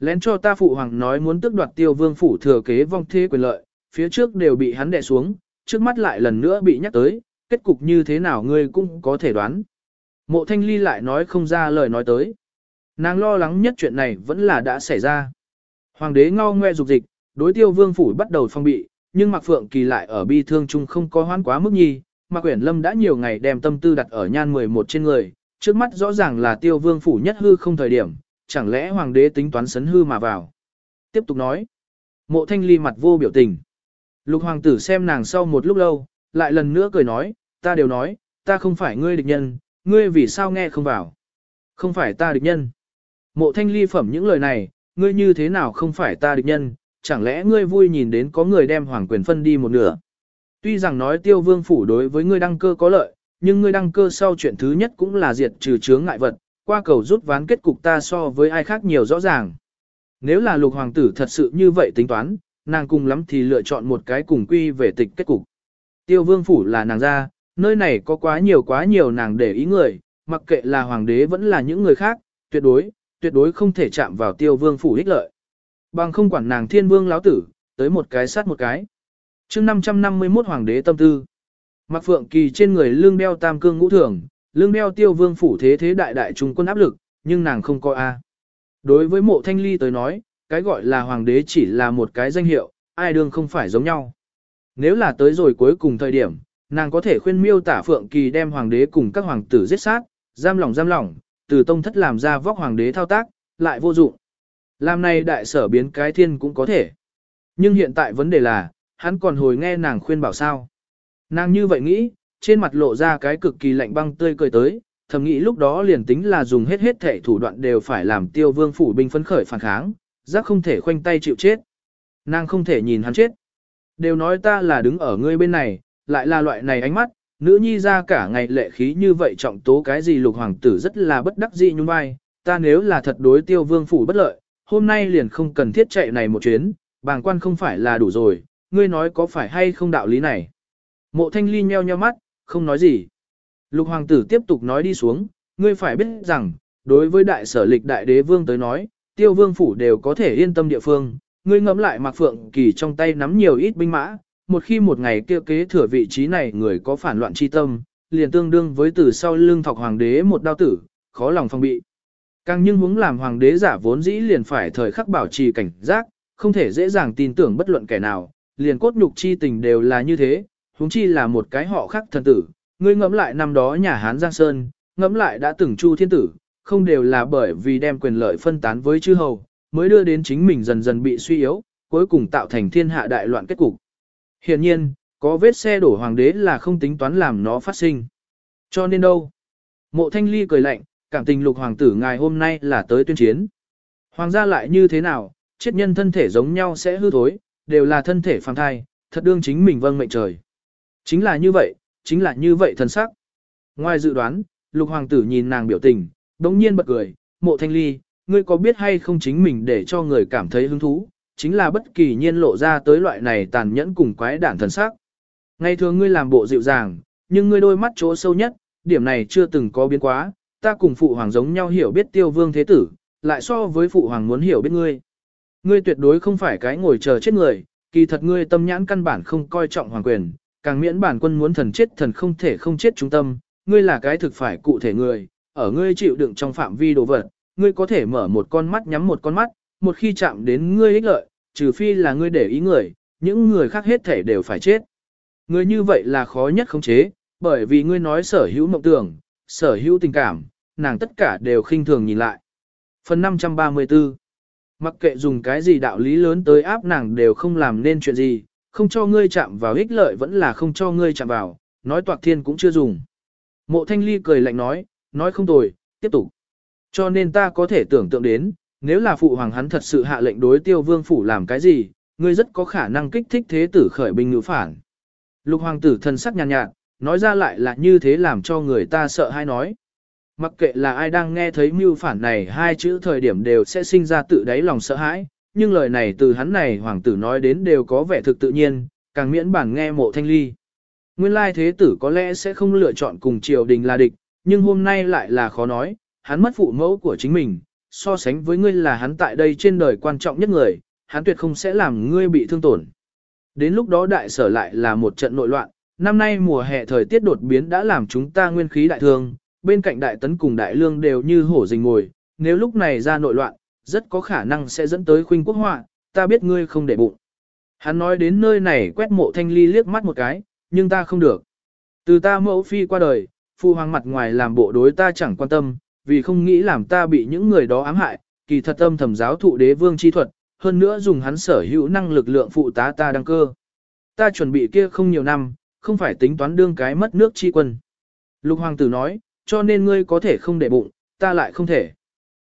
Lén cho ta phụ hoàng nói muốn tước đoạt tiêu vương phủ thừa kế vong thế quyền lợi, phía trước đều bị hắn đè xuống, trước mắt lại lần nữa bị nhắc tới, kết cục như thế nào ngươi cũng có thể đoán. Mộ thanh ly lại nói không ra lời nói tới. Nàng lo lắng nhất chuyện này vẫn là đã xảy ra. Hoàng đế ngao ngoe dục dịch, đối tiêu vương phủ bắt đầu phong bị, nhưng Mạc Phượng Kỳ lại ở bi thương chung không có hoán quá mức nhi. Mạc Quyển Lâm đã nhiều ngày đem tâm tư đặt ở nhan 11 trên người, trước mắt rõ ràng là tiêu vương phủ nhất hư không thời điểm, chẳng lẽ hoàng đế tính toán sấn hư mà vào. Tiếp tục nói, mộ thanh ly mặt vô biểu tình. Lục hoàng tử xem nàng sau một lúc lâu, lại lần nữa cười nói, ta đều nói, ta không phải ngươi địch nhân, ngươi vì sao nghe không vào. Không phải ta địch nhân. Mộ thanh ly phẩm những lời này, ngươi như thế nào không phải ta địch nhân, chẳng lẽ ngươi vui nhìn đến có người đem hoàng quyền phân đi một nửa. Tuy rằng nói tiêu vương phủ đối với ngươi đăng cơ có lợi, nhưng ngươi đăng cơ sau chuyện thứ nhất cũng là diệt trừ chướng ngại vật, qua cầu rút ván kết cục ta so với ai khác nhiều rõ ràng. Nếu là lục hoàng tử thật sự như vậy tính toán, nàng cùng lắm thì lựa chọn một cái cùng quy về tịch kết cục. Tiêu vương phủ là nàng ra, nơi này có quá nhiều quá nhiều nàng để ý người, mặc kệ là hoàng đế vẫn là những người khác, tuyệt đối, tuyệt đối không thể chạm vào tiêu vương phủ ích lợi. Bằng không quản nàng thiên vương Lão tử, tới một cái sát một cái. chương 551 hoàng đế tâm tư. Mặc phượng kỳ trên người lương đeo tam cương ngũ thường, lương đeo tiêu vương phủ thế thế đại đại trung quân áp lực, nhưng nàng không coi A. Đối với mộ thanh ly tới nói, cái gọi là hoàng đế chỉ là một cái danh hiệu, ai đương không phải giống nhau. Nếu là tới rồi cuối cùng thời điểm, nàng có thể khuyên miêu tả Phượng Kỳ đem hoàng đế cùng các hoàng tử giết sát, giam lỏng giam lỏng, từ tông thất làm ra vóc hoàng đế thao tác, lại vô dụng. Làm này đại sở biến cái thiên cũng có thể. Nhưng hiện tại vấn đề là, hắn còn hồi nghe nàng khuyên bảo sao. Nàng như vậy nghĩ, trên mặt lộ ra cái cực kỳ lạnh băng tươi cười tới, thầm nghĩ lúc đó liền tính là dùng hết hết thể thủ đoạn đều phải làm tiêu vương phủ binh phấn khởi phản kháng, giác không thể khoanh tay chịu chết. Nàng không thể nhìn hắn chết. Đều nói ta là đứng ở ngươi bên này, lại là loại này ánh mắt, nữ nhi ra cả ngày lệ khí như vậy trọng tố cái gì lục hoàng tử rất là bất đắc dĩ nhung vai, ta nếu là thật đối tiêu vương phủ bất lợi, hôm nay liền không cần thiết chạy này một chuyến, bàng quan không phải là đủ rồi, ngươi nói có phải hay không đạo lý này. Mộ thanh ly nheo nheo mắt, không nói gì. Lục hoàng tử tiếp tục nói đi xuống, ngươi phải biết rằng, đối với đại sở lịch đại đế vương tới nói, tiêu vương phủ đều có thể yên tâm địa phương, ngươi ngẫm lại mặc phượng kỳ trong tay nắm nhiều ít binh mã, một khi một ngày kia kế thừa vị trí này người có phản loạn chi tâm, liền tương đương với từ sau lưng thọc hoàng đế một đao tử, khó lòng phòng bị. Càng nhưng muốn làm hoàng đế giả vốn dĩ liền phải thời khắc bảo trì cảnh giác, không thể dễ dàng tin tưởng bất luận kẻ nào, liền cốt nhục chi tình đều là như thế, huống chi là một cái họ khác thần tử. Ngươi ngẫm lại năm đó nhà Hán Giang Sơn, ngẫm lại đã từng chu thiên tử, không đều là bởi vì đem quyền lợi phân tán với chư hầu, mới đưa đến chính mình dần dần bị suy yếu, cuối cùng tạo thành thiên hạ đại loạn kết cục. Hiện nhiên, có vết xe đổ hoàng đế là không tính toán làm nó phát sinh. Cho nên đâu? Mộ thanh ly cười lạnh, cảm tình lục hoàng tử ngài hôm nay là tới tuyên chiến. Hoàng gia lại như thế nào, chết nhân thân thể giống nhau sẽ hư thối, đều là thân thể phàm thai, thật đương chính mình vâng mệnh trời. Chính là như vậy, chính là như vậy thần sắc. Ngoài dự đoán, lục hoàng tử nhìn nàng biểu tình, đống nhiên bật cười, mộ thanh ly, ngươi có biết hay không chính mình để cho người cảm thấy hứng thú, chính là bất kỳ nhiên lộ ra tới loại này tàn nhẫn cùng quái đản thần sắc. Ngày thường ngươi làm bộ dịu dàng, nhưng ngươi đôi mắt chỗ sâu nhất, điểm này chưa từng có biến quá, ta cùng phụ hoàng giống nhau hiểu biết tiêu vương thế tử, lại so với phụ hoàng muốn hiểu biết ngươi. Ngươi tuyệt đối không phải cái ngồi chờ chết người, kỳ thật ngươi tâm nhãn căn bản không coi trọng hoàng quyền, càng miễn bản quân muốn thần chết thần không thể không chết trung tâm, ngươi là cái thực phải cụ thể người, ở ngươi chịu đựng trong phạm vi đồ vật, ngươi có thể mở một con mắt nhắm một con mắt, một khi chạm đến ngươi ích lợi, trừ phi là ngươi để ý người, những người khác hết thể đều phải chết. Ngươi như vậy là khó nhất khống chế, bởi vì ngươi nói sở hữu mộng tưởng, sở hữu tình cảm, nàng tất cả đều khinh thường nhìn lại. Phần 534 Mặc kệ dùng cái gì đạo lý lớn tới áp nàng đều không làm nên chuyện gì, không cho ngươi chạm vào ích lợi vẫn là không cho ngươi chạm vào, nói toạc thiên cũng chưa dùng. Mộ thanh ly cười lạnh nói, nói không tồi, tiếp tục. Cho nên ta có thể tưởng tượng đến, nếu là phụ hoàng hắn thật sự hạ lệnh đối tiêu vương phủ làm cái gì, ngươi rất có khả năng kích thích thế tử khởi binh ngữ phản. Lục hoàng tử thân sắc nhàn nhạt, nhạt, nói ra lại là như thế làm cho người ta sợ hay nói. Mặc kệ là ai đang nghe thấy mưu phản này hai chữ thời điểm đều sẽ sinh ra tự đáy lòng sợ hãi, nhưng lời này từ hắn này hoàng tử nói đến đều có vẻ thực tự nhiên, càng miễn bản nghe mộ thanh ly. Nguyên lai thế tử có lẽ sẽ không lựa chọn cùng triều đình là địch, nhưng hôm nay lại là khó nói, hắn mất phụ mẫu của chính mình, so sánh với ngươi là hắn tại đây trên đời quan trọng nhất người, hắn tuyệt không sẽ làm ngươi bị thương tổn. Đến lúc đó đại sở lại là một trận nội loạn, năm nay mùa hè thời tiết đột biến đã làm chúng ta nguyên khí đại thương, bên cạnh đại tấn cùng đại lương đều như hổ rình ngồi, nếu lúc này ra nội loạn, rất có khả năng sẽ dẫn tới khuynh quốc họa, ta biết ngươi không để bụng. Hắn nói đến nơi này quét mộ thanh ly liếc mắt một cái, nhưng ta không được. Từ ta mẫu phi qua đời, phu hoàng mặt ngoài làm bộ đối ta chẳng quan tâm, vì không nghĩ làm ta bị những người đó ám hại, kỳ thật âm thầm giáo thụ đế vương chi thuật, hơn nữa dùng hắn sở hữu năng lực lượng phụ tá ta đăng cơ. Ta chuẩn bị kia không nhiều năm, không phải tính toán đương cái mất nước chi quân. Lục hoàng tử nói, cho nên ngươi có thể không để bụng, ta lại không thể.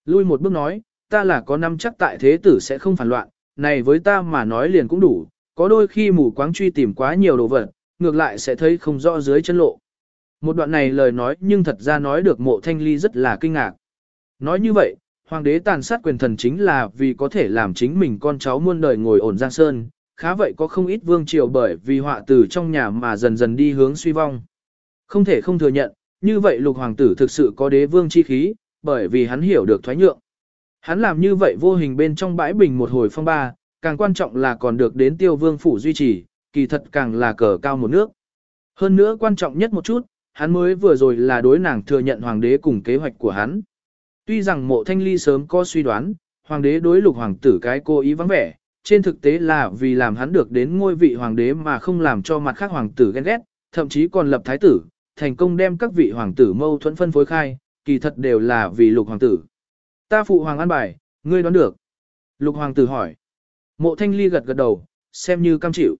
Lui một bước nói, ta là có năm chắc tại thế tử sẽ không phản loạn, này với ta mà nói liền cũng đủ, có đôi khi mù quáng truy tìm quá nhiều đồ vật, ngược lại sẽ thấy không rõ dưới chân lộ. Một đoạn này lời nói nhưng thật ra nói được mộ thanh ly rất là kinh ngạc. Nói như vậy, hoàng đế tàn sát quyền thần chính là vì có thể làm chính mình con cháu muôn đời ngồi ổn giang sơn, khá vậy có không ít vương triều bởi vì họa tử trong nhà mà dần dần đi hướng suy vong. Không thể không thừa nhận, như vậy lục hoàng tử thực sự có đế vương chi khí, bởi vì hắn hiểu được thoái nhượng. Hắn làm như vậy vô hình bên trong bãi bình một hồi phong ba, càng quan trọng là còn được đến tiêu vương phủ duy trì, kỳ thật càng là cờ cao một nước. Hơn nữa quan trọng nhất một chút, hắn mới vừa rồi là đối nàng thừa nhận hoàng đế cùng kế hoạch của hắn. Tuy rằng mộ thanh ly sớm có suy đoán, hoàng đế đối lục hoàng tử cái cô ý vắng vẻ, trên thực tế là vì làm hắn được đến ngôi vị hoàng đế mà không làm cho mặt khác hoàng tử ghen ghét, thậm chí còn lập thái tử, thành công đem các vị hoàng tử mâu thuẫn phân phối khai, kỳ thật đều là vì lục hoàng tử. Ta phụ hoàng an bài, ngươi đoán được. Lục hoàng tử hỏi. Mộ thanh ly gật gật đầu, xem như cam chịu.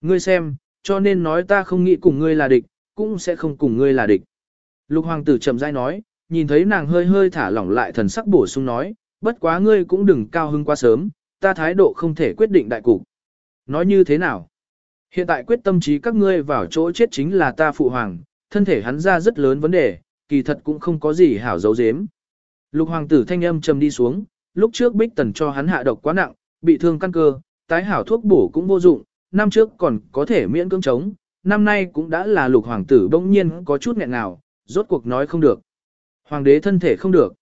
Ngươi xem, cho nên nói ta không nghĩ cùng ngươi là địch, cũng sẽ không cùng ngươi là địch. Lục hoàng tử chậm rãi nói, nhìn thấy nàng hơi hơi thả lỏng lại thần sắc bổ sung nói, bất quá ngươi cũng đừng cao hưng quá sớm, ta thái độ không thể quyết định đại cục. Nói như thế nào? Hiện tại quyết tâm trí các ngươi vào chỗ chết chính là ta phụ hoàng, thân thể hắn ra rất lớn vấn đề, kỳ thật cũng không có gì hảo dấu dếm. Lục hoàng tử thanh âm trầm đi xuống, lúc trước bích tần cho hắn hạ độc quá nặng, bị thương căn cơ, tái hảo thuốc bổ cũng vô dụng, năm trước còn có thể miễn cưỡng chống, năm nay cũng đã là lục hoàng tử bỗng nhiên có chút nghẹn nào, rốt cuộc nói không được. Hoàng đế thân thể không được.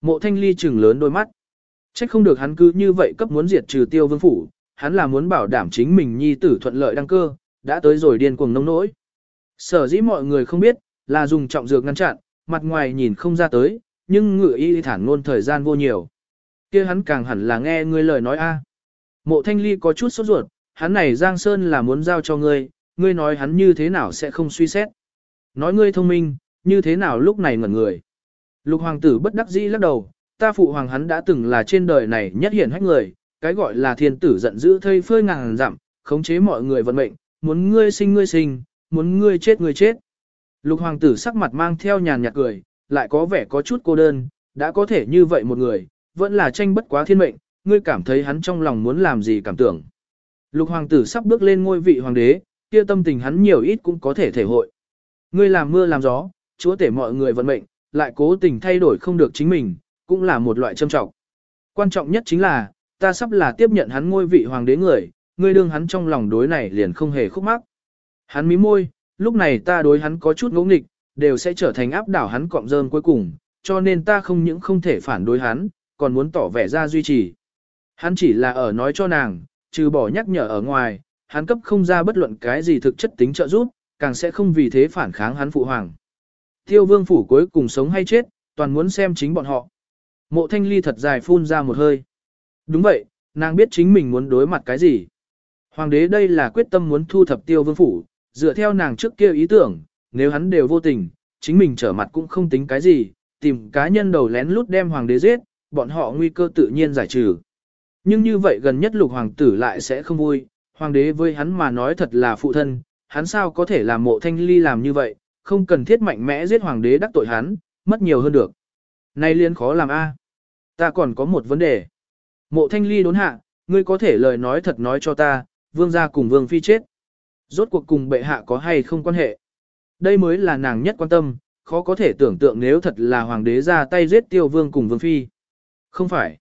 Mộ thanh ly trừng lớn đôi mắt. Trách không được hắn cứ như vậy cấp muốn diệt trừ tiêu vương phủ, hắn là muốn bảo đảm chính mình nhi tử thuận lợi đăng cơ, đã tới rồi điên cuồng nông nỗi. Sở dĩ mọi người không biết, là dùng trọng dược ngăn chặn, mặt ngoài nhìn không ra tới, nhưng ngự y thản ngôn thời gian vô nhiều. kia hắn càng hẳn là nghe ngươi lời nói a. Mộ thanh ly có chút sốt ruột, hắn này Giang Sơn là muốn giao cho ngươi, ngươi nói hắn như thế nào sẽ không suy xét. Nói ngươi thông minh, như thế nào lúc này ngẩn người. Lục hoàng tử bất đắc dĩ lắc đầu, ta phụ hoàng hắn đã từng là trên đời này nhất hiển hách người, cái gọi là thiên tử giận dữ thây phơi ngàn dặm, khống chế mọi người vận mệnh, muốn ngươi sinh ngươi sinh, muốn ngươi chết ngươi chết. Lục hoàng tử sắc mặt mang theo nhàn nhạt cười, lại có vẻ có chút cô đơn, đã có thể như vậy một người, vẫn là tranh bất quá thiên mệnh, ngươi cảm thấy hắn trong lòng muốn làm gì cảm tưởng. Lục hoàng tử sắp bước lên ngôi vị hoàng đế, kia tâm tình hắn nhiều ít cũng có thể thể hội. Ngươi làm mưa làm gió, chúa tể mọi người vận mệnh, lại cố tình thay đổi không được chính mình, cũng là một loại châm trọng. Quan trọng nhất chính là, ta sắp là tiếp nhận hắn ngôi vị hoàng đế người, ngươi đương hắn trong lòng đối này liền không hề khúc mắc. Hắn mí môi, lúc này ta đối hắn có chút ngỗ nghịch, đều sẽ trở thành áp đảo hắn cọng rơm cuối cùng, cho nên ta không những không thể phản đối hắn, còn muốn tỏ vẻ ra duy trì. Hắn chỉ là ở nói cho nàng, trừ bỏ nhắc nhở ở ngoài, hắn cấp không ra bất luận cái gì thực chất tính trợ giúp, càng sẽ không vì thế phản kháng hắn phụ hoàng. Tiêu vương phủ cuối cùng sống hay chết, toàn muốn xem chính bọn họ. Mộ thanh ly thật dài phun ra một hơi. Đúng vậy, nàng biết chính mình muốn đối mặt cái gì. Hoàng đế đây là quyết tâm muốn thu thập tiêu vương phủ, dựa theo nàng trước kia ý tưởng, nếu hắn đều vô tình, chính mình trở mặt cũng không tính cái gì, tìm cá nhân đầu lén lút đem hoàng đế giết, bọn họ nguy cơ tự nhiên giải trừ. Nhưng như vậy gần nhất lục hoàng tử lại sẽ không vui, hoàng đế với hắn mà nói thật là phụ thân, hắn sao có thể làm mộ thanh ly làm như vậy, không cần thiết mạnh mẽ giết hoàng đế đắc tội hắn, mất nhiều hơn được. Nay liên khó làm a. Ta còn có một vấn đề. Mộ thanh ly đốn hạ, ngươi có thể lời nói thật nói cho ta, vương gia cùng vương phi chết. Rốt cuộc cùng bệ hạ có hay không quan hệ. Đây mới là nàng nhất quan tâm, khó có thể tưởng tượng nếu thật là hoàng đế ra tay giết tiêu vương cùng vương phi. Không phải.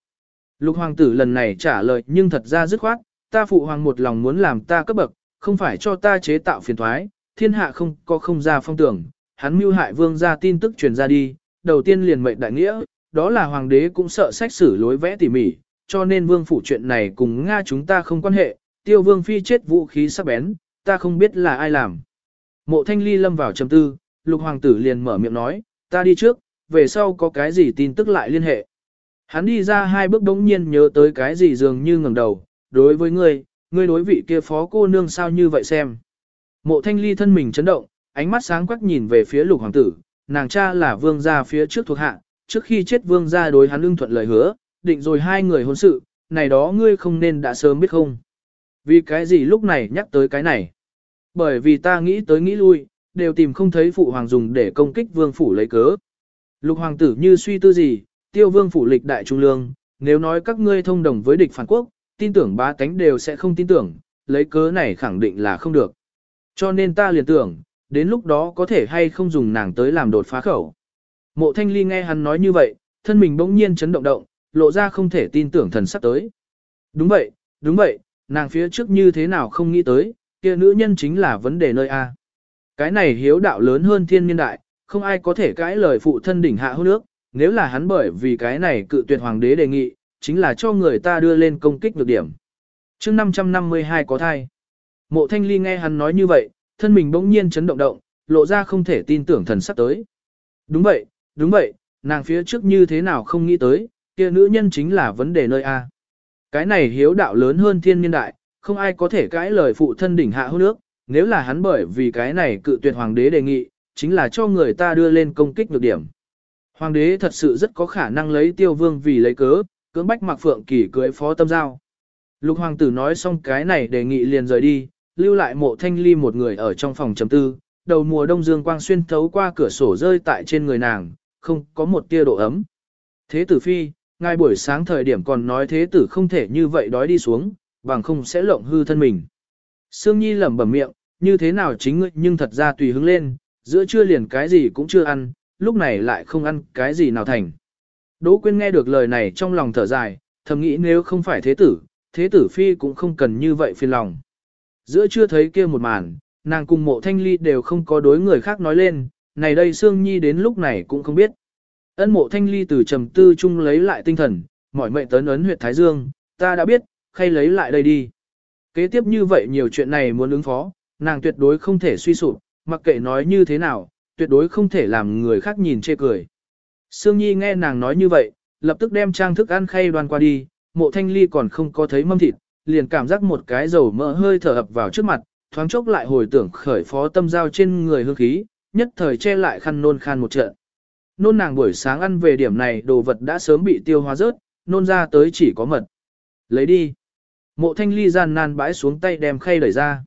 Lục hoàng tử lần này trả lời nhưng thật ra dứt khoát, ta phụ hoàng một lòng muốn làm ta cấp bậc, không phải cho ta chế tạo phiền thoái, thiên hạ không có không ra phong tưởng, hắn mưu hại vương ra tin tức truyền ra đi, đầu tiên liền mệnh đại nghĩa, đó là hoàng đế cũng sợ sách xử lối vẽ tỉ mỉ, cho nên vương phủ chuyện này cùng Nga chúng ta không quan hệ, tiêu vương phi chết vũ khí sắc bén, ta không biết là ai làm. Mộ thanh ly lâm vào trầm tư, lục hoàng tử liền mở miệng nói, ta đi trước, về sau có cái gì tin tức lại liên hệ. Hắn đi ra hai bước đống nhiên nhớ tới cái gì dường như ngẩng đầu, đối với ngươi, ngươi đối vị kia phó cô nương sao như vậy xem. Mộ thanh ly thân mình chấn động, ánh mắt sáng quắc nhìn về phía lục hoàng tử, nàng cha là vương gia phía trước thuộc hạ, trước khi chết vương gia đối hắn ưng thuận lời hứa, định rồi hai người hôn sự, này đó ngươi không nên đã sớm biết không. Vì cái gì lúc này nhắc tới cái này? Bởi vì ta nghĩ tới nghĩ lui, đều tìm không thấy phụ hoàng dùng để công kích vương phủ lấy cớ. Lục hoàng tử như suy tư gì, tiêu vương phủ lịch đại trung lương, nếu nói các ngươi thông đồng với địch phản quốc, tin tưởng ba tánh đều sẽ không tin tưởng, lấy cớ này khẳng định là không được. Cho nên ta liền tưởng, đến lúc đó có thể hay không dùng nàng tới làm đột phá khẩu. Mộ thanh ly nghe hắn nói như vậy, thân mình bỗng nhiên chấn động động, lộ ra không thể tin tưởng thần sắp tới. Đúng vậy, đúng vậy, nàng phía trước như thế nào không nghĩ tới, kia nữ nhân chính là vấn đề nơi A. Cái này hiếu đạo lớn hơn thiên niên đại, không ai có thể cãi lời phụ thân đỉnh hạ hôn nước, nếu là hắn bởi vì cái này cự tuyệt hoàng đế đề nghị, chính là cho người ta đưa lên công kích được điểm. chương 552 có thai. Mộ thanh ly nghe hắn nói như vậy, thân mình bỗng nhiên chấn động động, lộ ra không thể tin tưởng thần sắp tới. Đúng vậy, đúng vậy, nàng phía trước như thế nào không nghĩ tới, kia nữ nhân chính là vấn đề nơi A. Cái này hiếu đạo lớn hơn thiên niên đại, không ai có thể cãi lời phụ thân đỉnh hạ hôn nước, nếu là hắn bởi vì cái này cự tuyệt hoàng đế đề nghị, chính là cho người ta đưa lên công kích nhược điểm. Hoàng đế thật sự rất có khả năng lấy tiêu vương vì lấy cớ, cưỡng bách mặc phượng kỳ cưới phó tâm giao. Lục hoàng tử nói xong cái này đề nghị liền rời đi, lưu lại mộ thanh ly một người ở trong phòng chấm tư, đầu mùa đông dương quang xuyên thấu qua cửa sổ rơi tại trên người nàng, không có một tia độ ấm. Thế tử phi, ngay buổi sáng thời điểm còn nói thế tử không thể như vậy đói đi xuống, bằng không sẽ lộng hư thân mình. Sương Nhi lẩm bẩm miệng, như thế nào chính ngươi nhưng thật ra tùy hứng lên, giữa trưa liền cái gì cũng chưa ăn, lúc này lại không ăn cái gì nào thành. Đỗ Quyên nghe được lời này trong lòng thở dài, thầm nghĩ nếu không phải thế tử, thế tử phi cũng không cần như vậy phiền lòng. Giữa trưa thấy kia một màn, nàng cùng mộ thanh ly đều không có đối người khác nói lên, này đây Sương Nhi đến lúc này cũng không biết. Ân mộ thanh ly từ trầm tư chung lấy lại tinh thần, mỏi mệnh tấn ấn huyệt Thái Dương, ta đã biết, khay lấy lại đây đi. Kế tiếp như vậy nhiều chuyện này muốn ứng phó, nàng tuyệt đối không thể suy sụp, mặc kệ nói như thế nào, tuyệt đối không thể làm người khác nhìn chê cười. Sương Nhi nghe nàng nói như vậy, lập tức đem trang thức ăn khay đoan qua đi, mộ thanh ly còn không có thấy mâm thịt, liền cảm giác một cái dầu mỡ hơi thở ập vào trước mặt, thoáng chốc lại hồi tưởng khởi phó tâm giao trên người hương khí, nhất thời che lại khăn nôn khan một trận. Nôn nàng buổi sáng ăn về điểm này đồ vật đã sớm bị tiêu hóa rớt, nôn ra tới chỉ có mật. Lấy đi. Mộ thanh ly gian nan bãi xuống tay đem khay đẩy ra.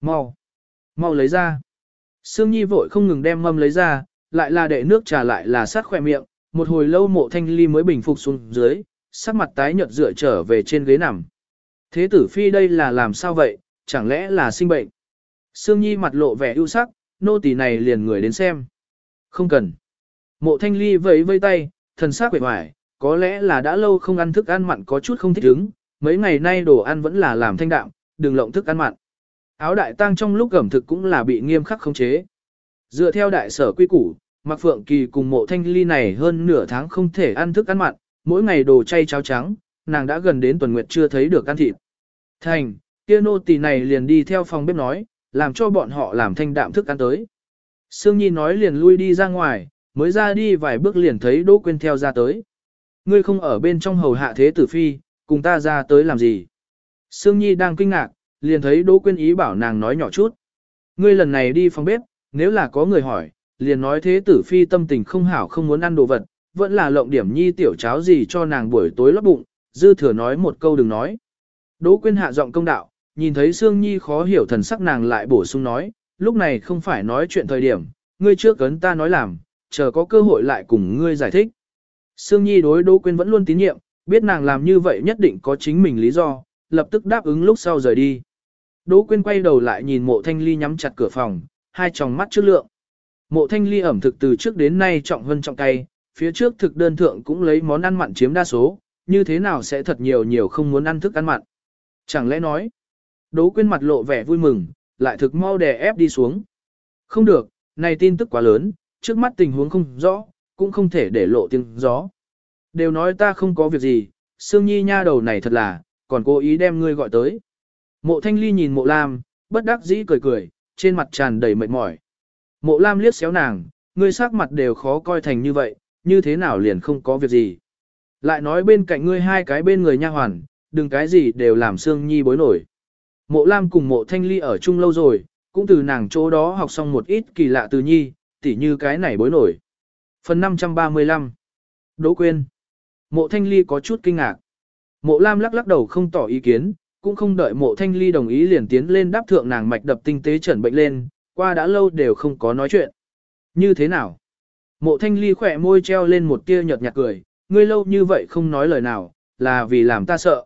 Mau. Mau lấy ra. Sương Nhi vội không ngừng đem mâm lấy ra, lại là để nước trà lại là sát khỏe miệng, một hồi lâu mộ thanh ly mới bình phục xuống dưới, sắc mặt tái nhợt dựa trở về trên ghế nằm. Thế tử phi đây là làm sao vậy, chẳng lẽ là sinh bệnh? Sương Nhi mặt lộ vẻ ưu sắc, nô tỳ này liền người đến xem. Không cần. Mộ thanh ly vẫy vây tay, thần sắc vẻ hoài, có lẽ là đã lâu không ăn thức ăn mặn có chút không thích ứng, mấy ngày nay đồ ăn vẫn là làm thanh đạm, đừng lộng thức ăn mặn. Áo đại tang trong lúc ẩm thực cũng là bị nghiêm khắc khống chế. Dựa theo đại sở quy củ, Mạc Phượng Kỳ cùng mộ thanh ly này hơn nửa tháng không thể ăn thức ăn mặn, mỗi ngày đồ chay cháo trắng, nàng đã gần đến tuần nguyệt chưa thấy được ăn thịt. Thành, kia nô tỳ này liền đi theo phòng bếp nói, làm cho bọn họ làm thanh đạm thức ăn tới. Sương Nhi nói liền lui đi ra ngoài, mới ra đi vài bước liền thấy Đỗ Quyên theo ra tới. Ngươi không ở bên trong hầu hạ thế tử phi, cùng ta ra tới làm gì? Sương Nhi đang kinh ngạc, liền thấy Đỗ Quyên ý bảo nàng nói nhỏ chút. Ngươi lần này đi phòng bếp, nếu là có người hỏi, liền nói thế tử phi tâm tình không hảo không muốn ăn đồ vật, vẫn là lộng điểm nhi tiểu cháo gì cho nàng buổi tối lót bụng, dư thừa nói một câu đừng nói. Đỗ Quyên hạ giọng công đạo, nhìn thấy Sương Nhi khó hiểu thần sắc nàng lại bổ sung nói, lúc này không phải nói chuyện thời điểm, ngươi trước cấn ta nói làm, chờ có cơ hội lại cùng ngươi giải thích. Sương Nhi đối Đỗ Quyên vẫn luôn tín nhiệm, biết nàng làm như vậy nhất định có chính mình lý do, lập tức đáp ứng lúc sau rời đi. Đỗ Quyên quay đầu lại nhìn mộ thanh ly nhắm chặt cửa phòng, hai tròng mắt trước lượng. Mộ thanh ly ẩm thực từ trước đến nay trọng hơn trọng cay, phía trước thực đơn thượng cũng lấy món ăn mặn chiếm đa số, như thế nào sẽ thật nhiều nhiều không muốn ăn thức ăn mặn. Chẳng lẽ nói, Đỗ Quyên mặt lộ vẻ vui mừng, lại thực mau đè ép đi xuống. Không được, này tin tức quá lớn, trước mắt tình huống không rõ, cũng không thể để lộ tiếng gió. Đều nói ta không có việc gì, Sương Nhi nha đầu này thật là, còn cố ý đem ngươi gọi tới. Mộ Thanh Ly nhìn Mộ Lam, bất đắc dĩ cười cười, trên mặt tràn đầy mệt mỏi. Mộ Lam liếc xéo nàng, ngươi sắc mặt đều khó coi thành như vậy, như thế nào liền không có việc gì. Lại nói bên cạnh ngươi hai cái bên người nha hoàn, đừng cái gì đều làm Sương Nhi bối nổi. Mộ Lam cùng mộ Thanh Ly ở chung lâu rồi, cũng từ nàng chỗ đó học xong một ít kỳ lạ từ nhi, tỉ như cái này bối nổi. Phần 535 Đỗ Quyên Mộ Thanh Ly có chút kinh ngạc. Mộ Lam lắc lắc đầu không tỏ ý kiến, cũng không đợi mộ Thanh Ly đồng ý liền tiến lên đáp thượng nàng mạch đập tinh tế trần bệnh lên, qua đã lâu đều không có nói chuyện. Như thế nào? Mộ Thanh Ly khỏe môi treo lên một tia nhợt nhạt cười, ngươi lâu như vậy không nói lời nào, là vì làm ta sợ.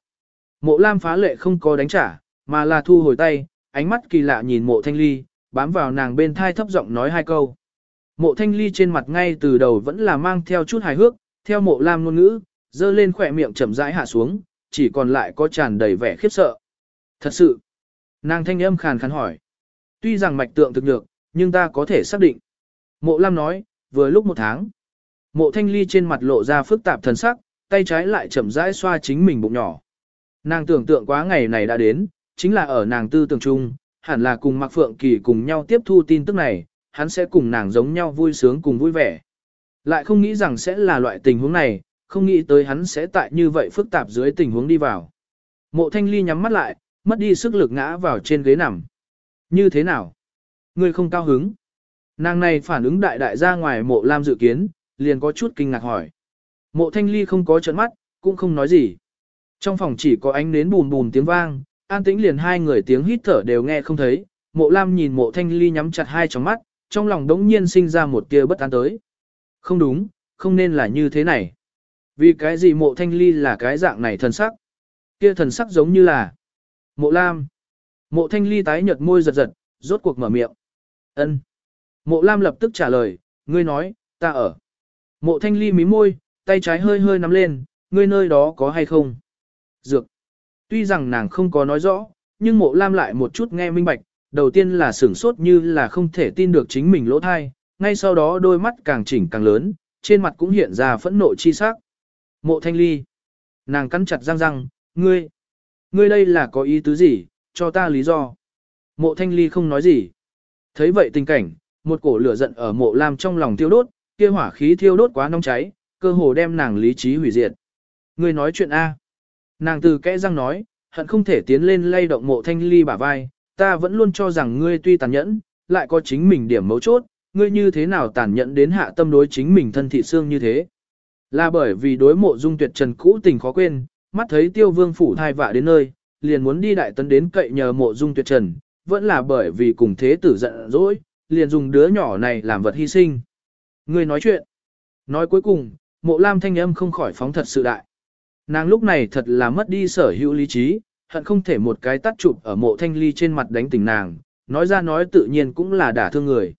Mộ Lam phá lệ không có đánh trả, mà là thu hồi tay, ánh mắt kỳ lạ nhìn mộ Thanh Ly, bám vào nàng bên thai thấp giọng nói hai câu. Mộ Thanh Ly trên mặt ngay từ đầu vẫn là mang theo chút hài hước, theo mộ Lam ngôn ngữ, dơ lên khỏe miệng chậm rãi hạ xuống, chỉ còn lại có tràn đầy vẻ khiếp sợ. Thật sự, nàng thanh âm khàn khàn hỏi. Tuy rằng mạch tượng thực được, nhưng ta có thể xác định. Mộ Lam nói, vừa lúc một tháng. Mộ thanh ly trên mặt lộ ra phức tạp thần sắc, tay trái lại chậm rãi xoa chính mình bụng nhỏ. Nàng tưởng tượng quá ngày này đã đến, chính là ở nàng tư tưởng chung, hẳn là cùng Mạc Phượng Kỳ cùng nhau tiếp thu tin tức này, hắn sẽ cùng nàng giống nhau vui sướng cùng vui vẻ. Lại không nghĩ rằng sẽ là loại tình huống này, không nghĩ tới hắn sẽ tại như vậy phức tạp dưới tình huống đi vào. Mộ thanh ly nhắm mắt lại, mất đi sức lực ngã vào trên ghế nằm. Như thế nào? người không cao hứng. Nàng này phản ứng đại đại ra ngoài mộ lam dự kiến, liền có chút kinh ngạc hỏi. Mộ thanh ly không có trận mắt, cũng không nói gì. Trong phòng chỉ có ánh nến bùn bùn tiếng vang, an tĩnh liền hai người tiếng hít thở đều nghe không thấy. Mộ lam nhìn mộ thanh ly nhắm chặt hai tròng mắt, trong lòng đống nhiên sinh ra một tia bất an tới. Không đúng, không nên là như thế này. Vì cái gì mộ thanh ly là cái dạng này thần sắc? Kia thần sắc giống như là mộ lam. Mộ thanh ly tái nhợt môi giật giật, rốt cuộc mở miệng. ân Mộ lam lập tức trả lời, ngươi nói, ta ở. Mộ thanh ly mí môi, tay trái hơi hơi nắm lên, ngươi nơi đó có hay không? Dược. Tuy rằng nàng không có nói rõ, nhưng mộ lam lại một chút nghe minh bạch, đầu tiên là sửng sốt như là không thể tin được chính mình lỗ thai, ngay sau đó đôi mắt càng chỉnh càng lớn, trên mặt cũng hiện ra phẫn nộ chi sắc. Mộ thanh ly. Nàng cắn chặt răng răng, ngươi. Ngươi đây là có ý tứ gì, cho ta lý do. Mộ thanh ly không nói gì. Thấy vậy tình cảnh, một cổ lửa giận ở mộ lam trong lòng tiêu đốt, kia hỏa khí thiêu đốt quá nóng cháy, cơ hồ đem nàng lý trí hủy diệt. Ngươi nói chuyện A. Nàng từ kẽ răng nói, hận không thể tiến lên lay động mộ thanh ly bả vai, ta vẫn luôn cho rằng ngươi tuy tàn nhẫn, lại có chính mình điểm mấu chốt, ngươi như thế nào tàn nhẫn đến hạ tâm đối chính mình thân thị xương như thế. Là bởi vì đối mộ dung tuyệt trần cũ tình khó quên, mắt thấy tiêu vương phủ thai vạ đến nơi, liền muốn đi đại tấn đến cậy nhờ mộ dung tuyệt trần, vẫn là bởi vì cùng thế tử giận dỗi, liền dùng đứa nhỏ này làm vật hy sinh. Người nói chuyện. Nói cuối cùng, mộ lam thanh âm không khỏi phóng thật sự đại. Nàng lúc này thật là mất đi sở hữu lý trí, hận không thể một cái tắt chụp ở mộ thanh ly trên mặt đánh tỉnh nàng, nói ra nói tự nhiên cũng là đả thương người.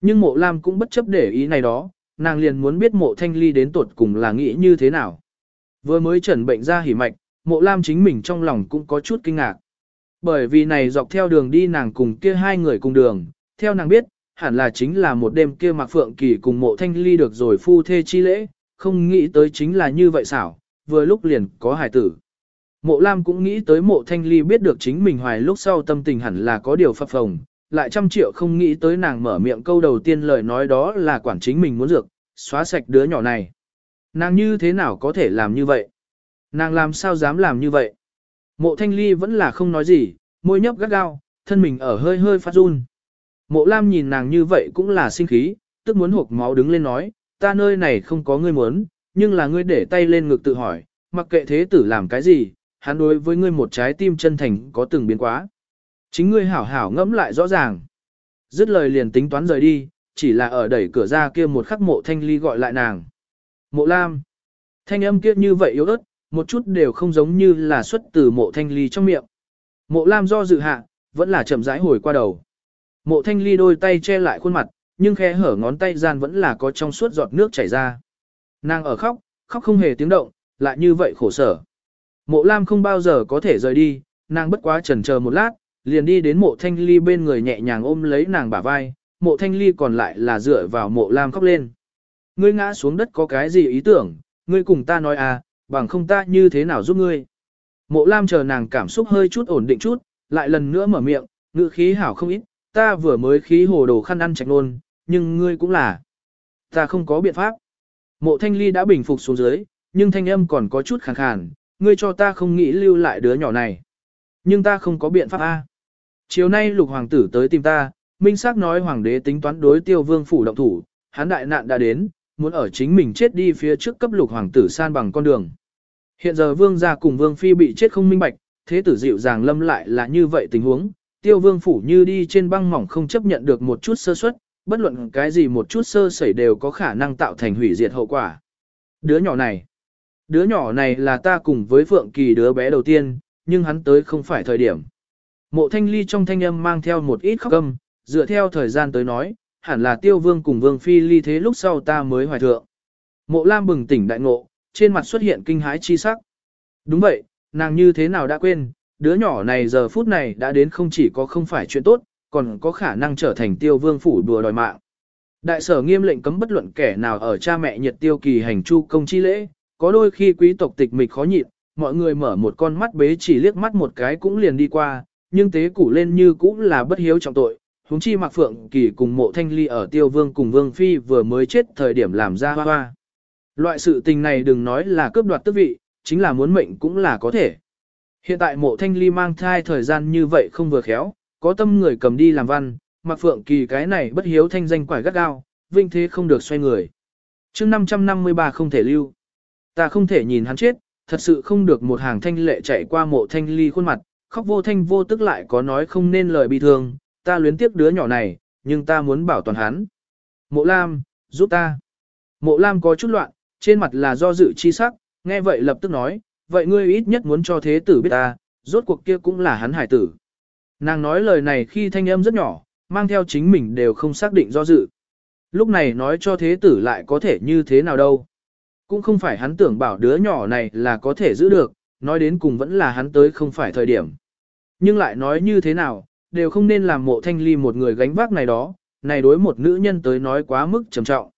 Nhưng mộ lam cũng bất chấp để ý này đó, nàng liền muốn biết mộ thanh ly đến tuột cùng là nghĩ như thế nào. Vừa mới trần bệnh ra hỉ mạch, mộ lam chính mình trong lòng cũng có chút kinh ngạc. Bởi vì này dọc theo đường đi nàng cùng kia hai người cùng đường, theo nàng biết, hẳn là chính là một đêm kia Mạc Phượng Kỳ cùng mộ thanh ly được rồi phu thê chi lễ, không nghĩ tới chính là như vậy xảo, vừa lúc liền có hài tử. Mộ Lam cũng nghĩ tới mộ thanh ly biết được chính mình hoài lúc sau tâm tình hẳn là có điều phập phồng, lại trăm triệu không nghĩ tới nàng mở miệng câu đầu tiên lời nói đó là quản chính mình muốn dược, xóa sạch đứa nhỏ này. Nàng như thế nào có thể làm như vậy? Nàng làm sao dám làm như vậy? Mộ thanh ly vẫn là không nói gì, môi nhấp gắt gao, thân mình ở hơi hơi phát run. Mộ Lam nhìn nàng như vậy cũng là sinh khí, tức muốn hộp máu đứng lên nói, ta nơi này không có ngươi muốn, nhưng là ngươi để tay lên ngực tự hỏi, mặc kệ thế tử làm cái gì, hắn đối với ngươi một trái tim chân thành có từng biến quá. Chính ngươi hảo hảo ngẫm lại rõ ràng. Dứt lời liền tính toán rời đi, chỉ là ở đẩy cửa ra kia một khắc mộ thanh ly gọi lại nàng. Mộ Lam. Thanh âm kia như vậy yếu ớt, một chút đều không giống như là xuất từ mộ thanh ly trong miệng. Mộ Lam do dự hạ, vẫn là chậm rãi hồi qua đầu. Mộ thanh ly đôi tay che lại khuôn mặt, nhưng khe hở ngón tay gian vẫn là có trong suốt giọt nước chảy ra. Nàng ở khóc, khóc không hề tiếng động, lại như vậy khổ sở. Mộ Lam không bao giờ có thể rời đi, nàng bất quá chần chờ một lát, liền đi đến mộ thanh ly bên người nhẹ nhàng ôm lấy nàng bả vai, mộ thanh ly còn lại là dựa vào mộ Lam khóc lên. Ngươi ngã xuống đất có cái gì ý tưởng, ngươi cùng ta nói à, bằng không ta như thế nào giúp ngươi. Mộ Lam chờ nàng cảm xúc hơi chút ổn định chút, lại lần nữa mở miệng, ngữ khí hảo không ít, ta vừa mới khí hồ đồ khăn ăn chạch nôn, nhưng ngươi cũng là. Ta không có biện pháp. Mộ Thanh Ly đã bình phục xuống dưới, nhưng thanh âm còn có chút khàn khàn, ngươi cho ta không nghĩ lưu lại đứa nhỏ này. Nhưng ta không có biện pháp A. Chiều nay lục hoàng tử tới tìm ta, minh xác nói hoàng đế tính toán đối tiêu vương phủ động thủ, hắn đại nạn đã đến, muốn ở chính mình chết đi phía trước cấp lục hoàng tử san bằng con đường. Hiện giờ vương gia cùng vương phi bị chết không minh bạch, thế tử dịu dàng lâm lại là như vậy tình huống, tiêu vương phủ như đi trên băng mỏng không chấp nhận được một chút sơ suất, bất luận cái gì một chút sơ sẩy đều có khả năng tạo thành hủy diệt hậu quả. Đứa nhỏ này, đứa nhỏ này là ta cùng với Phượng Kỳ đứa bé đầu tiên, nhưng hắn tới không phải thời điểm. Mộ thanh ly trong thanh âm mang theo một ít khóc âm, dựa theo thời gian tới nói, hẳn là tiêu vương cùng vương phi ly thế lúc sau ta mới hoài thượng. Mộ lam bừng tỉnh đại ngộ, trên mặt xuất hiện kinh hãi chi sắc. Đúng vậy, nàng như thế nào đã quên, đứa nhỏ này giờ phút này đã đến không chỉ có không phải chuyện tốt, còn có khả năng trở thành tiêu vương phủ đùa đòi mạng. Đại sở nghiêm lệnh cấm bất luận kẻ nào ở cha mẹ nhiệt tiêu kỳ hành chu công chi lễ, có đôi khi quý tộc tịch mịch khó nhịn, mọi người mở một con mắt bế chỉ liếc mắt một cái cũng liền đi qua, nhưng tế củ lên như cũng là bất hiếu trọng tội. huống chi Mạc Phượng Kỳ cùng mộ thanh ly ở tiêu vương cùng vương phi vừa mới chết thời điểm làm ra hoa hoa. Loại sự tình này đừng nói là cướp đoạt tước vị, chính là muốn mệnh cũng là có thể. Hiện tại mộ thanh ly mang thai thời gian như vậy không vừa khéo, có tâm người cầm đi làm văn, Mạc Phượng Kỳ cái này bất hiếu thanh danh quải gắt gao, vinh thế không được xoay người. chương 553 không thể lưu. Ta không thể nhìn hắn chết, thật sự không được một hàng thanh lệ chạy qua mộ thanh ly khuôn mặt, khóc vô thanh vô tức lại có nói không nên lời bi thương, ta luyến tiếc đứa nhỏ này, nhưng ta muốn bảo toàn hắn. Mộ Lam, giúp ta. Mộ Lam có chút loạn, trên mặt là do dự chi sắc, nghe vậy lập tức nói, vậy ngươi ít nhất muốn cho thế tử biết ta, rốt cuộc kia cũng là hắn hải tử. Nàng nói lời này khi thanh âm rất nhỏ, mang theo chính mình đều không xác định do dự. Lúc này nói cho thế tử lại có thể như thế nào đâu. Cũng không phải hắn tưởng bảo đứa nhỏ này là có thể giữ được, nói đến cùng vẫn là hắn tới không phải thời điểm. Nhưng lại nói như thế nào, đều không nên làm mộ thanh ly một người gánh vác này đó, này đối một nữ nhân tới nói quá mức trầm trọng.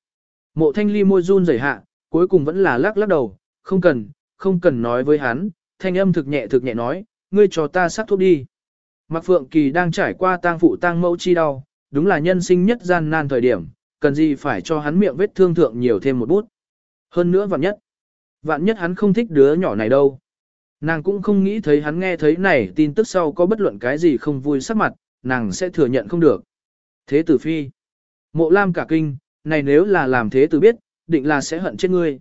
Mộ thanh ly môi run rẩy hạ, cuối cùng vẫn là lắc lắc đầu, không cần, không cần nói với hắn, thanh âm thực nhẹ thực nhẹ nói, ngươi cho ta sắc thuốc đi. Mạc Phượng Kỳ đang trải qua tang phụ tang mẫu chi đau, đúng là nhân sinh nhất gian nan thời điểm, cần gì phải cho hắn miệng vết thương thượng nhiều thêm một bút. Hơn nữa vạn nhất, vạn nhất hắn không thích đứa nhỏ này đâu. Nàng cũng không nghĩ thấy hắn nghe thấy này tin tức sau có bất luận cái gì không vui sắc mặt, nàng sẽ thừa nhận không được. Thế tử phi. Mộ lam cả kinh, này nếu là làm thế tử biết, định là sẽ hận chết ngươi.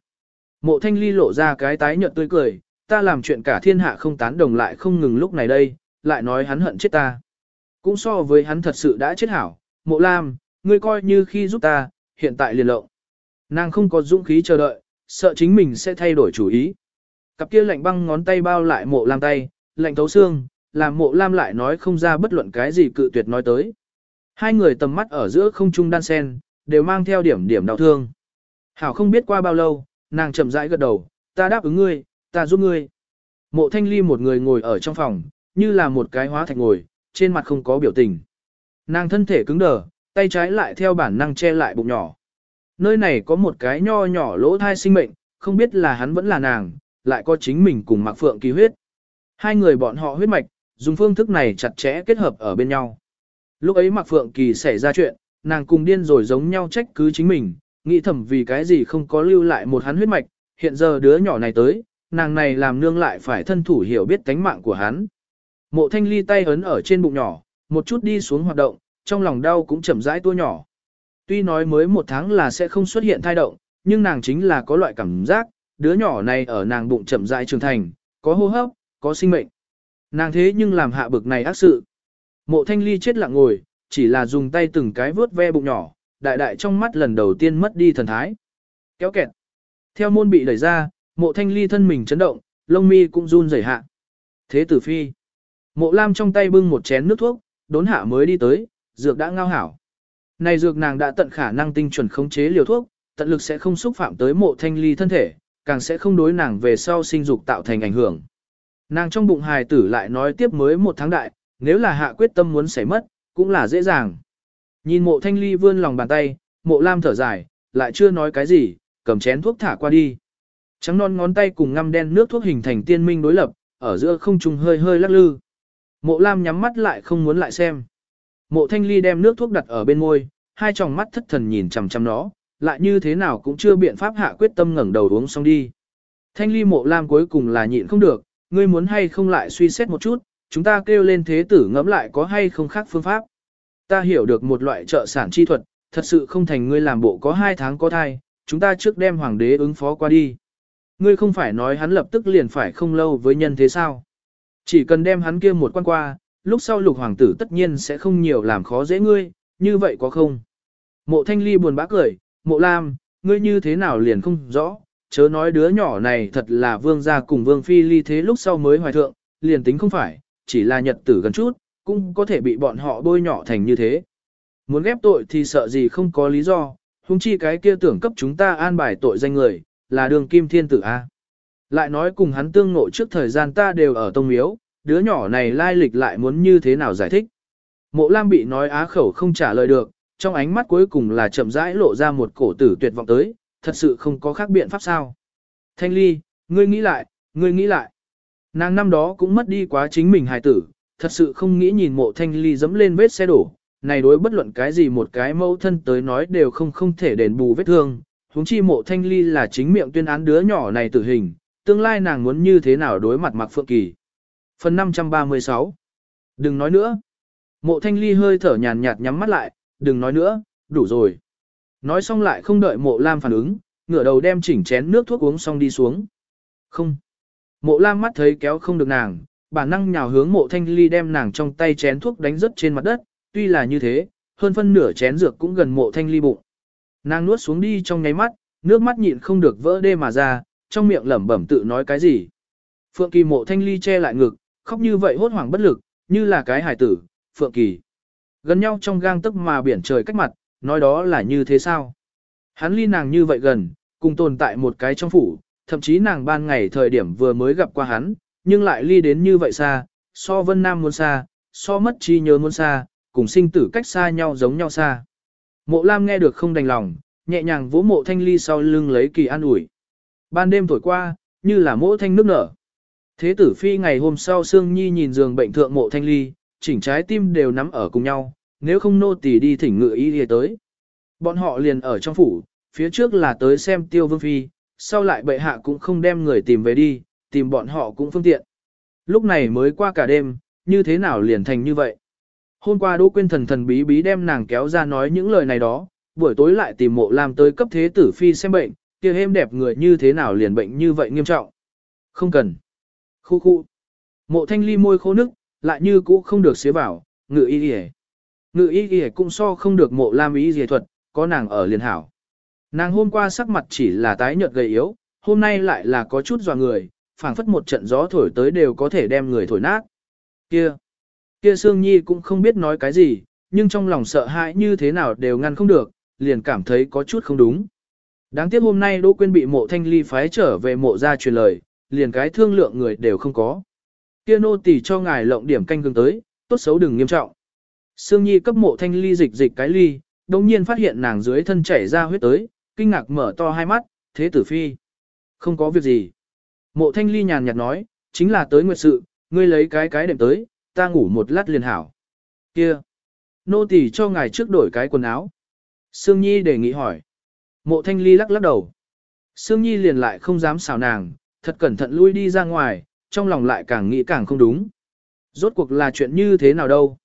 Mộ thanh ly lộ ra cái tái nhợt tươi cười, ta làm chuyện cả thiên hạ không tán đồng lại không ngừng lúc này đây, lại nói hắn hận chết ta. Cũng so với hắn thật sự đã chết hảo, mộ lam, ngươi coi như khi giúp ta, hiện tại liền lộng. Nàng không có dũng khí chờ đợi, sợ chính mình sẽ thay đổi chủ ý. Cặp kia lạnh băng ngón tay bao lại mộ lam tay, lạnh thấu xương, làm mộ lam lại nói không ra bất luận cái gì cự tuyệt nói tới. Hai người tầm mắt ở giữa không trung đan sen, đều mang theo điểm điểm đau thương. Hảo không biết qua bao lâu, nàng chậm rãi gật đầu, ta đáp ứng ngươi, ta giúp ngươi. Mộ thanh ly một người ngồi ở trong phòng, như là một cái hóa thạch ngồi, trên mặt không có biểu tình. Nàng thân thể cứng đờ, tay trái lại theo bản năng che lại bụng nhỏ. Nơi này có một cái nho nhỏ lỗ thai sinh mệnh, không biết là hắn vẫn là nàng, lại có chính mình cùng Mạc Phượng kỳ huyết. Hai người bọn họ huyết mạch, dùng phương thức này chặt chẽ kết hợp ở bên nhau. Lúc ấy Mạc Phượng Kỳ xảy ra chuyện, nàng cùng điên rồi giống nhau trách cứ chính mình, nghĩ thầm vì cái gì không có lưu lại một hắn huyết mạch, hiện giờ đứa nhỏ này tới, nàng này làm nương lại phải thân thủ hiểu biết tánh mạng của hắn. Mộ thanh ly tay ấn ở trên bụng nhỏ, một chút đi xuống hoạt động, trong lòng đau cũng chậm rãi tua nhỏ. Tuy nói mới một tháng là sẽ không xuất hiện thai động, nhưng nàng chính là có loại cảm giác, đứa nhỏ này ở nàng bụng chậm rãi trưởng thành, có hô hấp, có sinh mệnh. Nàng thế nhưng làm hạ bực này ác sự. Mộ thanh ly chết lặng ngồi, chỉ là dùng tay từng cái vớt ve bụng nhỏ, đại đại trong mắt lần đầu tiên mất đi thần thái. Kéo kẹt. Theo môn bị đẩy ra, mộ thanh ly thân mình chấn động, lông mi cũng run rẩy hạ. Thế tử phi. Mộ lam trong tay bưng một chén nước thuốc, đốn hạ mới đi tới, dược đã ngao hảo. Này dược nàng đã tận khả năng tinh chuẩn khống chế liều thuốc, tận lực sẽ không xúc phạm tới mộ thanh ly thân thể, càng sẽ không đối nàng về sau sinh dục tạo thành ảnh hưởng. Nàng trong bụng hài tử lại nói tiếp mới một tháng đại, nếu là hạ quyết tâm muốn xảy mất, cũng là dễ dàng. Nhìn mộ thanh ly vươn lòng bàn tay, mộ lam thở dài, lại chưa nói cái gì, cầm chén thuốc thả qua đi. Trắng non ngón tay cùng ngăm đen nước thuốc hình thành tiên minh đối lập, ở giữa không trùng hơi hơi lắc lư. Mộ Lam nhắm mắt lại không muốn lại xem. Mộ Thanh Ly đem nước thuốc đặt ở bên môi, hai tròng mắt thất thần nhìn chằm chằm nó, lại như thế nào cũng chưa biện pháp hạ quyết tâm ngẩng đầu uống xong đi. Thanh Ly Mộ Lam cuối cùng là nhịn không được, ngươi muốn hay không lại suy xét một chút, chúng ta kêu lên thế tử ngẫm lại có hay không khác phương pháp. Ta hiểu được một loại trợ sản chi thuật, thật sự không thành ngươi làm bộ có hai tháng có thai, chúng ta trước đem hoàng đế ứng phó qua đi. Ngươi không phải nói hắn lập tức liền phải không lâu với nhân thế sao? Chỉ cần đem hắn kia một quan qua, lúc sau lục hoàng tử tất nhiên sẽ không nhiều làm khó dễ ngươi, như vậy có không? Mộ thanh ly buồn bã cười, mộ lam, ngươi như thế nào liền không rõ, chớ nói đứa nhỏ này thật là vương gia cùng vương phi ly thế lúc sau mới hoài thượng, liền tính không phải, chỉ là nhật tử gần chút, cũng có thể bị bọn họ bôi nhỏ thành như thế. Muốn ghép tội thì sợ gì không có lý do, huống chi cái kia tưởng cấp chúng ta an bài tội danh người, là đường kim thiên tử A. Lại nói cùng hắn tương ngộ trước thời gian ta đều ở tông miếu, đứa nhỏ này lai lịch lại muốn như thế nào giải thích. Mộ Lam bị nói á khẩu không trả lời được, trong ánh mắt cuối cùng là chậm rãi lộ ra một cổ tử tuyệt vọng tới, thật sự không có khác biện pháp sao. Thanh Ly, ngươi nghĩ lại, ngươi nghĩ lại. Nàng năm đó cũng mất đi quá chính mình hài tử, thật sự không nghĩ nhìn mộ Thanh Ly dẫm lên vết xe đổ, này đối bất luận cái gì một cái mẫu thân tới nói đều không không thể đền bù vết thương, huống chi mộ Thanh Ly là chính miệng tuyên án đứa nhỏ này tử hình, tương lai nàng muốn như thế nào đối mặt Mạc Phượng Kỳ. Phần 536 Đừng nói nữa. Mộ Thanh Ly hơi thở nhàn nhạt nhắm mắt lại, đừng nói nữa, đủ rồi. Nói xong lại không đợi mộ Lam phản ứng, ngửa đầu đem chỉnh chén nước thuốc uống xong đi xuống. Không. Mộ Lam mắt thấy kéo không được nàng, bản năng nhào hướng mộ Thanh Ly đem nàng trong tay chén thuốc đánh rớt trên mặt đất, tuy là như thế, hơn phân nửa chén dược cũng gần mộ Thanh Ly bụng. Nàng nuốt xuống đi trong nháy mắt, nước mắt nhịn không được vỡ đê mà ra, trong miệng lẩm bẩm tự nói cái gì. Phượng Kỳ mộ Thanh Ly che lại ngực, khóc như vậy hốt hoảng bất lực, như là cái hải tử, Phượng Kỳ. Gần nhau trong gang tức mà biển trời cách mặt, nói đó là như thế sao? Hắn ly nàng như vậy gần, cùng tồn tại một cái trong phủ, thậm chí nàng ban ngày thời điểm vừa mới gặp qua hắn, nhưng lại ly đến như vậy xa, so vân nam muốn xa, so mất chi nhớ muốn xa, cùng sinh tử cách xa nhau giống nhau xa. Mộ Lam nghe được không đành lòng, nhẹ nhàng vỗ mộ thanh ly sau lưng lấy kỳ an ủi. Ban đêm thổi qua, như là mộ thanh nước nở. Thế tử phi ngày hôm sau Sương Nhi nhìn giường bệnh thượng mộ thanh ly, chỉnh trái tim đều nắm ở cùng nhau, nếu không nô tỳ đi thỉnh ngự y đi tới. Bọn họ liền ở trong phủ, phía trước là tới xem tiêu vương phi, sau lại bệ hạ cũng không đem người tìm về đi, tìm bọn họ cũng phương tiện. Lúc này mới qua cả đêm, như thế nào liền thành như vậy. Hôm qua Đỗ Quyên thần thần bí bí đem nàng kéo ra nói những lời này đó, buổi tối lại tìm mộ làm tới cấp thế tử phi xem bệnh, kia êm đẹp người như thế nào liền bệnh như vậy nghiêm trọng. Không cần. Khu khu. Mộ thanh ly môi khô nức, lại như cũ không được xế vào, ngự y y Ngự y y cũng so không được mộ lam y y thuật, có nàng ở liền hảo. Nàng hôm qua sắc mặt chỉ là tái nhợt gầy yếu, hôm nay lại là có chút dò người, phảng phất một trận gió thổi tới đều có thể đem người thổi nát. Kia, kia Sương Nhi cũng không biết nói cái gì, nhưng trong lòng sợ hãi như thế nào đều ngăn không được, liền cảm thấy có chút không đúng. Đáng tiếc hôm nay Đỗ Quyên bị mộ thanh ly phái trở về mộ ra truyền lời, liền cái thương lượng người đều không có. Kia nô tỳ cho ngài lộng điểm canh gừng tới, tốt xấu đừng nghiêm trọng. Sương Nhi cấp mộ thanh ly dịch dịch cái ly, đồng nhiên phát hiện nàng dưới thân chảy ra huyết tới, kinh ngạc mở to hai mắt, thế tử phi. Không có việc gì. Mộ thanh ly nhàn nhạt nói, chính là tới nguyệt sự, ngươi lấy cái cái đệm tới, ta ngủ một lát liền hảo. Kia. Nô tỳ cho ngài trước đổi cái quần áo. Sương Nhi đề nghị hỏi. Mộ thanh ly lắc lắc đầu. Sương Nhi liền lại không dám xào nàng, thật cẩn thận lui đi ra ngoài, trong lòng lại càng nghĩ càng không đúng. Rốt cuộc là chuyện như thế nào đâu.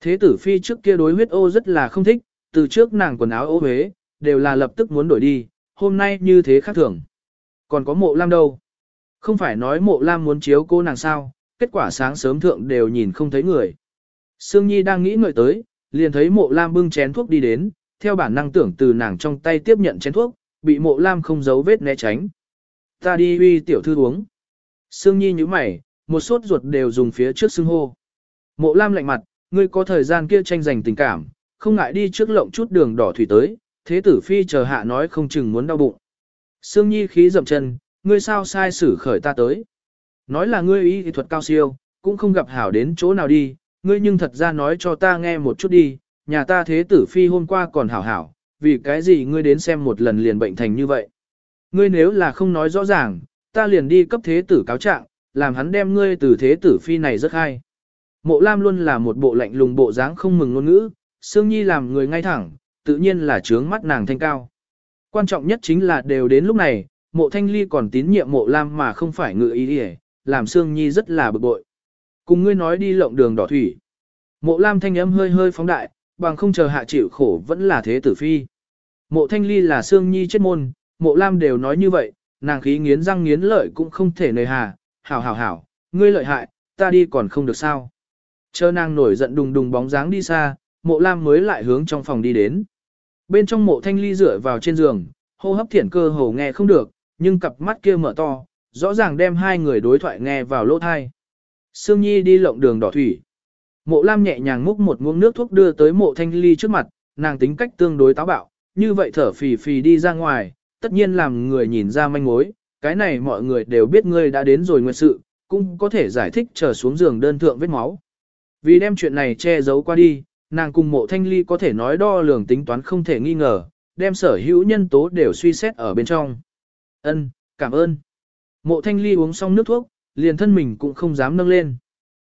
Thế tử phi trước kia đối huyết ô rất là không thích, từ trước nàng quần áo ô huế, đều là lập tức muốn đổi đi, hôm nay như thế khác thường. Còn có mộ lam đâu? Không phải nói mộ lam muốn chiếu cô nàng sao, kết quả sáng sớm thượng đều nhìn không thấy người. Sương Nhi đang nghĩ ngợi tới, liền thấy mộ lam bưng chén thuốc đi đến, theo bản năng tưởng từ nàng trong tay tiếp nhận chén thuốc, bị mộ lam không giấu vết né tránh. Ta đi uy tiểu thư uống. Sương Nhi như mày, một sốt ruột đều dùng phía trước xưng hô. Mộ lam lạnh mặt, ngươi có thời gian kia tranh giành tình cảm, không ngại đi trước lộng chút đường đỏ thủy tới, thế tử phi chờ hạ nói không chừng muốn đau bụng. Sương Nhi khí dậm chân, ngươi sao sai xử khởi ta tới. Nói là ngươi y thuật cao siêu, cũng không gặp hảo đến chỗ nào đi, ngươi nhưng thật ra nói cho ta nghe một chút đi, nhà ta thế tử phi hôm qua còn hảo hảo, vì cái gì ngươi đến xem một lần liền bệnh thành như vậy. ngươi nếu là không nói rõ ràng, ta liền đi cấp thế tử cáo trạng, làm hắn đem ngươi từ thế tử phi này rất hay. Mộ Lam luôn là một bộ lạnh lùng bộ dáng không mừng ngôn ngữ, Sương Nhi làm người ngay thẳng, tự nhiên là trướng mắt nàng thanh cao. Quan trọng nhất chính là đều đến lúc này, mộ thanh ly còn tín nhiệm mộ Lam mà không phải ngự ý đi làm Sương Nhi rất là bực bội. Cùng ngươi nói đi lộng đường đỏ thủy. Mộ Lam thanh âm hơi hơi phóng đại, bằng không chờ hạ chịu khổ vẫn là thế tử phi. Mộ thanh ly là Sương Nhi chết môn, mộ Lam đều nói như vậy, nàng khí nghiến răng nghiến lợi cũng không thể nề hà, hảo hảo hảo, ngươi lợi hại, ta đi còn không được sao. Chờ nàng nổi giận đùng đùng bóng dáng đi xa, mộ lam mới lại hướng trong phòng đi đến. Bên trong mộ thanh ly dựa vào trên giường, hô hấp thiển cơ hồ nghe không được, nhưng cặp mắt kia mở to, rõ ràng đem hai người đối thoại nghe vào lỗ thai. Sương Nhi đi lộng đường đỏ thủy. Mộ Lam nhẹ nhàng múc một muỗng nước thuốc đưa tới mộ thanh ly trước mặt, nàng tính cách tương đối táo bạo, như vậy thở phì phì đi ra ngoài, tất nhiên làm người nhìn ra manh mối, cái này mọi người đều biết ngươi đã đến rồi nguyệt sự, cũng có thể giải thích trở xuống giường đơn thượng vết máu. Vì đem chuyện này che giấu qua đi, nàng cùng mộ thanh ly có thể nói đo lường tính toán không thể nghi ngờ, đem sở hữu nhân tố đều suy xét ở bên trong. Ân, cảm ơn. Mộ thanh ly uống xong nước thuốc, liền thân mình cũng không dám nâng lên.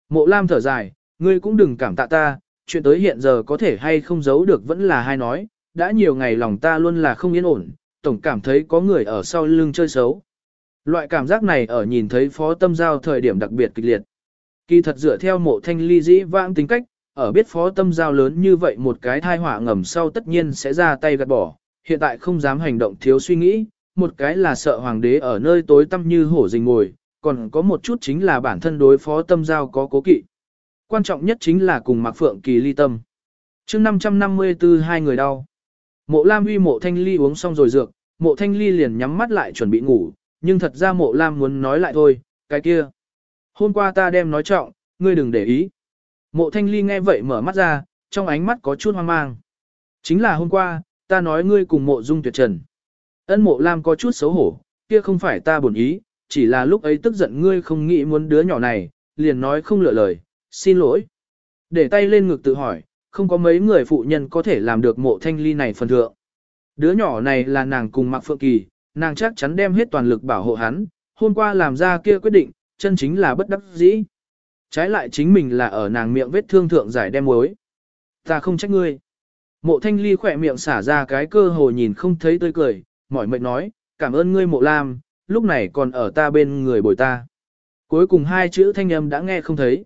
Mộ lam thở dài, ngươi cũng đừng cảm tạ ta, chuyện tới hiện giờ có thể hay không giấu được vẫn là hai nói, đã nhiều ngày lòng ta luôn là không yên ổn, tổng cảm thấy có người ở sau lưng chơi xấu. Loại cảm giác này ở nhìn thấy phó tâm giao thời điểm đặc biệt kịch liệt. Kỳ thật dựa theo mộ thanh ly dĩ vãng tính cách, ở biết phó tâm giao lớn như vậy một cái thai họa ngầm sau tất nhiên sẽ ra tay gạt bỏ, hiện tại không dám hành động thiếu suy nghĩ, một cái là sợ hoàng đế ở nơi tối tăm như hổ rình ngồi, còn có một chút chính là bản thân đối phó tâm giao có cố kỵ. Quan trọng nhất chính là cùng Mạc Phượng Kỳ ly tâm. chương 554 hai người đau. Mộ Lam uy mộ thanh ly uống xong rồi dược, mộ thanh ly liền nhắm mắt lại chuẩn bị ngủ, nhưng thật ra mộ Lam muốn nói lại thôi, cái kia. Hôm qua ta đem nói trọng, ngươi đừng để ý. Mộ thanh ly nghe vậy mở mắt ra, trong ánh mắt có chút hoang mang. Chính là hôm qua, ta nói ngươi cùng mộ dung tuyệt trần. Ân mộ Lam có chút xấu hổ, kia không phải ta buồn ý, chỉ là lúc ấy tức giận ngươi không nghĩ muốn đứa nhỏ này, liền nói không lựa lời, xin lỗi. Để tay lên ngực tự hỏi, không có mấy người phụ nhân có thể làm được mộ thanh ly này phần thượng. Đứa nhỏ này là nàng cùng Mạc Phượng Kỳ, nàng chắc chắn đem hết toàn lực bảo hộ hắn, hôm qua làm ra kia quyết định, chân chính là bất đắc dĩ. Trái lại chính mình là ở nàng miệng vết thương thượng giải đem mối. Ta không trách ngươi. Mộ thanh ly khỏe miệng xả ra cái cơ hồ nhìn không thấy tươi cười, mỏi mệt nói, cảm ơn ngươi mộ lam, lúc này còn ở ta bên người bồi ta. Cuối cùng hai chữ thanh âm đã nghe không thấy.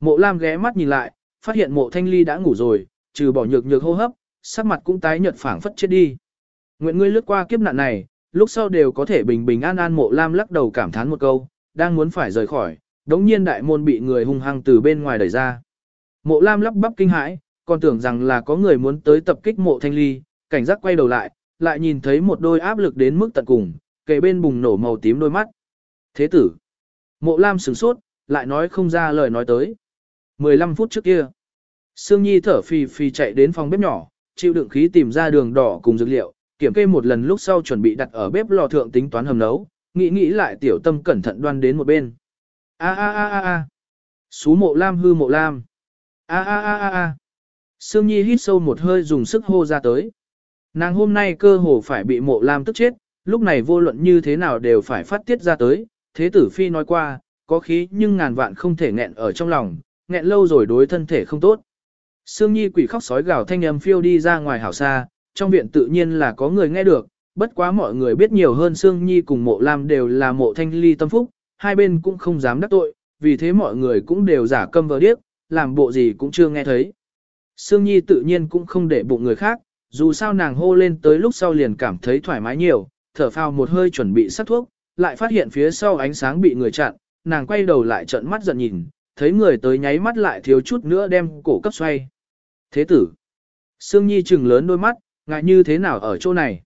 Mộ lam ghé mắt nhìn lại, phát hiện mộ thanh ly đã ngủ rồi, trừ bỏ nhược nhược hô hấp, sắc mặt cũng tái nhợt phảng phất chết đi. Nguyện ngươi lướt qua kiếp nạn này, lúc sau đều có thể bình bình an an mộ lam lắc đầu cảm thán một câu, đang muốn phải rời khỏi, đống nhiên đại môn bị người hung hăng từ bên ngoài đẩy ra. Mộ lam lắp bắp kinh hãi, còn tưởng rằng là có người muốn tới tập kích mộ thanh ly, cảnh giác quay đầu lại, lại nhìn thấy một đôi áp lực đến mức tận cùng, kề bên bùng nổ màu tím đôi mắt. Thế tử. Mộ lam sửng sốt, lại nói không ra lời nói tới. 15 phút trước kia, Sương Nhi thở phì phì chạy đến phòng bếp nhỏ, chịu đựng khí tìm ra đường đỏ cùng dược liệu, kiểm kê một lần lúc sau chuẩn bị đặt ở bếp lò thượng tính toán hầm nấu, nghĩ nghĩ lại tiểu tâm cẩn thận đoan đến một bên. A a a a a. Xú mộ lam hư mộ lam. A a a a a. Sương Nhi hít sâu một hơi dùng sức hô ra tới. Nàng hôm nay cơ hồ phải bị mộ lam tức chết, lúc này vô luận như thế nào đều phải phát tiết ra tới. Thế tử phi nói qua, có khí nhưng ngàn vạn không thể nghẹn ở trong lòng, nghẹn lâu rồi đối thân thể không tốt. Sương Nhi quỷ khóc sói gào thanh âm phiêu đi ra ngoài hảo xa, trong viện tự nhiên là có người nghe được, bất quá mọi người biết nhiều hơn Sương Nhi cùng mộ Lam đều là mộ thanh ly tâm phúc, hai bên cũng không dám đắc tội, vì thế mọi người cũng đều giả câm vờ điếc, làm bộ gì cũng chưa nghe thấy. Sương Nhi tự nhiên cũng không để bụng người khác, dù sao nàng hô lên tới lúc sau liền cảm thấy thoải mái nhiều, thở phào một hơi chuẩn bị sát thuốc, lại phát hiện phía sau ánh sáng bị người chặn, nàng quay đầu lại trợn mắt giận nhìn, thấy người tới nháy mắt lại thiếu chút nữa đem cổ cấp xoay. Thế tử. Sương Nhi trừng lớn đôi mắt, ngại như thế nào ở chỗ này.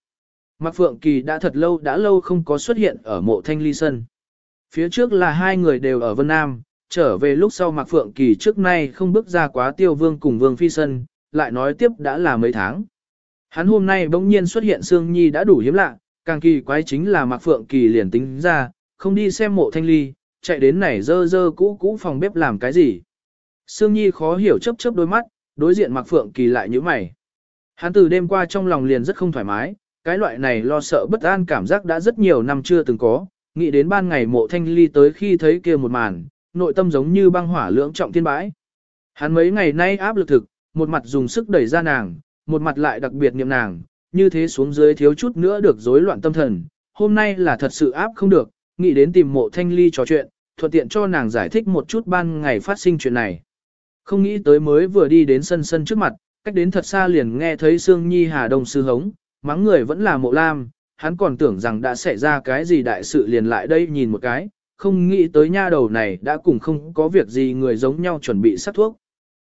Mạc Phượng Kỳ đã thật lâu đã lâu không có xuất hiện ở mộ thanh ly sân. Phía trước là hai người đều ở Vân Nam, trở về lúc sau Mạc Phượng Kỳ trước nay không bước ra quá tiêu vương cùng vương phi sân, lại nói tiếp đã là mấy tháng. Hắn hôm nay bỗng nhiên xuất hiện Sương Nhi đã đủ hiếm lạ, càng kỳ quái chính là Mạc Phượng Kỳ liền tính ra, không đi xem mộ thanh ly, chạy đến này dơ dơ cũ cũ phòng bếp làm cái gì. Sương Nhi khó hiểu chấp chấp đôi mắt, đối diện Mạc Phượng Kỳ lại như mày. Hắn từ đêm qua trong lòng liền rất không thoải mái, cái loại này lo sợ bất an cảm giác đã rất nhiều năm chưa từng có, nghĩ đến ban ngày mộ thanh ly tới khi thấy kia một màn, nội tâm giống như băng hỏa lưỡng trọng thiên bãi. Hắn mấy ngày nay áp lực thực, một mặt dùng sức đẩy ra nàng, một mặt lại đặc biệt niệm nàng, như thế xuống dưới thiếu chút nữa được rối loạn tâm thần. Hôm nay là thật sự áp không được, nghĩ đến tìm mộ thanh ly trò chuyện, thuận tiện cho nàng giải thích một chút ban ngày phát sinh chuyện này. Không nghĩ tới mới vừa đi đến sân sân trước mặt, cách đến thật xa liền nghe thấy Sương Nhi Hà Đông sư hống, mắng người vẫn là mộ lam, hắn còn tưởng rằng đã xảy ra cái gì đại sự liền lại đây nhìn một cái, không nghĩ tới nha đầu này đã cùng không có việc gì người giống nhau chuẩn bị sát thuốc.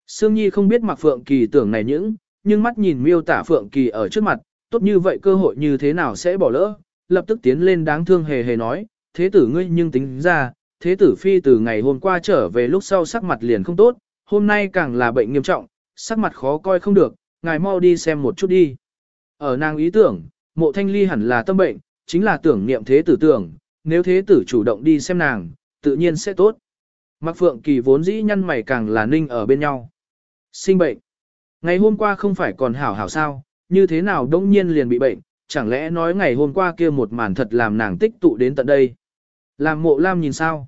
Sương Nhi không biết mặc Phượng Kỳ tưởng này những, nhưng mắt nhìn miêu tả Phượng Kỳ ở trước mặt, tốt như vậy cơ hội như thế nào sẽ bỏ lỡ, lập tức tiến lên đáng thương hề hề nói, thế tử ngươi nhưng tính ra, thế tử phi từ ngày hôm qua trở về lúc sau sắc mặt liền không tốt, hôm nay càng là bệnh nghiêm trọng, sắc mặt khó coi không được, ngài mau đi xem một chút đi. Ở nàng ý tưởng, mộ thanh ly hẳn là tâm bệnh, chính là tưởng niệm thế tử tưởng, nếu thế tử chủ động đi xem nàng, tự nhiên sẽ tốt. Mạc Phượng Kỳ vốn dĩ nhăn mày càng là ninh ở bên nhau. Sinh bệnh. Ngày hôm qua không phải còn hảo hảo sao, như thế nào đông nhiên liền bị bệnh, chẳng lẽ nói ngày hôm qua kia một màn thật làm nàng tích tụ đến tận đây. Làm mộ lam nhìn sao?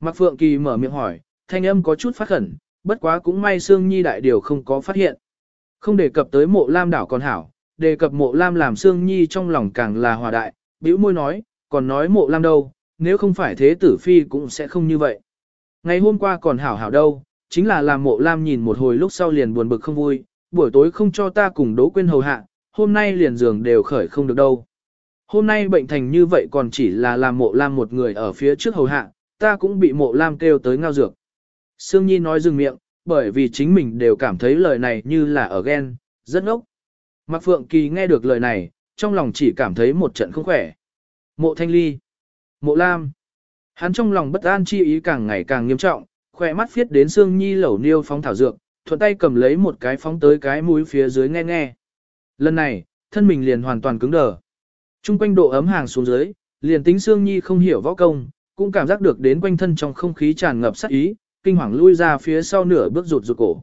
Mạc Phượng Kỳ mở miệng hỏi, thanh âm có chút phát khẩn, bất quá cũng may Sương Nhi đại điều không có phát hiện. Không đề cập tới mộ lam đảo còn hảo, đề cập mộ lam làm Sương Nhi trong lòng càng là hòa đại, bĩu môi nói, còn nói mộ lam đâu, nếu không phải thế tử phi cũng sẽ không như vậy. Ngày hôm qua còn hảo hảo đâu, chính là làm mộ lam nhìn một hồi lúc sau liền buồn bực không vui, buổi tối không cho ta cùng đố quên hầu hạ, hôm nay liền giường đều khởi không được đâu. Hôm nay bệnh thành như vậy còn chỉ là làm mộ lam một người ở phía trước hầu hạ, ta cũng bị mộ lam kêu tới ngao dược. Sương Nhi nói dừng miệng, bởi vì chính mình đều cảm thấy lời này như là ở ghen, rất ngốc. Mạc Phượng Kỳ nghe được lời này, trong lòng chỉ cảm thấy một trận không khỏe. Mộ Thanh Ly, Mộ Lam, hắn trong lòng bất an chi ý càng ngày càng nghiêm trọng, khỏe mắt phiết đến Sương Nhi lẩu niêu phóng thảo dược, thuận tay cầm lấy một cái phóng tới cái mũi phía dưới nghe nghe. Lần này, thân mình liền hoàn toàn cứng đờ. Trung quanh độ ấm hàng xuống dưới, liền tính Sương Nhi không hiểu võ công, cũng cảm giác được đến quanh thân trong không khí tràn ngập sát ý, kinh hoàng lui ra phía sau nửa bước rụt rụt cổ.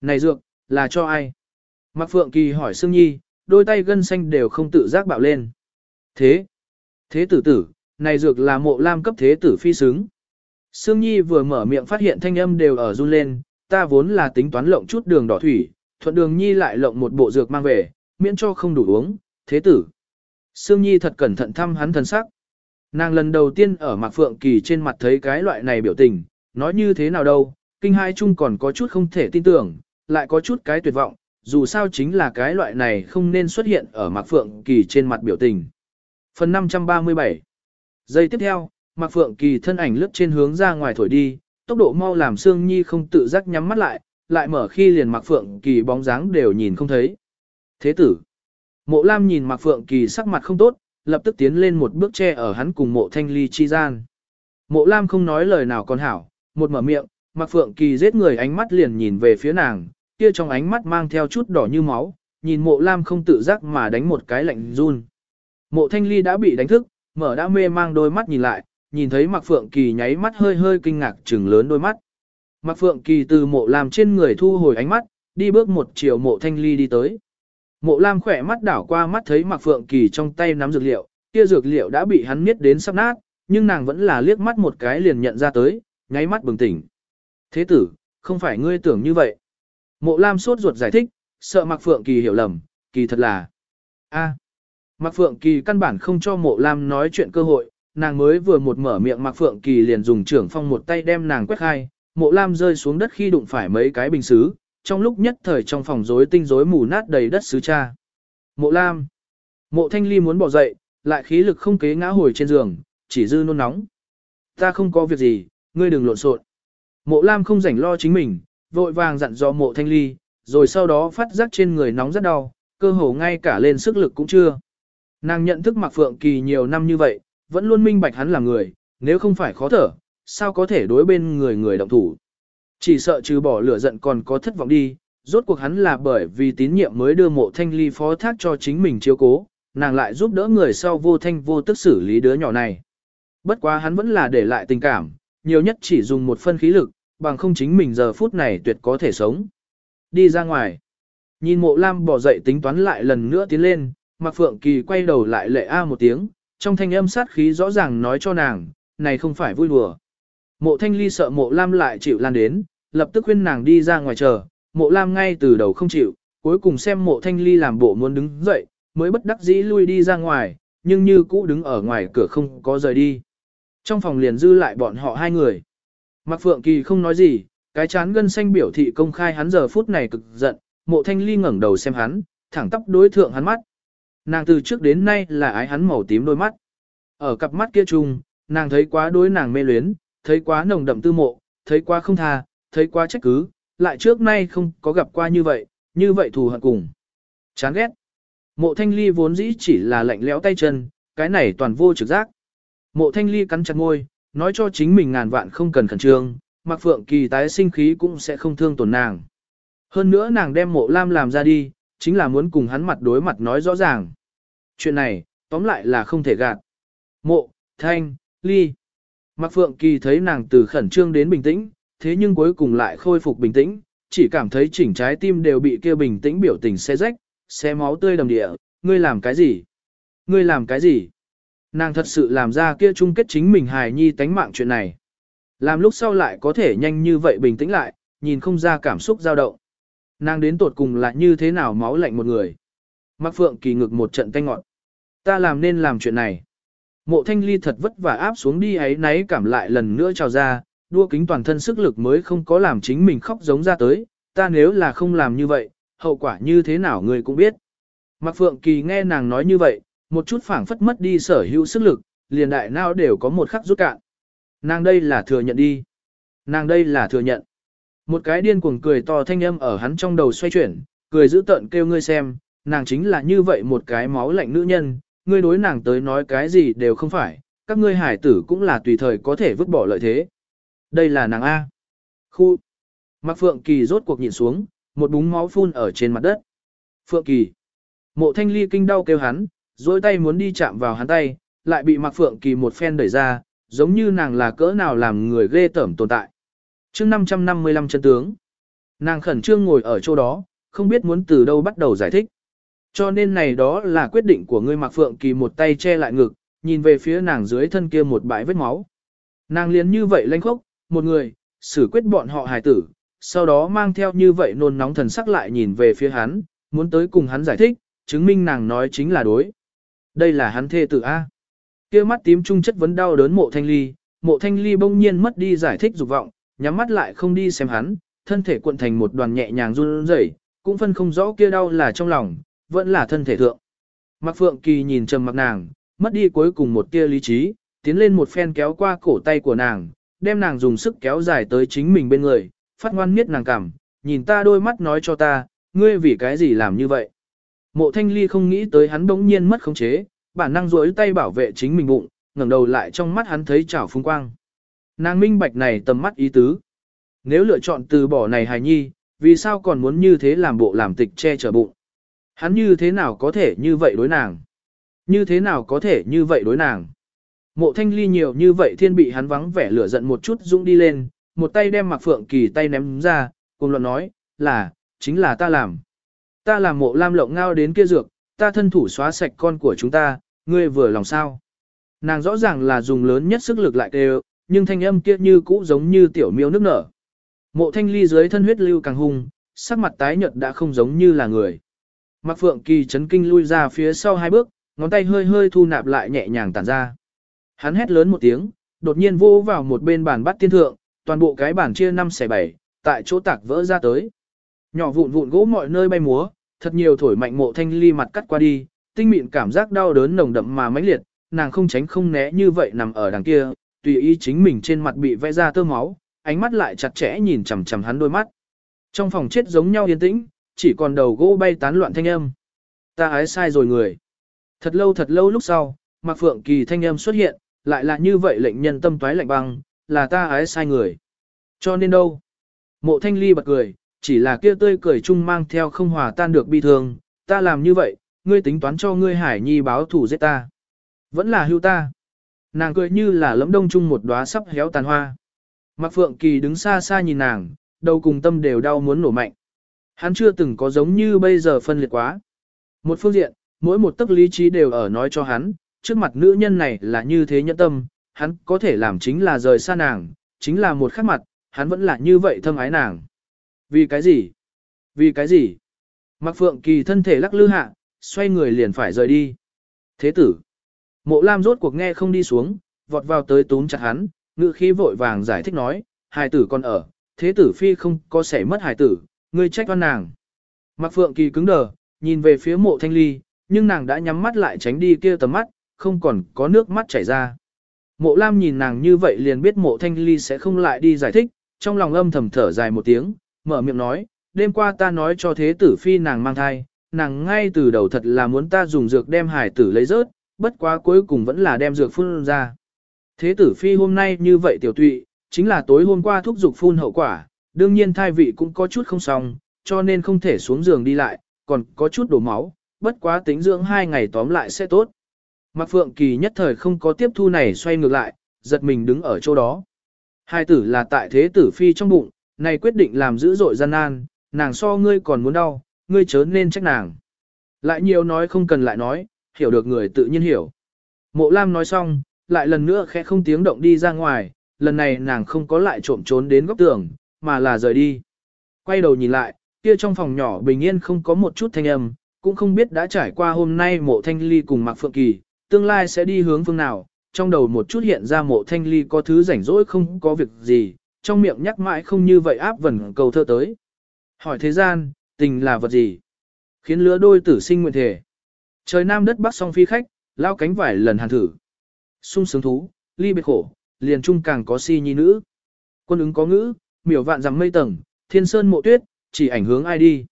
Này dược, là cho ai? Mạc Phượng Kỳ hỏi Sương Nhi, đôi tay gân xanh đều không tự giác bạo lên. Thế, thế tử tử, này dược là mộ lam cấp thế tử phi xứng. Sương Nhi vừa mở miệng phát hiện thanh âm đều ở run lên, ta vốn là tính toán lộng chút đường đỏ thủy, thuận đường Nhi lại lộng một bộ dược mang về, miễn cho không đủ uống, thế tử. Sương Nhi thật cẩn thận thăm hắn thần sắc. Nàng lần đầu tiên ở Mạc Phượng Kỳ trên mặt thấy cái loại này biểu tình, nói như thế nào đâu, kinh hai chung còn có chút không thể tin tưởng, lại có chút cái tuyệt vọng, dù sao chính là cái loại này không nên xuất hiện ở Mạc Phượng Kỳ trên mặt biểu tình. Phần 537 Giây tiếp theo, Mạc Phượng Kỳ thân ảnh lướt trên hướng ra ngoài thổi đi, tốc độ mau làm Sương Nhi không tự giác nhắm mắt lại, lại mở khi liền Mạc Phượng Kỳ bóng dáng đều nhìn không thấy. Thế tử Mộ Lam nhìn Mạc Phượng Kỳ sắc mặt không tốt, lập tức tiến lên một bước che ở hắn cùng mộ thanh ly chi gian. Mộ Lam không nói lời nào còn hảo, một mở miệng, Mạc Phượng Kỳ giết người ánh mắt liền nhìn về phía nàng, kia trong ánh mắt mang theo chút đỏ như máu, nhìn mộ Lam không tự giác mà đánh một cái lạnh run. Mộ thanh ly đã bị đánh thức, mở đã mê mang đôi mắt nhìn lại, nhìn thấy Mạc Phượng Kỳ nháy mắt hơi hơi kinh ngạc trừng lớn đôi mắt. Mạc Phượng Kỳ từ mộ Lam trên người thu hồi ánh mắt, đi bước một chiều mộ thanh ly đi tới. Mộ Lam khỏe mắt đảo qua mắt thấy Mạc Phượng Kỳ trong tay nắm dược liệu, kia dược liệu đã bị hắn miết đến sắp nát, nhưng nàng vẫn là liếc mắt một cái liền nhận ra tới, nháy mắt bừng tỉnh. Thế tử, không phải ngươi tưởng như vậy. Mộ Lam sốt ruột giải thích, sợ Mạc Phượng Kỳ hiểu lầm, kỳ thật là. a Mạc Phượng Kỳ căn bản không cho Mộ Lam nói chuyện cơ hội, nàng mới vừa một mở miệng Mạc Phượng Kỳ liền dùng trưởng phong một tay đem nàng quét khai, Mộ Lam rơi xuống đất khi đụng phải mấy cái bình xứ, trong lúc nhất thời trong phòng rối tinh rối mù nát đầy đất sứ cha. Mộ Lam. Mộ Thanh Ly muốn bỏ dậy, lại khí lực không kế ngã hồi trên giường, chỉ dư nôn nóng. Ta không có việc gì, ngươi đừng lộn xộn. Mộ Lam không rảnh lo chính mình, vội vàng dặn dò mộ Thanh Ly, rồi sau đó phát giác trên người nóng rất đau, cơ hồ ngay cả lên sức lực cũng chưa. Nàng nhận thức Mạc Phượng Kỳ nhiều năm như vậy, vẫn luôn minh bạch hắn là người, nếu không phải khó thở, sao có thể đối bên người người động thủ. Chỉ sợ trừ bỏ lửa giận còn có thất vọng đi, rốt cuộc hắn là bởi vì tín nhiệm mới đưa mộ thanh ly phó thác cho chính mình chiếu cố, nàng lại giúp đỡ người sau vô thanh vô tức xử lý đứa nhỏ này. Bất quá hắn vẫn là để lại tình cảm, nhiều nhất chỉ dùng một phân khí lực, bằng không chính mình giờ phút này tuyệt có thể sống. Đi ra ngoài. Nhìn mộ lam bỏ dậy tính toán lại lần nữa tiến lên, Mạc Phượng Kỳ quay đầu lại lệ a một tiếng, trong thanh âm sát khí rõ ràng nói cho nàng, này không phải vui đùa. Mộ Thanh Ly sợ Mộ Lam lại chịu lan đến, lập tức khuyên nàng đi ra ngoài chờ, Mộ Lam ngay từ đầu không chịu, cuối cùng xem Mộ Thanh Ly làm bộ muốn đứng dậy, mới bất đắc dĩ lui đi ra ngoài, nhưng như cũ đứng ở ngoài cửa không có rời đi. Trong phòng liền dư lại bọn họ hai người. Mạc Phượng Kỳ không nói gì, cái chán gân xanh biểu thị công khai hắn giờ phút này cực giận, Mộ Thanh Ly ngẩng đầu xem hắn, thẳng tắp đối thượng hắn mắt. Nàng từ trước đến nay là ái hắn màu tím đôi mắt. Ở cặp mắt kia chung, nàng thấy quá đối nàng mê luyến, thấy quá nồng đậm tư mộ, thấy quá không tha, thấy quá trách cứ, lại trước nay không có gặp qua như vậy, như vậy thù hận cùng. Chán ghét. Mộ thanh ly vốn dĩ chỉ là lạnh lẽo tay chân, cái này toàn vô trực giác. Mộ thanh ly cắn chặt ngôi, nói cho chính mình ngàn vạn không cần khẩn trương, mặc phượng kỳ tái sinh khí cũng sẽ không thương tổn nàng. Hơn nữa nàng đem mộ lam làm ra đi, chính là muốn cùng hắn mặt đối mặt nói rõ ràng. Chuyện này, tóm lại là không thể gạt. Mộ, thanh, ly. Mạc Phượng Kỳ thấy nàng từ khẩn trương đến bình tĩnh, thế nhưng cuối cùng lại khôi phục bình tĩnh, chỉ cảm thấy chỉnh trái tim đều bị kia bình tĩnh biểu tình xe rách, xe máu tươi đầm địa, ngươi làm cái gì? Ngươi làm cái gì? Nàng thật sự làm ra kia chung kết chính mình hài nhi tánh mạng chuyện này. Làm lúc sau lại có thể nhanh như vậy bình tĩnh lại, nhìn không ra cảm xúc dao động. Nàng đến tột cùng là như thế nào máu lạnh một người. Mạc Phượng Kỳ ngực một trận tanh ngọn. Ta làm nên làm chuyện này. Mộ thanh ly thật vất vả áp xuống đi ấy náy cảm lại lần nữa trào ra, đua kính toàn thân sức lực mới không có làm chính mình khóc giống ra tới, ta nếu là không làm như vậy, hậu quả như thế nào người cũng biết. Mạc Phượng Kỳ nghe nàng nói như vậy, một chút phảng phất mất đi sở hữu sức lực, liền đại nào đều có một khắc rút cạn. Nàng đây là thừa nhận đi. Nàng đây là thừa nhận. Một cái điên cuồng cười to thanh âm ở hắn trong đầu xoay chuyển, cười giữ tợn kêu ngươi xem, nàng chính là như vậy một cái máu lạnh nữ nhân, ngươi đối nàng tới nói cái gì đều không phải, các ngươi hải tử cũng là tùy thời có thể vứt bỏ lợi thế. Đây là nàng A. Khu. Mạc Phượng Kỳ rốt cuộc nhìn xuống, một búng máu phun ở trên mặt đất. Phượng Kỳ. Mộ thanh ly kinh đau kêu hắn, dối tay muốn đi chạm vào hắn tay, lại bị Mạc Phượng Kỳ một phen đẩy ra, giống như nàng là cỡ nào làm người ghê tởm tồn tại. chương 555 chân tướng. Nàng khẩn trương ngồi ở chỗ đó, không biết muốn từ đâu bắt đầu giải thích. Cho nên này đó là quyết định của ngươi Mạc Phượng Kỳ một tay che lại ngực, nhìn về phía nàng dưới thân kia một bãi vết máu. Nàng liền như vậy lanh khốc, một người, xử quyết bọn họ hài tử, sau đó mang theo như vậy nôn nóng thần sắc lại nhìn về phía hắn, muốn tới cùng hắn giải thích, chứng minh nàng nói chính là đối. Đây là hắn thê tử A. kia mắt tím trung chất vấn đau đớn mộ thanh ly, mộ thanh ly bỗng nhiên mất đi giải thích dục vọng, nhắm mắt lại không đi xem hắn, thân thể cuộn thành một đoàn nhẹ nhàng run rẩy, cũng phân không rõ kia đau là trong lòng, vẫn là thân thể thượng. Mạc Phượng Kỳ nhìn trầm mặc nàng, mất đi cuối cùng một tia lý trí, tiến lên một phen kéo qua cổ tay của nàng, đem nàng dùng sức kéo dài tới chính mình bên người, phát ngoan miết nàng cảm, nhìn ta đôi mắt nói cho ta, ngươi vì cái gì làm như vậy. Mộ thanh ly không nghĩ tới hắn bỗng nhiên mất khống chế, bản năng rối tay bảo vệ chính mình bụng, ngẩng đầu lại trong mắt hắn thấy trào phung quang. Nàng minh bạch này tầm mắt ý tứ. Nếu lựa chọn từ bỏ này hài nhi, vì sao còn muốn như thế làm bộ làm tịch che chở bụng. Hắn như thế nào có thể như vậy đối nàng? Như thế nào có thể như vậy đối nàng? Mộ thanh ly nhiều như vậy thiên bị hắn vắng vẻ lửa giận một chút dũng đi lên, một tay đem mặc phượng kỳ tay ném ra, cùng luận nói, là, chính là ta làm. Ta làm mộ lam lộng ngao đến kia dược, ta thân thủ xóa sạch con của chúng ta, ngươi vừa lòng sao. Nàng rõ ràng là dùng lớn nhất sức lực lại kêu, nhưng thanh âm kia như cũ giống như tiểu miêu nước nở. Mộ thanh ly dưới thân huyết lưu càng hung, sắc mặt tái nhợt đã không giống như là người. Mạc Phượng Kỳ chấn kinh lui ra phía sau hai bước, ngón tay hơi hơi thu nạp lại nhẹ nhàng tản ra. Hắn hét lớn một tiếng, đột nhiên vô vào một bên bàn bắt tiên thượng, toàn bộ cái bàn chia năm xẻ bảy, tại chỗ tạc vỡ ra tới. Nhỏ vụn vụn gỗ mọi nơi bay múa, thật nhiều thổi mạnh mộ thanh ly mặt cắt qua đi, tinh mịn cảm giác đau đớn nồng đậm mà mãnh liệt, nàng không tránh không né như vậy nằm ở đằng kia, tùy ý chính mình trên mặt bị vẽ ra tơ máu, ánh mắt lại chặt chẽ nhìn chằm chằm hắn đôi mắt. Trong phòng chết giống nhau yên tĩnh, chỉ còn đầu gỗ bay tán loạn thanh âm. Ta ái sai rồi người. Thật lâu thật lâu lúc sau, Mạc Phượng Kỳ thanh âm xuất hiện, lại là như vậy lệnh nhân tâm toái lạnh băng, là ta ái sai người. Cho nên đâu? Mộ thanh ly bật cười, chỉ là kia tươi cười chung mang theo không hòa tan được bi thương, ta làm như vậy, ngươi tính toán cho ngươi hải nhi báo thủ giết ta. Vẫn là hưu ta. Nàng cười như là lẫm đông chung một đóa sắp héo tàn hoa. Mạc Phượng Kỳ đứng xa xa nhìn nàng, đầu cùng tâm đều đau muốn nổ mạnh. Hắn chưa từng có giống như bây giờ phân liệt quá. Một phương diện, mỗi một tấc lý trí đều ở nói cho hắn, trước mặt nữ nhân này là như thế nhẫn tâm, hắn có thể làm chính là rời xa nàng, chính là một khắc mặt, hắn vẫn là như vậy thâm ái nàng. Vì cái gì? Vì cái gì? Mạc Phượng Kỳ thân thể lắc lư hạ, xoay người liền phải rời đi. Thế tử. Mộ Lam rốt cuộc nghe không đi xuống, vọt vào tới túm chặt hắn, ngự khí vội vàng giải thích nói, hài tử còn ở, thế tử phi không có sẻ mất hài tử, ngươi trách oan nàng. Mạc Phượng Kỳ cứng đờ, nhìn về phía mộ thanh ly, nhưng nàng đã nhắm mắt lại tránh đi kia tầm mắt, không còn có nước mắt chảy ra. Mộ Lam nhìn nàng như vậy liền biết mộ thanh ly sẽ không lại đi giải thích, trong lòng âm thầm thở dài một tiếng, mở miệng nói, đêm qua ta nói cho thế tử phi nàng mang thai, nàng ngay từ đầu thật là muốn ta dùng dược đem hải tử lấy rớt, bất quá cuối cùng vẫn là đem dược phun ra. Thế tử phi hôm nay như vậy tiểu tụy, chính là tối hôm qua thúc dục phun hậu quả, đương nhiên thai vị cũng có chút không xong, cho nên không thể xuống giường đi lại, còn có chút đổ máu, bất quá tính dưỡng hai ngày tóm lại sẽ tốt. Mạc Phượng Kỳ nhất thời không có tiếp thu này xoay ngược lại, giật mình đứng ở chỗ đó. Hai tử là tại thế tử phi trong bụng, này quyết định làm dữ dội gian nan, nàng so ngươi còn muốn đau, ngươi chớ nên trách nàng. Lại nhiều nói không cần lại nói, hiểu được người tự nhiên hiểu. Mộ Lam nói xong, lại lần nữa khẽ không tiếng động đi ra ngoài, lần này nàng không có lại trộm trốn đến góc tường, mà là rời đi. Quay đầu nhìn lại, kia trong phòng nhỏ bình yên không có một chút thanh âm, cũng không biết đã trải qua hôm nay mộ thanh ly cùng Mạc Phượng Kỳ, tương lai sẽ đi hướng phương nào, trong đầu một chút hiện ra mộ thanh ly có thứ rảnh rỗi không có việc gì, trong miệng nhắc mãi không như vậy áp vần cầu thơ tới. Hỏi thế gian, tình là vật gì? Khiến lứa đôi tử sinh nguyện thể. Trời nam đất bắc song phi khách, lao cánh vải lần hàn thử. sung sướng thú, ly biệt khổ, liền trung càng có si nhi nữ. Quân ứng có ngữ, miểu vạn dằm mây tầng, thiên sơn mộ tuyết, chỉ ảnh hướng ai đi.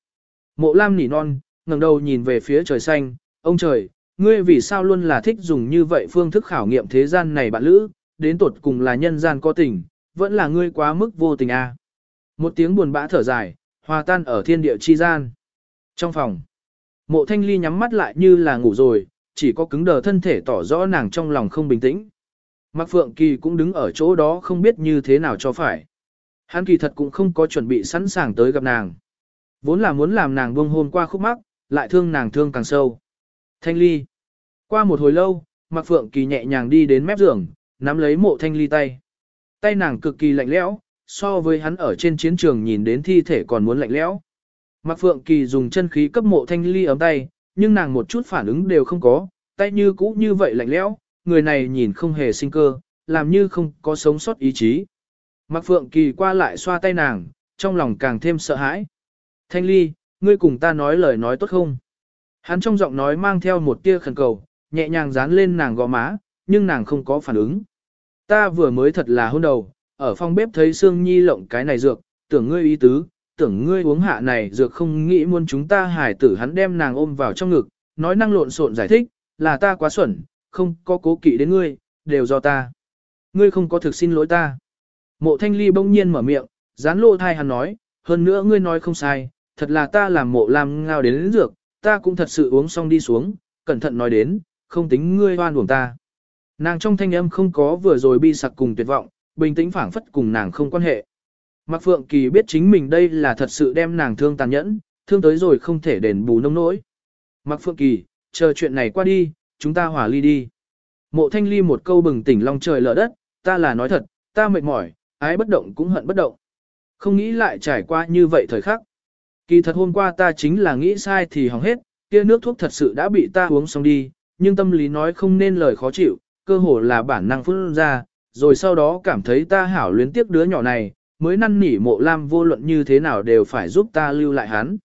Mộ lam nỉ non, ngẩng đầu nhìn về phía trời xanh, ông trời, ngươi vì sao luôn là thích dùng như vậy phương thức khảo nghiệm thế gian này bạn lữ, đến tột cùng là nhân gian có tình, vẫn là ngươi quá mức vô tình a. À. Một tiếng buồn bã thở dài, hòa tan ở thiên địa chi gian. Trong phòng, mộ thanh ly nhắm mắt lại như là ngủ rồi, chỉ có cứng đờ thân thể tỏ rõ nàng trong lòng không bình tĩnh. Mạc Phượng Kỳ cũng đứng ở chỗ đó không biết như thế nào cho phải. Hắn kỳ thật cũng không có chuẩn bị sẵn sàng tới gặp nàng. Vốn là muốn làm nàng buông hôn qua khúc mắc, lại thương nàng thương càng sâu. Thanh ly. Qua một hồi lâu, Mạc Phượng Kỳ nhẹ nhàng đi đến mép giường, nắm lấy mộ thanh ly tay. Tay nàng cực kỳ lạnh lẽo, so với hắn ở trên chiến trường nhìn đến thi thể còn muốn lạnh lẽo. Mạc Phượng Kỳ dùng chân khí cấp mộ thanh ly ấm tay, nhưng nàng một chút phản ứng đều không có, tay như cũ như vậy lạnh lẽo, người này nhìn không hề sinh cơ, làm như không có sống sót ý chí. Mạc Phượng Kỳ qua lại xoa tay nàng, trong lòng càng thêm sợ hãi. Thanh ly, ngươi cùng ta nói lời nói tốt không? Hắn trong giọng nói mang theo một tia khẩn cầu, nhẹ nhàng dán lên nàng gò má, nhưng nàng không có phản ứng. Ta vừa mới thật là hôn đầu, ở phòng bếp thấy Sương Nhi lộng cái này dược, tưởng ngươi ý tứ, tưởng ngươi uống hạ này dược không nghĩ muốn chúng ta hải tử hắn đem nàng ôm vào trong ngực, nói năng lộn xộn giải thích, là ta quá xuẩn, không có cố kỵ đến ngươi, đều do ta. Ngươi không có thực xin lỗi ta. Mộ thanh ly bỗng nhiên mở miệng, dán lộ thai hắn nói, hơn nữa ngươi nói không sai, thật là ta làm mộ làm ngao đến, đến dược, ta cũng thật sự uống xong đi xuống, cẩn thận nói đến, không tính ngươi hoan uổng ta. Nàng trong thanh âm không có vừa rồi bi sặc cùng tuyệt vọng, bình tĩnh phảng phất cùng nàng không quan hệ. Mạc Phượng Kỳ biết chính mình đây là thật sự đem nàng thương tàn nhẫn, thương tới rồi không thể đền bù nông nỗi. Mạc Phượng Kỳ, chờ chuyện này qua đi, chúng ta hòa ly đi. Mộ thanh ly một câu bừng tỉnh long trời lở đất, ta là nói thật, ta mệt mỏi, ái bất động cũng hận bất động. Không nghĩ lại trải qua như vậy thời khắc. Kỳ thật hôm qua ta chính là nghĩ sai thì hỏng hết, kia nước thuốc thật sự đã bị ta uống xong đi, nhưng tâm lý nói không nên lời khó chịu, cơ hồ là bản năng phun ra, rồi sau đó cảm thấy ta hảo luyến tiếc đứa nhỏ này, mới năn nỉ mộ lam vô luận như thế nào đều phải giúp ta lưu lại hắn.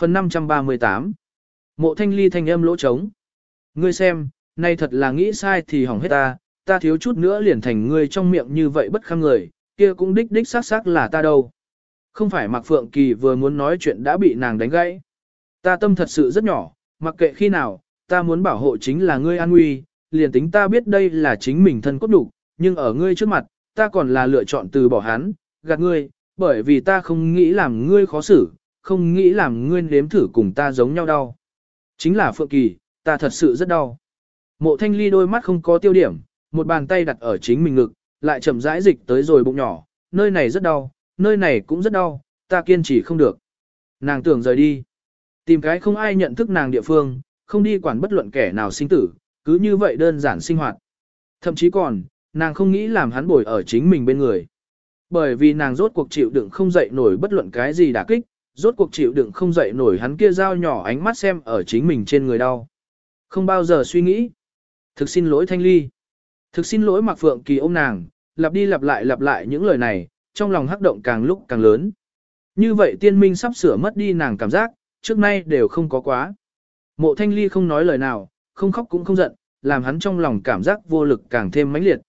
Phần 538 Mộ thanh ly thanh âm lỗ trống. Ngươi xem, nay thật là nghĩ sai thì hỏng hết ta, ta thiếu chút nữa liền thành ngươi trong miệng như vậy bất khăng người, kia cũng đích đích xác xác là ta đâu. Không phải Mạc Phượng Kỳ vừa muốn nói chuyện đã bị nàng đánh gãy. Ta tâm thật sự rất nhỏ, mặc kệ khi nào, ta muốn bảo hộ chính là ngươi an nguy, liền tính ta biết đây là chính mình thân cốt đủ, nhưng ở ngươi trước mặt, ta còn là lựa chọn từ bỏ hắn, gạt ngươi, bởi vì ta không nghĩ làm ngươi khó xử, không nghĩ làm ngươi nếm thử cùng ta giống nhau đau. Chính là Phượng Kỳ, ta thật sự rất đau. Mộ thanh ly đôi mắt không có tiêu điểm, một bàn tay đặt ở chính mình ngực, lại chậm rãi dịch tới rồi bụng nhỏ, nơi này rất đau, nơi này cũng rất đau, ta kiên trì không được. Nàng tưởng rời đi. Tìm cái không ai nhận thức nàng địa phương, không đi quản bất luận kẻ nào sinh tử, cứ như vậy đơn giản sinh hoạt. Thậm chí còn, nàng không nghĩ làm hắn bồi ở chính mình bên người. Bởi vì nàng rốt cuộc chịu đựng không dậy nổi bất luận cái gì đả kích, rốt cuộc chịu đựng không dậy nổi hắn kia dao nhỏ ánh mắt xem ở chính mình trên người đau. Không bao giờ suy nghĩ. Thực xin lỗi Thanh Ly. Thực xin lỗi Mạc Phượng Kỳ ôm nàng, lặp đi lặp lại lặp lại những lời này, trong lòng hắc động càng lúc càng lớn. Như vậy tiên minh sắp sửa mất đi nàng cảm giác, trước nay đều không có quá. Mộ Thanh Ly không nói lời nào, không khóc cũng không giận, làm hắn trong lòng cảm giác vô lực càng thêm mãnh liệt.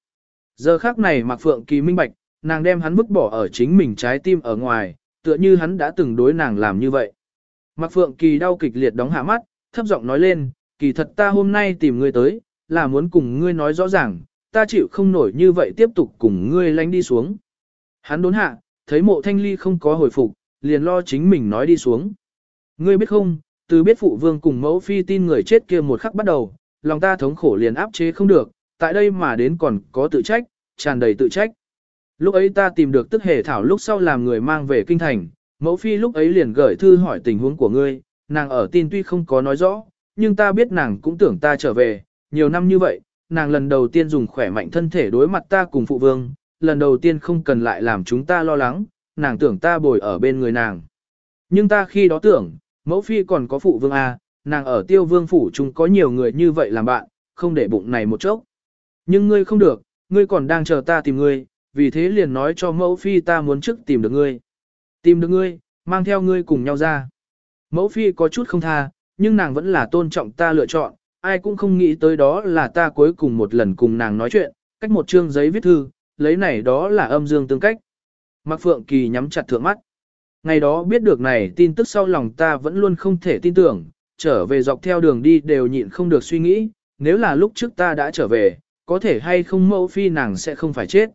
Giờ khác này Mạc Phượng Kỳ minh bạch, nàng đem hắn vứt bỏ ở chính mình trái tim ở ngoài, tựa như hắn đã từng đối nàng làm như vậy. Mạc Phượng Kỳ đau kịch liệt đóng hạ mắt, thấp giọng nói lên, kỳ thật ta hôm nay tìm ngươi tới, là muốn cùng ngươi nói rõ ràng, ta chịu không nổi như vậy tiếp tục cùng ngươi lánh đi xuống. Hắn đốn hạ, thấy mộ thanh ly không có hồi phục, liền lo chính mình nói đi xuống. Ngươi biết không, từ biết phụ vương cùng mẫu phi tin người chết kia một khắc bắt đầu, lòng ta thống khổ liền áp chế không được, tại đây mà đến còn có tự trách, tràn đầy tự trách. Lúc ấy ta tìm được tức hề thảo lúc sau làm người mang về kinh thành, mẫu phi lúc ấy liền gửi thư hỏi tình huống của ngươi, nàng ở tin tuy không có nói rõ, nhưng ta biết nàng cũng tưởng ta trở về, nhiều năm như vậy, nàng lần đầu tiên dùng khỏe mạnh thân thể đối mặt ta cùng phụ vương, lần đầu tiên không cần lại làm chúng ta lo lắng, nàng tưởng ta bồi ở bên người nàng. Nhưng ta khi đó tưởng, mẫu phi còn có phụ vương A, nàng ở tiêu vương phủ chúng có nhiều người như vậy làm bạn, không để bụng này một chốc. Nhưng ngươi không được, ngươi còn đang chờ ta tìm ngươi, vì thế liền nói cho mẫu phi ta muốn trước tìm được ngươi. Tìm được ngươi, mang theo ngươi cùng nhau ra. Mẫu phi có chút không tha, nhưng nàng vẫn là tôn trọng ta lựa chọn, ai cũng không nghĩ tới đó là ta cuối cùng một lần cùng nàng nói chuyện, cách một chương giấy viết thư, lấy này đó là âm dương tương cách. Mạc Phượng Kỳ nhắm chặt thượng mắt. Ngày đó biết được này tin tức sau lòng ta vẫn luôn không thể tin tưởng, trở về dọc theo đường đi đều nhịn không được suy nghĩ, nếu là lúc trước ta đã trở về, có thể hay không mẫu phi nàng sẽ không phải chết.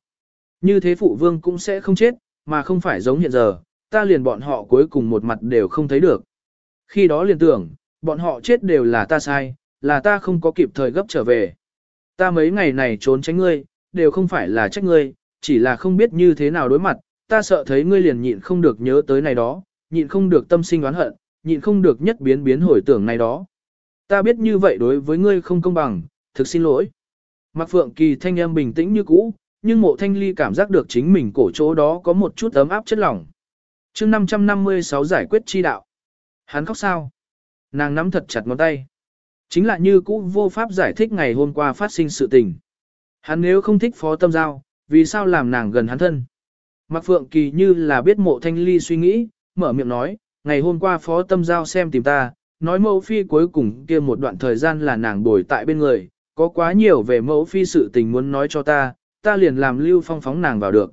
Như thế phụ vương cũng sẽ không chết, mà không phải giống hiện giờ, ta liền bọn họ cuối cùng một mặt đều không thấy được. Khi đó liền tưởng, bọn họ chết đều là ta sai, là ta không có kịp thời gấp trở về. Ta mấy ngày này trốn tránh ngươi, đều không phải là trách ngươi, chỉ là không biết như thế nào đối mặt, ta sợ thấy ngươi liền nhịn không được nhớ tới này đó, nhịn không được tâm sinh oán hận, nhịn không được nhất biến biến hồi tưởng này đó. Ta biết như vậy đối với ngươi không công bằng, thực xin lỗi. Mạc Phượng Kỳ thanh em bình tĩnh như cũ, nhưng mộ thanh ly cảm giác được chính mình cổ chỗ đó có một chút ấm áp chất lỏng. chương 556 giải quyết chi đạo. Hắn khóc sao? Nàng nắm thật chặt ngón tay. Chính là như cũ vô pháp giải thích ngày hôm qua phát sinh sự tình. Hắn nếu không thích phó tâm giao, vì sao làm nàng gần hắn thân? Mạc Phượng Kỳ như là biết mộ thanh ly suy nghĩ, mở miệng nói, ngày hôm qua phó tâm giao xem tìm ta, nói mẫu phi cuối cùng kia một đoạn thời gian là nàng bồi tại bên người, có quá nhiều về mẫu phi sự tình muốn nói cho ta, ta liền làm lưu phong phóng nàng vào được.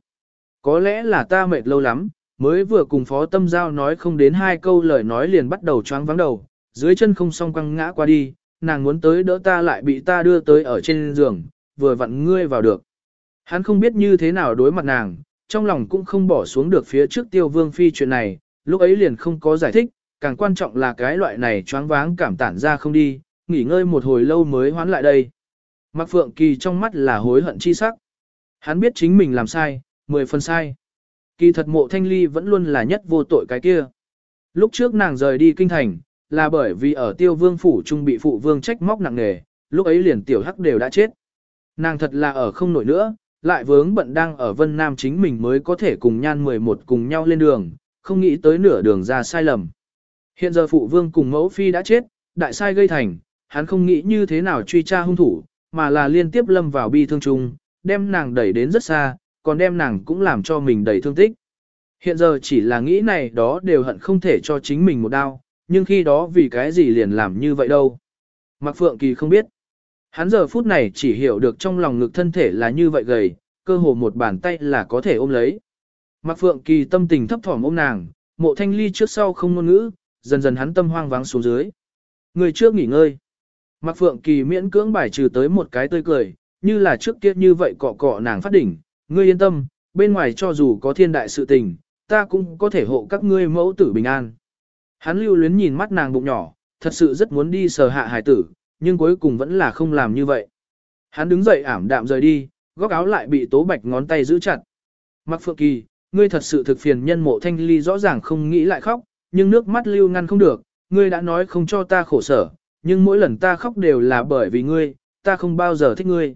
Có lẽ là ta mệt lâu lắm, mới vừa cùng phó tâm giao nói không đến hai câu lời nói liền bắt đầu choáng vắng đầu, dưới chân không song quăng ngã qua đi, nàng muốn tới đỡ ta lại bị ta đưa tới ở trên giường, vừa vặn ngươi vào được. Hắn không biết như thế nào đối mặt nàng, trong lòng cũng không bỏ xuống được phía trước tiêu vương phi chuyện này, lúc ấy liền không có giải thích, càng quan trọng là cái loại này choáng váng cảm tản ra không đi, nghỉ ngơi một hồi lâu mới hoán lại đây. Mạc Phượng Kỳ trong mắt là hối hận chi sắc. Hắn biết chính mình làm sai, mười phần sai. Kỳ thật mộ thanh ly vẫn luôn là nhất vô tội cái kia. Lúc trước nàng rời đi kinh thành, là bởi vì ở tiêu vương phủ trung bị phụ vương trách móc nặng nề, lúc ấy liền tiểu hắc đều đã chết. Nàng thật là ở không nổi nữa, lại vướng bận đang ở Vân Nam chính mình mới có thể cùng nhan 11 cùng nhau lên đường, không nghĩ tới nửa đường ra sai lầm. Hiện giờ phụ vương cùng mẫu phi đã chết, đại sai gây thành, hắn không nghĩ như thế nào truy tra hung thủ, mà là liên tiếp lâm vào bi thương chung, đem nàng đẩy đến rất xa, còn đem nàng cũng làm cho mình đầy thương tích. Hiện giờ chỉ là nghĩ này đó đều hận không thể cho chính mình một đau, nhưng khi đó vì cái gì liền làm như vậy đâu. Mạc Phượng Kỳ không biết. Hắn giờ phút này chỉ hiểu được trong lòng ngực thân thể là như vậy gầy, cơ hồ một bàn tay là có thể ôm lấy. Mạc Phượng Kỳ tâm tình thấp thỏm ôm nàng, mộ thanh ly trước sau không ngôn ngữ, dần dần hắn tâm hoang vắng xuống dưới. Người trước nghỉ ngơi. Mạc Phượng Kỳ miễn cưỡng bài trừ tới một cái tươi cười, như là trước kia như vậy cọ cọ nàng phát đỉnh. Ngươi yên tâm, bên ngoài cho dù có thiên đại sự tình, ta cũng có thể hộ các ngươi mẫu tử bình an. Hắn lưu luyến nhìn mắt nàng bụng nhỏ, thật sự rất muốn đi sờ hạ hải tử, nhưng cuối cùng vẫn là không làm như vậy. Hắn đứng dậy ảm đạm rời đi, góc áo lại bị tố bạch ngón tay giữ chặt. Mặc phượng kỳ, ngươi thật sự thực phiền nhân mộ thanh ly rõ ràng không nghĩ lại khóc, nhưng nước mắt lưu ngăn không được, ngươi đã nói không cho ta khổ sở, nhưng mỗi lần ta khóc đều là bởi vì ngươi, ta không bao giờ thích ngươi.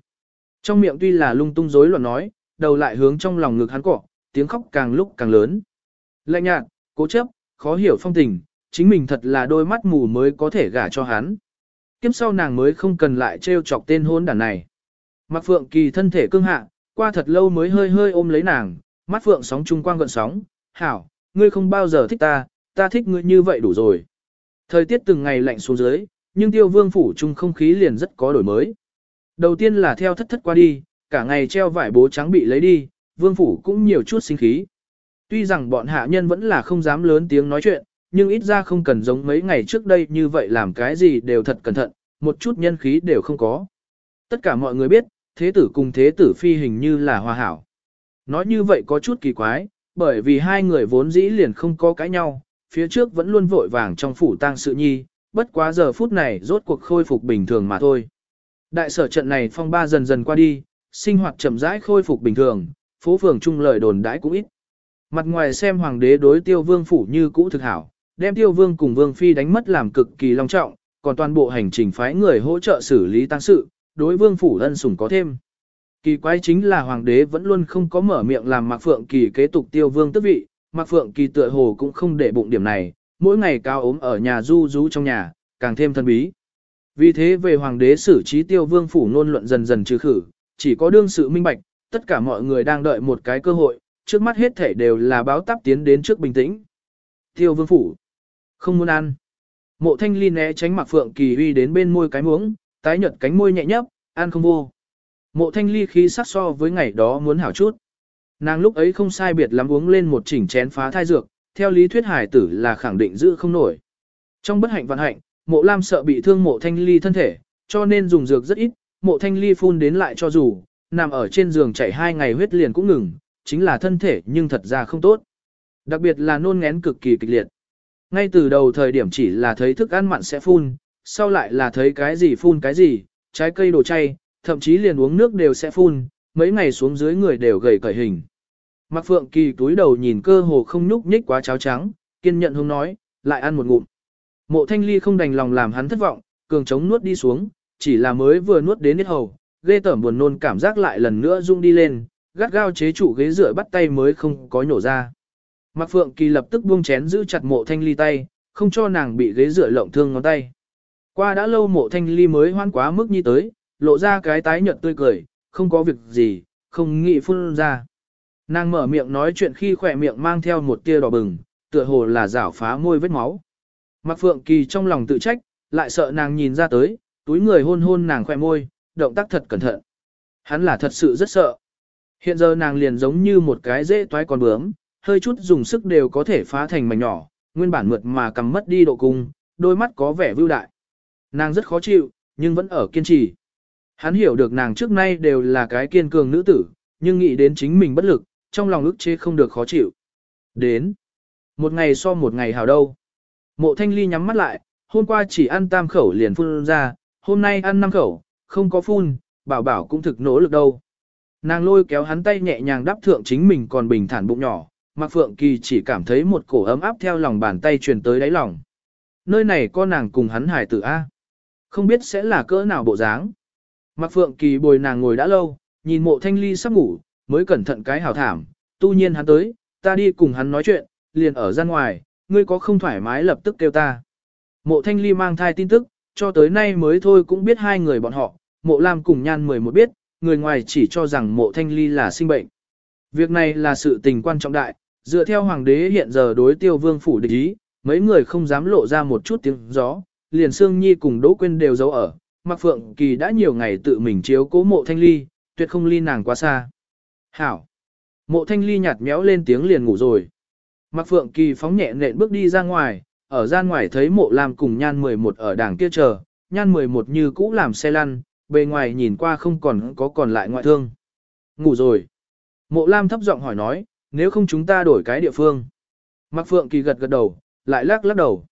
Trong miệng tuy là lung tung rối loạn nói, đầu lại hướng trong lòng ngực hắn cọ, tiếng khóc càng lúc càng lớn. Lạnh nhạt, cố chấp, khó hiểu phong tình, chính mình thật là đôi mắt mù mới có thể gả cho hắn. Kiếp sau nàng mới không cần lại trêu chọc tên hôn đàn này. Mạc Phượng Kỳ thân thể cương hạ, qua thật lâu mới hơi hơi ôm lấy nàng, mắt Phượng sóng trung quang gợn sóng, hảo, ngươi không bao giờ thích ta, ta thích ngươi như vậy đủ rồi. Thời tiết từng ngày lạnh xuống dưới, nhưng tiêu vương phủ trung không khí liền rất có đổi mới. Đầu tiên là theo thất thất qua đi, cả ngày treo vải bố trắng bị lấy đi, vương phủ cũng nhiều chút sinh khí. Tuy rằng bọn hạ nhân vẫn là không dám lớn tiếng nói chuyện, nhưng ít ra không cần giống mấy ngày trước đây như vậy làm cái gì đều thật cẩn thận, một chút nhân khí đều không có. Tất cả mọi người biết, thế tử cùng thế tử phi hình như là hòa hảo. Nói như vậy có chút kỳ quái, bởi vì hai người vốn dĩ liền không có cãi nhau, phía trước vẫn luôn vội vàng trong phủ tang sự nhi, bất quá giờ phút này rốt cuộc khôi phục bình thường mà thôi. Đại sở trận này phong ba dần dần qua đi, sinh hoạt chậm rãi khôi phục bình thường, phố phường chung lời đồn đãi cũng ít. Mặt ngoài xem hoàng đế đối tiêu vương phủ như cũ thực hảo, đem tiêu vương cùng vương phi đánh mất làm cực kỳ long trọng, còn toàn bộ hành trình phái người hỗ trợ xử lý tăng sự, đối vương phủ ân sủng có thêm. Kỳ quái chính là hoàng đế vẫn luôn không có mở miệng làm Mạc Phượng Kỳ kế tục tiêu vương tước vị, Mạc Phượng Kỳ tựa hồ cũng không để bụng điểm này, mỗi ngày cao ốm ở nhà du rú trong nhà, càng thêm thân bí. Vì thế về hoàng đế xử trí tiêu vương phủ nôn luận dần dần trừ khử, chỉ có đương sự minh bạch, tất cả mọi người đang đợi một cái cơ hội, trước mắt hết thể đều là báo táp tiến đến trước bình tĩnh. Tiêu vương phủ, không muốn ăn. Mộ thanh ly né tránh Mạc Phượng Kỳ huy đến bên môi cái muống, tái nhợt cánh môi nhẹ nhấp, ăn không vô. Mộ thanh ly khí sắc so với ngày đó muốn hảo chút. Nàng lúc ấy không sai biệt lắm uống lên một chỉnh chén phá thai dược, theo lý thuyết hải tử là khẳng định giữ không nổi. Trong bất hạnh vạn hạnh, mộ lam sợ bị thương mộ thanh ly thân thể, cho nên dùng dược rất ít, mộ thanh ly phun đến lại cho dù, nằm ở trên giường chảy hai ngày huyết liền cũng ngừng, chính là thân thể nhưng thật ra không tốt. Đặc biệt là nôn ngén cực kỳ kịch liệt. Ngay từ đầu thời điểm chỉ là thấy thức ăn mặn sẽ phun, sau lại là thấy cái gì phun cái gì, trái cây đồ chay, thậm chí liền uống nước đều sẽ phun, mấy ngày xuống dưới người đều gầy cởi hình. Mạc Phượng Kỳ túi đầu nhìn cơ hồ không nhúc nhích quá cháo trắng, kiên nhận hông nói, lại ăn một ngụm. Mộ thanh ly không đành lòng làm hắn thất vọng, cường chống nuốt đi xuống, chỉ là mới vừa nuốt đến hết hầu, ghê tởm buồn nôn cảm giác lại lần nữa rung đi lên, gắt gao chế trụ ghế rửa bắt tay mới không có nhổ ra. Mạc Phượng Kỳ lập tức buông chén giữ chặt mộ thanh ly tay, không cho nàng bị ghế rửa lộng thương ngón tay. Qua đã lâu mộ thanh ly mới hoan quá mức như tới, lộ ra cái tái nhợt tươi cười, không có việc gì, không nghĩ phun ra. Nàng mở miệng nói chuyện khi khỏe miệng mang theo một tia đỏ bừng, tựa hồ là rảo phá môi vết máu. Mạc Phượng Kỳ trong lòng tự trách, lại sợ nàng nhìn ra tới, túi người hôn hôn nàng khỏe môi, động tác thật cẩn thận. Hắn là thật sự rất sợ. Hiện giờ nàng liền giống như một cái dễ toái con bướm, hơi chút dùng sức đều có thể phá thành mảnh nhỏ, nguyên bản mượt mà cầm mất đi độ cung, đôi mắt có vẻ vưu đại. Nàng rất khó chịu, nhưng vẫn ở kiên trì. Hắn hiểu được nàng trước nay đều là cái kiên cường nữ tử, nhưng nghĩ đến chính mình bất lực, trong lòng ức chế không được khó chịu. Đến. Một ngày so một ngày hào đâu. Mộ thanh ly nhắm mắt lại, hôm qua chỉ ăn tam khẩu liền phun ra, hôm nay ăn năm khẩu, không có phun, bảo bảo cũng thực nỗ lực đâu. Nàng lôi kéo hắn tay nhẹ nhàng đáp thượng chính mình còn bình thản bụng nhỏ, Mạc Phượng Kỳ chỉ cảm thấy một cổ ấm áp theo lòng bàn tay truyền tới đáy lòng. Nơi này có nàng cùng hắn hải tử A. Không biết sẽ là cỡ nào bộ dáng. Mạc Phượng Kỳ bồi nàng ngồi đã lâu, nhìn mộ thanh ly sắp ngủ, mới cẩn thận cái hào thảm, tu nhiên hắn tới, ta đi cùng hắn nói chuyện, liền ở ra ngoài, ngươi có không thoải mái lập tức kêu ta. Mộ thanh ly mang thai tin tức, cho tới nay mới thôi cũng biết hai người bọn họ, mộ lam cùng nhan mười một biết, người ngoài chỉ cho rằng mộ thanh ly là sinh bệnh. Việc này là sự tình quan trọng đại, dựa theo hoàng đế hiện giờ đối tiêu vương phủ địch ý, mấy người không dám lộ ra một chút tiếng gió, liền Sương Nhi cùng Đỗ Quyên đều giấu ở, Mạc Phượng Kỳ đã nhiều ngày tự mình chiếu cố mộ thanh ly, tuyệt không ly nàng quá xa. Hảo! Mộ thanh ly nhạt méo lên tiếng liền ngủ rồi. Mạc Phượng Kỳ phóng nhẹ nện bước đi ra ngoài, ở gian ngoài thấy mộ làm cùng nhan 11 ở đảng kia chờ, nhan 11 như cũ làm xe lăn, bề ngoài nhìn qua không còn có còn lại ngoại thương. Ngủ rồi. Mộ Lam thấp giọng hỏi nói, nếu không chúng ta đổi cái địa phương. Mạc Phượng Kỳ gật gật đầu, lại lắc lắc đầu.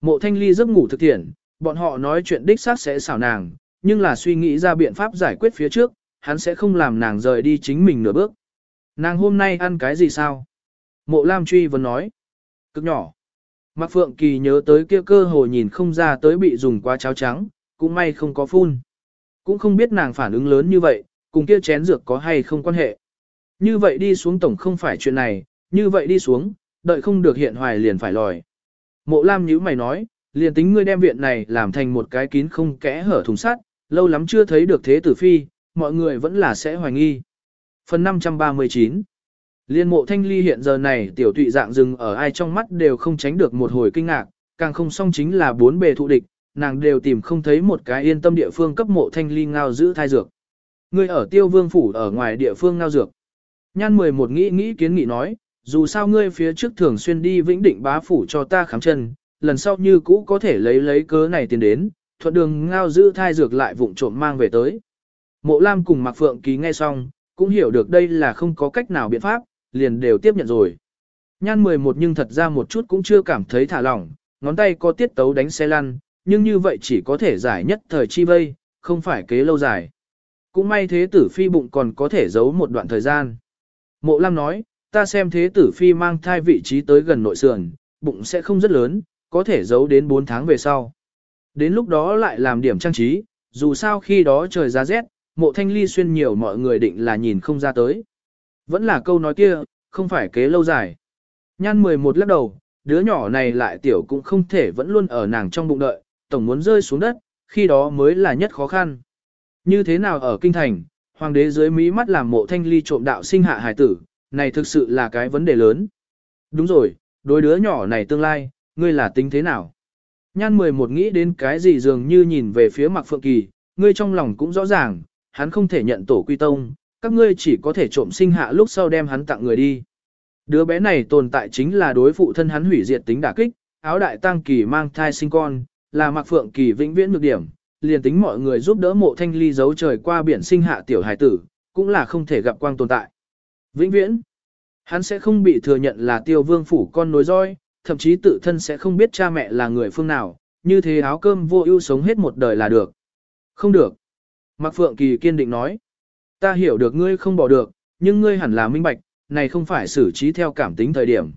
Mộ Thanh Ly giấc ngủ thực thiện, bọn họ nói chuyện đích xác sẽ xảo nàng, nhưng là suy nghĩ ra biện pháp giải quyết phía trước, hắn sẽ không làm nàng rời đi chính mình nửa bước. Nàng hôm nay ăn cái gì sao? Mộ Lam truy vấn nói. Cực nhỏ. Mạc Phượng Kỳ nhớ tới kia cơ hồ nhìn không ra tới bị dùng quá cháo trắng, cũng may không có phun. Cũng không biết nàng phản ứng lớn như vậy, cùng kia chén dược có hay không quan hệ. Như vậy đi xuống tổng không phải chuyện này, như vậy đi xuống, đợi không được hiện hoài liền phải lòi. Mộ Lam nhíu mày nói, liền tính ngươi đem viện này làm thành một cái kín không kẽ hở thùng sắt, lâu lắm chưa thấy được thế tử phi, mọi người vẫn là sẽ hoài nghi. Phần 539 Liên mộ thanh ly hiện giờ này tiểu tụy dạng dừng ở ai trong mắt đều không tránh được một hồi kinh ngạc, càng không song chính là bốn bề thụ địch, nàng đều tìm không thấy một cái yên tâm địa phương cấp mộ thanh ly ngao giữ thai dược. Ngươi ở tiêu vương phủ ở ngoài địa phương ngao dược. Nhan 11 nghĩ nghĩ kiến nghị nói, dù sao ngươi phía trước thường xuyên đi vĩnh định bá phủ cho ta khám chân, lần sau như cũ có thể lấy lấy cớ này tiền đến, thuận đường ngao giữ thai dược lại vụng trộm mang về tới. Mộ Lam cùng Mạc Phượng Ký nghe xong, cũng hiểu được đây là không có cách nào biện pháp, liền đều tiếp nhận rồi. Nhan 11 nhưng thật ra một chút cũng chưa cảm thấy thả lỏng, ngón tay có tiết tấu đánh xe lăn, nhưng như vậy chỉ có thể giải nhất thời chi vây, không phải kế lâu dài. Cũng may thế tử phi bụng còn có thể giấu một đoạn thời gian. Mộ Lam nói, ta xem thế tử phi mang thai vị trí tới gần nội sườn, bụng sẽ không rất lớn, có thể giấu đến 4 tháng về sau. Đến lúc đó lại làm điểm trang trí, dù sao khi đó trời ra rét, mộ thanh ly xuyên nhiều mọi người định là nhìn không ra tới. Vẫn là câu nói kia, không phải kế lâu dài. Nhan 11 lắc đầu, đứa nhỏ này lại tiểu cũng không thể vẫn luôn ở nàng trong bụng đợi, tổng muốn rơi xuống đất, khi đó mới là nhất khó khăn. Như thế nào ở kinh thành, hoàng đế dưới mí mắt làm mộ thanh ly trộm đạo sinh hạ hải tử, này thực sự là cái vấn đề lớn. Đúng rồi, đối đứa nhỏ này tương lai, ngươi là tính thế nào? Nhan 11 nghĩ đến cái gì dường như nhìn về phía Mạc Phượng Kỳ, ngươi trong lòng cũng rõ ràng, hắn không thể nhận tổ quy tông, các ngươi chỉ có thể trộm sinh hạ lúc sau đem hắn tặng người đi. Đứa bé này tồn tại chính là đối phụ thân hắn hủy diệt tính đả kích, áo đại tăng kỳ mang thai sinh con, là Mạc Phượng Kỳ vĩnh viễn nhược điểm, liền tính mọi người giúp đỡ mộ thanh ly giấu trời qua biển sinh hạ tiểu hải tử, cũng là không thể gặp quang tồn tại. Vĩnh viễn, hắn sẽ không bị thừa nhận là tiêu vương phủ con nối roi, thậm chí tự thân sẽ không biết cha mẹ là người phương nào, như thế áo cơm vô ưu sống hết một đời là được. Không được. Mạc Phượng Kỳ kiên định nói. Ta hiểu được ngươi không bỏ được, nhưng ngươi hẳn là minh bạch, này không phải xử trí theo cảm tính thời điểm.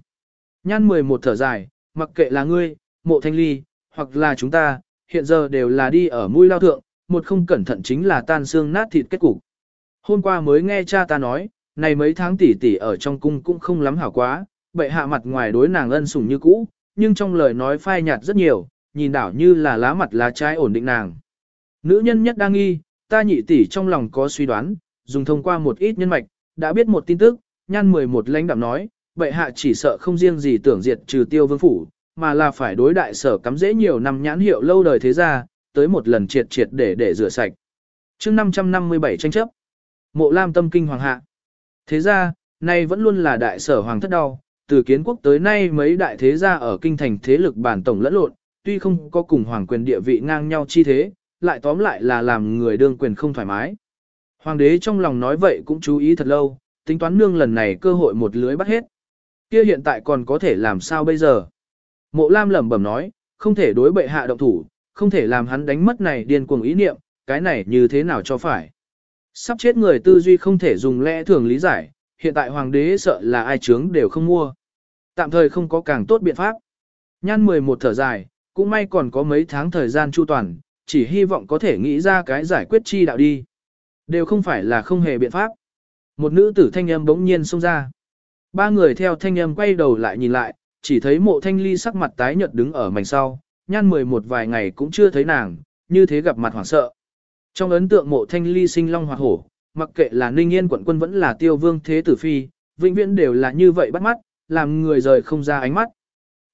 Nhan 11 thở dài, mặc kệ là ngươi, mộ thanh ly, hoặc là chúng ta, hiện giờ đều là đi ở mũi lao thượng, một không cẩn thận chính là tan xương nát thịt kết cục. Hôm qua mới nghe cha ta nói, này mấy tháng tỷ tỷ ở trong cung cũng không lắm hảo quá, bệ hạ mặt ngoài đối nàng ân sủng như cũ, nhưng trong lời nói phai nhạt rất nhiều, nhìn đảo như là lá mặt lá trái ổn định nàng. Nữ nhân nhất đang nghi, ta nhị tỷ trong lòng có suy đoán, dùng thông qua một ít nhân mạch, đã biết một tin tức, nhan 11 lãnh đạm nói, bệ hạ chỉ sợ không riêng gì tưởng diệt trừ tiêu vương phủ, mà là phải đối đại sở cắm dễ nhiều năm nhãn hiệu lâu đời thế gia, tới một lần triệt triệt để để rửa sạch. chương 557 tranh chấp, mộ lam tâm kinh hoàng hạ. Thế ra, nay vẫn luôn là đại sở hoàng thất đau, từ kiến quốc tới nay mấy đại thế gia ở kinh thành thế lực bản tổng lẫn lộn, tuy không có cùng hoàng quyền địa vị ngang nhau chi thế, lại tóm lại là làm người đương quyền không thoải mái. Hoàng đế trong lòng nói vậy cũng chú ý thật lâu, tính toán nương lần này cơ hội một lưới bắt hết. Kia hiện tại còn có thể làm sao bây giờ? Mộ Lam lẩm bẩm nói, không thể đối bệ hạ động thủ, không thể làm hắn đánh mất này điên cuồng ý niệm, cái này như thế nào cho phải. Sắp chết người tư duy không thể dùng lẽ thường lý giải, hiện tại hoàng đế sợ là ai chướng đều không mua. Tạm thời không có càng tốt biện pháp. Nhan 11 thở dài, cũng may còn có mấy tháng thời gian chu toàn, chỉ hy vọng có thể nghĩ ra cái giải quyết chi đạo đi. Đều không phải là không hề biện pháp. Một nữ tử thanh âm bỗng nhiên xông ra. Ba người theo thanh âm quay đầu lại nhìn lại, chỉ thấy mộ thanh ly sắc mặt tái nhợt đứng ở mảnh sau, nhan 11 vài ngày cũng chưa thấy nàng, như thế gặp mặt hoảng sợ. Trong ấn tượng mộ thanh ly sinh long hoa hổ, mặc kệ là ninh yên quận quân vẫn là tiêu vương thế tử phi, vĩnh viễn đều là như vậy bắt mắt, làm người rời không ra ánh mắt.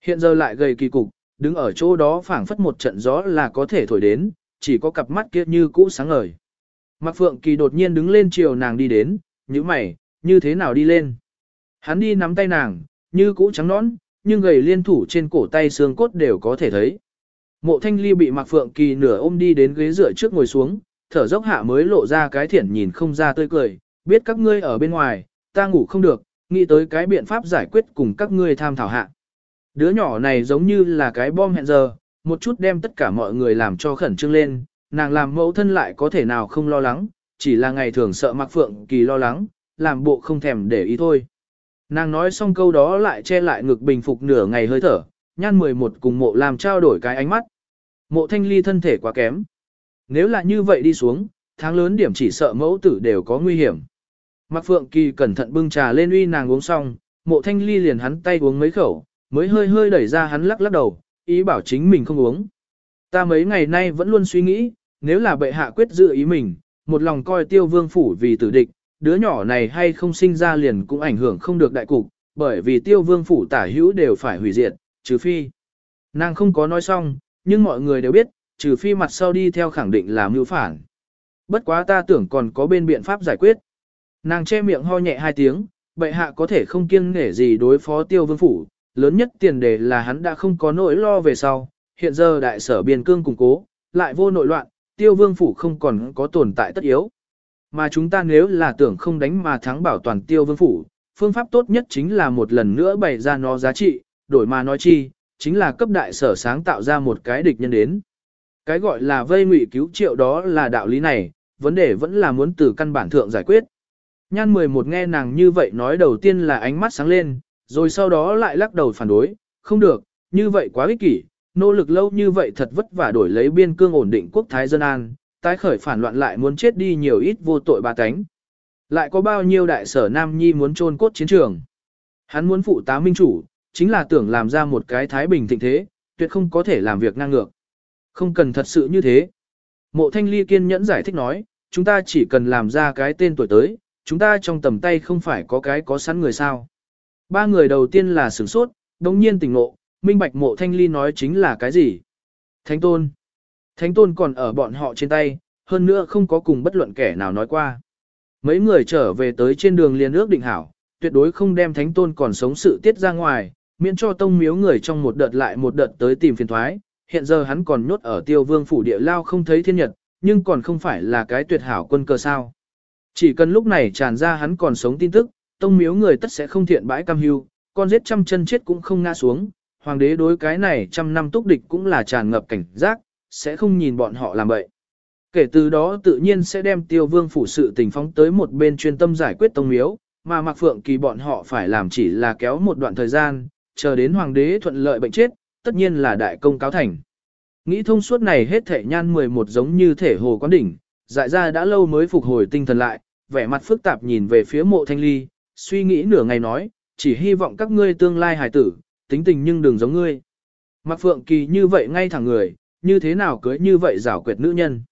Hiện giờ lại gầy kỳ cục, đứng ở chỗ đó phảng phất một trận gió là có thể thổi đến, chỉ có cặp mắt kia như cũ sáng ngời. Mạc Phượng Kỳ đột nhiên đứng lên chiều nàng đi đến, như mày, như thế nào đi lên. Hắn đi nắm tay nàng, như cũ trắng nõn, nhưng gầy liên thủ trên cổ tay xương cốt đều có thể thấy. Mộ thanh ly bị Mạc Phượng Kỳ nửa ôm đi đến ghế dựa trước ngồi xuống, thở dốc hạ mới lộ ra cái thiển nhìn không ra tươi cười, biết các ngươi ở bên ngoài, ta ngủ không được, nghĩ tới cái biện pháp giải quyết cùng các ngươi tham thảo hạ. Đứa nhỏ này giống như là cái bom hẹn giờ, một chút đem tất cả mọi người làm cho khẩn trương lên, nàng làm mẫu thân lại có thể nào không lo lắng, chỉ là ngày thường sợ Mạc Phượng Kỳ lo lắng, làm bộ không thèm để ý thôi. Nàng nói xong câu đó lại che lại ngực bình phục nửa ngày hơi thở, nhan 11 cùng mộ làm trao đổi cái ánh mắt. Mộ thanh ly thân thể quá kém. Nếu là như vậy đi xuống, tháng lớn điểm chỉ sợ mẫu tử đều có nguy hiểm. Mạc Phượng Kỳ cẩn thận bưng trà lên uy nàng uống xong, mộ thanh ly liền hắn tay uống mấy khẩu, mới hơi hơi đẩy ra hắn lắc lắc đầu, ý bảo chính mình không uống. Ta mấy ngày nay vẫn luôn suy nghĩ, nếu là bệ hạ quyết dự ý mình, một lòng coi tiêu vương phủ vì tử địch, đứa nhỏ này hay không sinh ra liền cũng ảnh hưởng không được đại cục, bởi vì tiêu vương phủ tả hữu đều phải hủy diệt, trừ phi. Nàng không có nói xong, nhưng mọi người đều biết, trừ phi mặt sau đi theo khẳng định là mưu phản. Bất quá ta tưởng còn có bên biện pháp giải quyết. Nàng che miệng ho nhẹ hai tiếng, bệ hạ có thể không kiêng nể gì đối phó tiêu vương phủ, lớn nhất tiền đề là hắn đã không có nỗi lo về sau, hiện giờ đại sở biên cương củng cố, lại vô nội loạn, tiêu vương phủ không còn có tồn tại tất yếu. Mà chúng ta nếu là tưởng không đánh mà thắng bảo toàn tiêu vương phủ, phương pháp tốt nhất chính là một lần nữa bày ra nó giá trị, đổi mà nói chi, chính là cấp đại sở sáng tạo ra một cái địch nhân đến. Cái gọi là vây ngụy cứu triệu đó là đạo lý này, vấn đề vẫn là muốn từ căn bản thượng giải quyết. Nhan 11 nghe nàng như vậy nói đầu tiên là ánh mắt sáng lên, rồi sau đó lại lắc đầu phản đối, không được, như vậy quá ích kỷ, nỗ lực lâu như vậy thật vất vả đổi lấy biên cương ổn định quốc thái dân an, tái khởi phản loạn lại muốn chết đi nhiều ít vô tội ba cánh. Lại có bao nhiêu đại sở Nam Nhi muốn trôn cốt chiến trường. Hắn muốn phụ tá minh chủ, chính là tưởng làm ra một cái thái bình thịnh thế, tuyệt không có thể làm việc ngang ngược. Không cần thật sự như thế. Mộ thanh ly kiên nhẫn giải thích nói, chúng ta chỉ cần làm ra cái tên tuổi tới, chúng ta trong tầm tay không phải có cái có sẵn người sao. Ba người đầu tiên là sửng sốt, đồng nhiên tỉnh ngộ, minh bạch mộ thanh ly nói chính là cái gì. Thánh tôn. Thánh tôn còn ở bọn họ trên tay, hơn nữa không có cùng bất luận kẻ nào nói qua. Mấy người trở về tới trên đường liền ước định hảo, tuyệt đối không đem thánh tôn còn sống sự tiết ra ngoài, miễn cho tông miếu người trong một đợt lại một đợt tới tìm phiền thoái. Hiện giờ hắn còn nhốt ở tiêu vương phủ địa lao không thấy thiên nhật, nhưng còn không phải là cái tuyệt hảo quân cơ sao. Chỉ cần lúc này tràn ra hắn còn sống tin tức, tông miếu người tất sẽ không thiện bãi cam hưu, con giết trăm chân chết cũng không ngã xuống, hoàng đế đối cái này trăm năm túc địch cũng là tràn ngập cảnh giác, sẽ không nhìn bọn họ làm vậy. Kể từ đó tự nhiên sẽ đem tiêu vương phủ sự tình phóng tới một bên chuyên tâm giải quyết tông miếu, mà Mạc Phượng Kỳ bọn họ phải làm chỉ là kéo một đoạn thời gian, chờ đến hoàng đế thuận lợi bệnh chết, tất nhiên là đại công cáo thành. Nghĩ thông suốt này hết thể nhan 11 giống như thể hồ quán đỉnh, dại ra đã lâu mới phục hồi tinh thần lại, vẻ mặt phức tạp nhìn về phía mộ thanh ly, suy nghĩ nửa ngày nói, chỉ hy vọng các ngươi tương lai hài tử, tính tình nhưng đừng giống ngươi. Mạc Phượng Kỳ như vậy ngay thẳng người, như thế nào cưới như vậy rảo quyệt nữ nhân.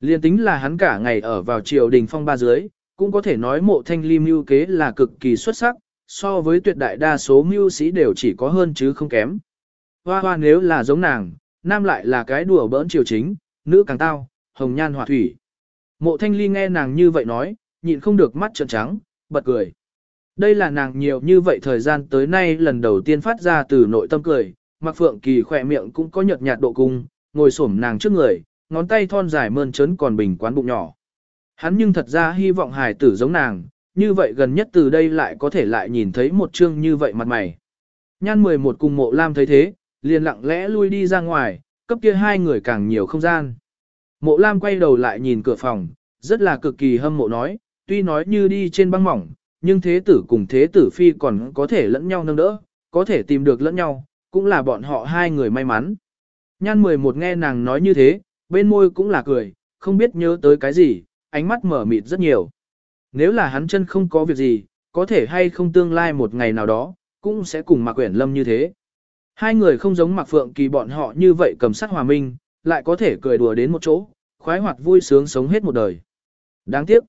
Liên tính là hắn cả ngày ở vào triều đình phong ba dưới, cũng có thể nói mộ thanh ly mưu kế là cực kỳ xuất sắc, so với tuyệt đại đa số mưu sĩ đều chỉ có hơn chứ không kém. Hoa hoa nếu là giống nàng, nam lại là cái đùa bỡn triều chính, nữ càng tao, hồng nhan hỏa thủy. Mộ thanh ly nghe nàng như vậy nói, nhịn không được mắt trợn trắng, bật cười. Đây là nàng nhiều như vậy thời gian tới nay lần đầu tiên phát ra từ nội tâm cười, mặc Phượng Kỳ khỏe miệng cũng có nhợt nhạt độ cung, ngồi xổm nàng trước người, ngón tay thon dài mơn trớn còn bình quán bụng nhỏ. Hắn nhưng thật ra hy vọng hài tử giống nàng, như vậy gần nhất từ đây lại có thể lại nhìn thấy một chương như vậy mặt mày. Nhan 11 cùng mộ lam thấy thế, liền lặng lẽ lui đi ra ngoài, cấp kia hai người càng nhiều không gian. Mộ lam quay đầu lại nhìn cửa phòng, rất là cực kỳ hâm mộ nói, tuy nói như đi trên băng mỏng, nhưng thế tử cùng thế tử phi còn có thể lẫn nhau nâng đỡ, có thể tìm được lẫn nhau, cũng là bọn họ hai người may mắn. Nhan 11 nghe nàng nói như thế, bên môi cũng là cười, không biết nhớ tới cái gì, ánh mắt mở mịt rất nhiều. Nếu là hắn chân không có việc gì, có thể hay không tương lai một ngày nào đó, cũng sẽ cùng Mạc Quyển Lâm như thế. Hai người không giống Mạc Phượng Kỳ bọn họ như vậy cầm sát hòa minh, lại có thể cười đùa đến một chỗ, khoái hoạt vui sướng sống hết một đời. Đáng tiếc,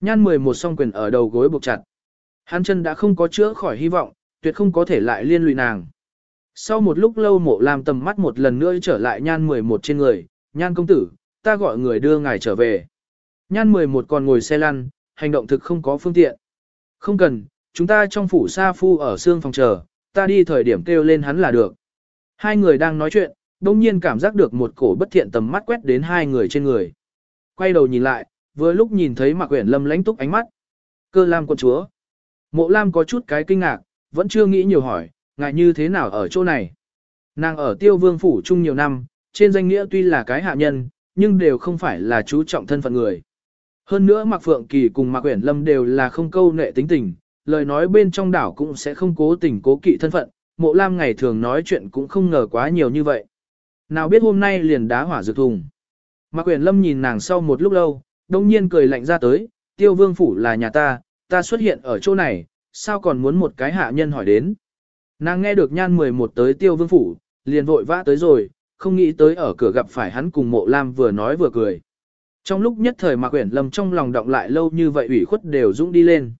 nhan 11 song quyền ở đầu gối buộc chặt. Hắn chân đã không có chữa khỏi hy vọng, tuyệt không có thể lại liên lụy nàng. Sau một lúc lâu mộ làm tầm mắt một lần nữa trở lại nhan 11 trên người, nhan công tử, ta gọi người đưa ngài trở về. Nhan 11 còn ngồi xe lăn, hành động thực không có phương tiện. Không cần, chúng ta trong phủ sa phu ở xương phòng chờ, ta đi thời điểm kêu lên hắn là được. Hai người đang nói chuyện, đông nhiên cảm giác được một cổ bất thiện tầm mắt quét đến hai người trên người. Quay đầu nhìn lại, vừa lúc nhìn thấy Mạc Uyển Lâm lánh túc ánh mắt. Cơ Lam quân chúa. Mộ Lam có chút cái kinh ngạc, vẫn chưa nghĩ nhiều hỏi, ngại như thế nào ở chỗ này. Nàng ở tiêu vương phủ chung nhiều năm, trên danh nghĩa tuy là cái hạ nhân, nhưng đều không phải là chú trọng thân phận người. Hơn nữa Mạc Phượng Kỳ cùng Mạc Uyển Lâm đều là không câu nệ tính tình, lời nói bên trong đảo cũng sẽ không cố tình cố kỵ thân phận, mộ lam ngày thường nói chuyện cũng không ngờ quá nhiều như vậy. Nào biết hôm nay liền đá hỏa dược thùng. Mạc Quyển Lâm nhìn nàng sau một lúc lâu, đông nhiên cười lạnh ra tới, tiêu vương phủ là nhà ta, ta xuất hiện ở chỗ này, sao còn muốn một cái hạ nhân hỏi đến. Nàng nghe được nhan 11 tới tiêu vương phủ, liền vội vã tới rồi, không nghĩ tới ở cửa gặp phải hắn cùng mộ lam vừa nói vừa cười. Trong lúc nhất thời Mạc Quyển Lâm trong lòng động lại lâu như vậy ủy khuất đều dũng đi lên.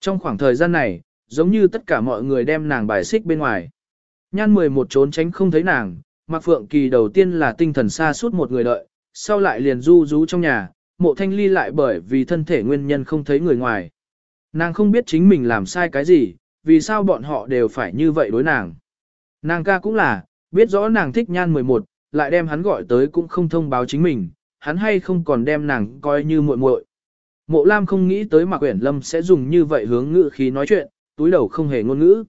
Trong khoảng thời gian này, giống như tất cả mọi người đem nàng bài xích bên ngoài. Nhan 11 trốn tránh không thấy nàng, Mạc Phượng Kỳ đầu tiên là tinh thần xa suốt một người đợi, sau lại liền du rú trong nhà, mộ thanh ly lại bởi vì thân thể nguyên nhân không thấy người ngoài. Nàng không biết chính mình làm sai cái gì, vì sao bọn họ đều phải như vậy đối nàng. Nàng ca cũng là, biết rõ nàng thích nhan 11, lại đem hắn gọi tới cũng không thông báo chính mình, hắn hay không còn đem nàng coi như muội muội. Mộ Lam không nghĩ tới Mạc Uyển Lâm sẽ dùng như vậy hướng ngữ khí nói chuyện, túi đầu không hề ngôn ngữ.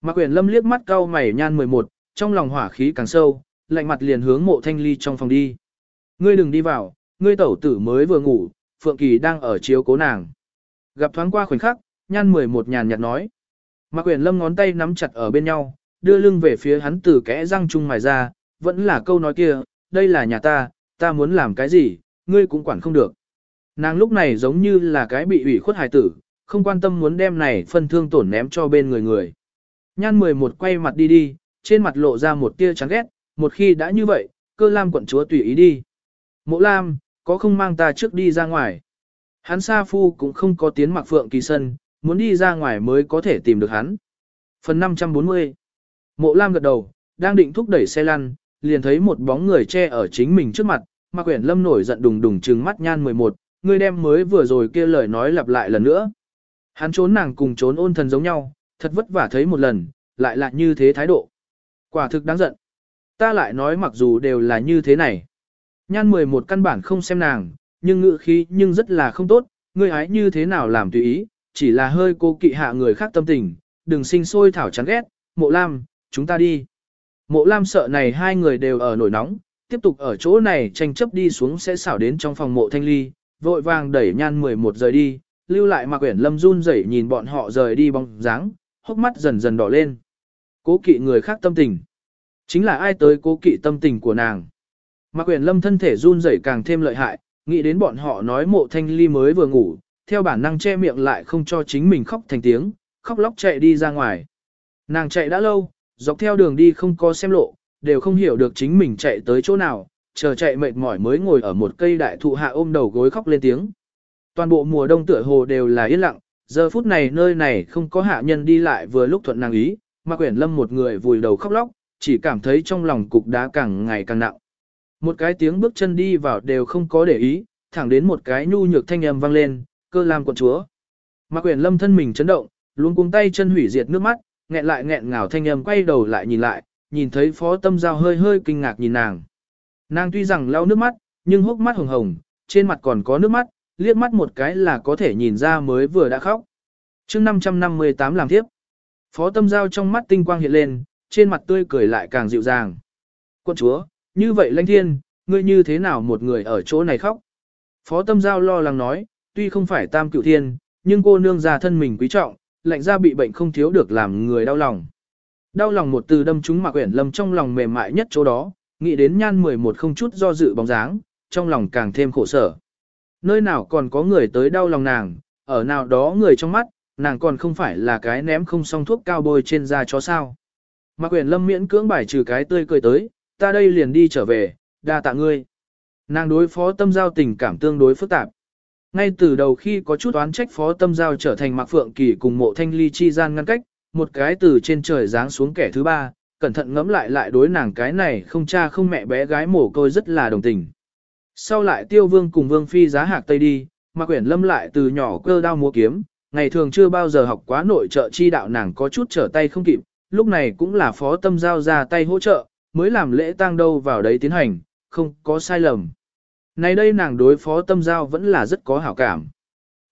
Mạc Uyển Lâm liếc mắt cau mày nhan 11, trong lòng hỏa khí càng sâu, lạnh mặt liền hướng Mộ Thanh Ly trong phòng đi. Ngươi đừng đi vào, ngươi tẩu tử mới vừa ngủ, Phượng Kỳ đang ở chiếu cố nàng. Gặp thoáng qua khoảnh khắc, nhan 11 nhàn nhạt nói. Mạc Uyển Lâm ngón tay nắm chặt ở bên nhau, đưa lưng về phía hắn từ kẽ răng chung mài ra, vẫn là câu nói kia, đây là nhà ta, ta muốn làm cái gì, ngươi cũng quản không được. Nàng lúc này giống như là cái bị ủy khuất hài tử, không quan tâm muốn đem này phân thương tổn ném cho bên người người. Nhan 11 quay mặt đi đi, trên mặt lộ ra một tia chán ghét, một khi đã như vậy, cơ lam quận chúa tùy ý đi. Mộ lam, có không mang ta trước đi ra ngoài. Hắn Sa Phu cũng không có tiến mặc phượng kỳ sân, muốn đi ra ngoài mới có thể tìm được hắn. Phần 540 Mộ lam gật đầu, đang định thúc đẩy xe lăn, liền thấy một bóng người che ở chính mình trước mặt, mà quyển lâm nổi giận đùng đùng trừng mắt nhan 11, người đem mới vừa rồi kia lời nói lặp lại lần nữa. Hắn trốn nàng cùng trốn ôn thần giống nhau, thật vất vả thấy một lần, lại lại như thế thái độ. Quả thực đáng giận. Ta lại nói mặc dù đều là như thế này. Nhan 11 căn bản không xem nàng, nhưng ngự khí nhưng rất là không tốt, ngươi hái như thế nào làm tùy ý, chỉ là hơi cô kỵ hạ người khác tâm tình, đừng sinh sôi thảo chán ghét, mộ lam, chúng ta đi. Mộ lam sợ này hai người đều ở nổi nóng, tiếp tục ở chỗ này tranh chấp đi xuống sẽ xảo đến trong phòng mộ thanh ly, vội vàng đẩy nhan 11 rời đi, lưu lại mà quyển lâm run rẩy nhìn bọn họ rời đi bóng dáng, hốc mắt dần dần đỏ lên. Cố kỵ người khác tâm tình. Chính là ai tới cố kỵ tâm tình của nàng. Mạc Quyền Lâm thân thể run rẩy càng thêm lợi hại, nghĩ đến bọn họ nói mộ thanh ly mới vừa ngủ, theo bản năng che miệng lại không cho chính mình khóc thành tiếng, khóc lóc chạy đi ra ngoài. Nàng chạy đã lâu, dọc theo đường đi không có xem lộ, đều không hiểu được chính mình chạy tới chỗ nào, chờ chạy mệt mỏi mới ngồi ở một cây đại thụ hạ ôm đầu gối khóc lên tiếng. Toàn bộ mùa đông tựa hồ đều là yên lặng, giờ phút này nơi này không có hạ nhân đi lại vừa lúc thuận nàng ý, mà quyển lâm một người vùi đầu khóc lóc, chỉ cảm thấy trong lòng cục đá càng ngày càng nặng. Một cái tiếng bước chân đi vào đều không có để ý, thẳng đến một cái nhu nhược thanh âm vang lên, cơ làm quận chúa. Mạc Uyển Lâm thân mình chấn động, luôn cuống tay chân hủy diệt nước mắt, nghẹn lại nghẹn ngào thanh âm quay đầu lại nhìn lại, nhìn thấy Phó Tâm Giao hơi hơi kinh ngạc nhìn nàng. Nàng tuy rằng lau nước mắt, nhưng hốc mắt hồng hồng, trên mặt còn có nước mắt, liếc mắt một cái là có thể nhìn ra mới vừa đã khóc. chương 558 làm tiếp. Phó Tâm Giao trong mắt tinh quang hiện lên, trên mặt tươi cười lại càng dịu dàng. Quân chúa, như vậy lãnh thiên, ngươi như thế nào một người ở chỗ này khóc? Phó Tâm Giao lo lắng nói, tuy không phải tam cựu thiên, nhưng cô nương già thân mình quý trọng, lạnh ra bị bệnh không thiếu được làm người đau lòng. Đau lòng một từ đâm trúng Mạc Uyển Lâm trong lòng mềm mại nhất chỗ đó, nghĩ đến nhan 11 không chút do dự bóng dáng, trong lòng càng thêm khổ sở. Nơi nào còn có người tới đau lòng nàng, ở nào đó người trong mắt, nàng còn không phải là cái ném không xong thuốc cao bôi trên da chó sao. Mạc Uyển Lâm miễn cưỡng bài trừ cái tươi cười tới, ta đây liền đi trở về, đa tạ ngươi. Nàng đối phó tâm giao tình cảm tương đối phức tạp. Ngay từ đầu khi có chút oán trách phó tâm giao trở thành Mạc Phượng Kỳ cùng mộ thanh ly chi gian ngăn cách, một cái từ trên trời giáng xuống kẻ thứ ba, cẩn thận ngẫm lại lại đối nàng cái này không cha không mẹ bé gái mổ côi rất là đồng tình. Sau lại tiêu vương cùng vương phi giá hạc tây đi, Mạc Quyển Lâm lại từ nhỏ cơ đao múa kiếm, ngày thường chưa bao giờ học quá nội trợ chi đạo nàng có chút trở tay không kịp, lúc này cũng là phó tâm giao ra tay hỗ trợ, mới làm lễ tang đâu vào đấy tiến hành, không có sai lầm. Này đây nàng đối phó tâm giao vẫn là rất có hảo cảm.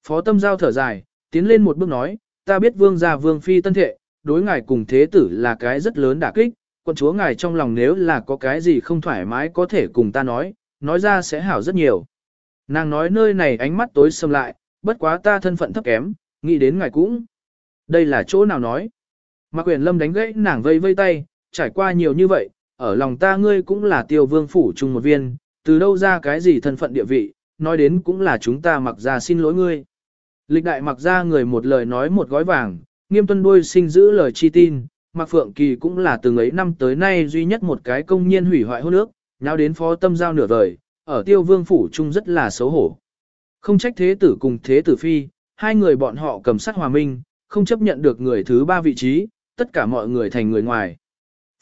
Phó tâm giao thở dài, tiến lên một bước nói, ta biết vương gia vương phi tân thệ, đối ngài cùng thế tử là cái rất lớn đả kích, quân chúa ngài trong lòng nếu là có cái gì không thoải mái có thể cùng ta nói, nói ra sẽ hảo rất nhiều. Nàng nói nơi này ánh mắt tối sầm lại, bất quá ta thân phận thấp kém, nghĩ đến ngài cũng. Đây là chỗ nào nói. Mạc Quyền Lâm đánh gãy nàng vây vây tay, trải qua nhiều như vậy, ở lòng ta ngươi cũng là tiêu vương phủ chung một viên, từ đâu ra cái gì thân phận địa vị, nói đến cũng là chúng ta mặc ra xin lỗi ngươi. Lịch đại mặc ra người một lời nói một gói vàng, nghiêm tuân đuôi sinh giữ lời chi tin, mặc Phượng Kỳ cũng là từng ấy năm tới nay duy nhất một cái công nhiên hủy hoại hôn ước, nháo đến phó tâm giao nửa vời, ở tiêu vương phủ chung rất là xấu hổ. Không trách thế tử cùng thế tử phi, hai người bọn họ cầm sát hòa minh, không chấp nhận được người thứ ba vị trí, tất cả mọi người thành người ngoài.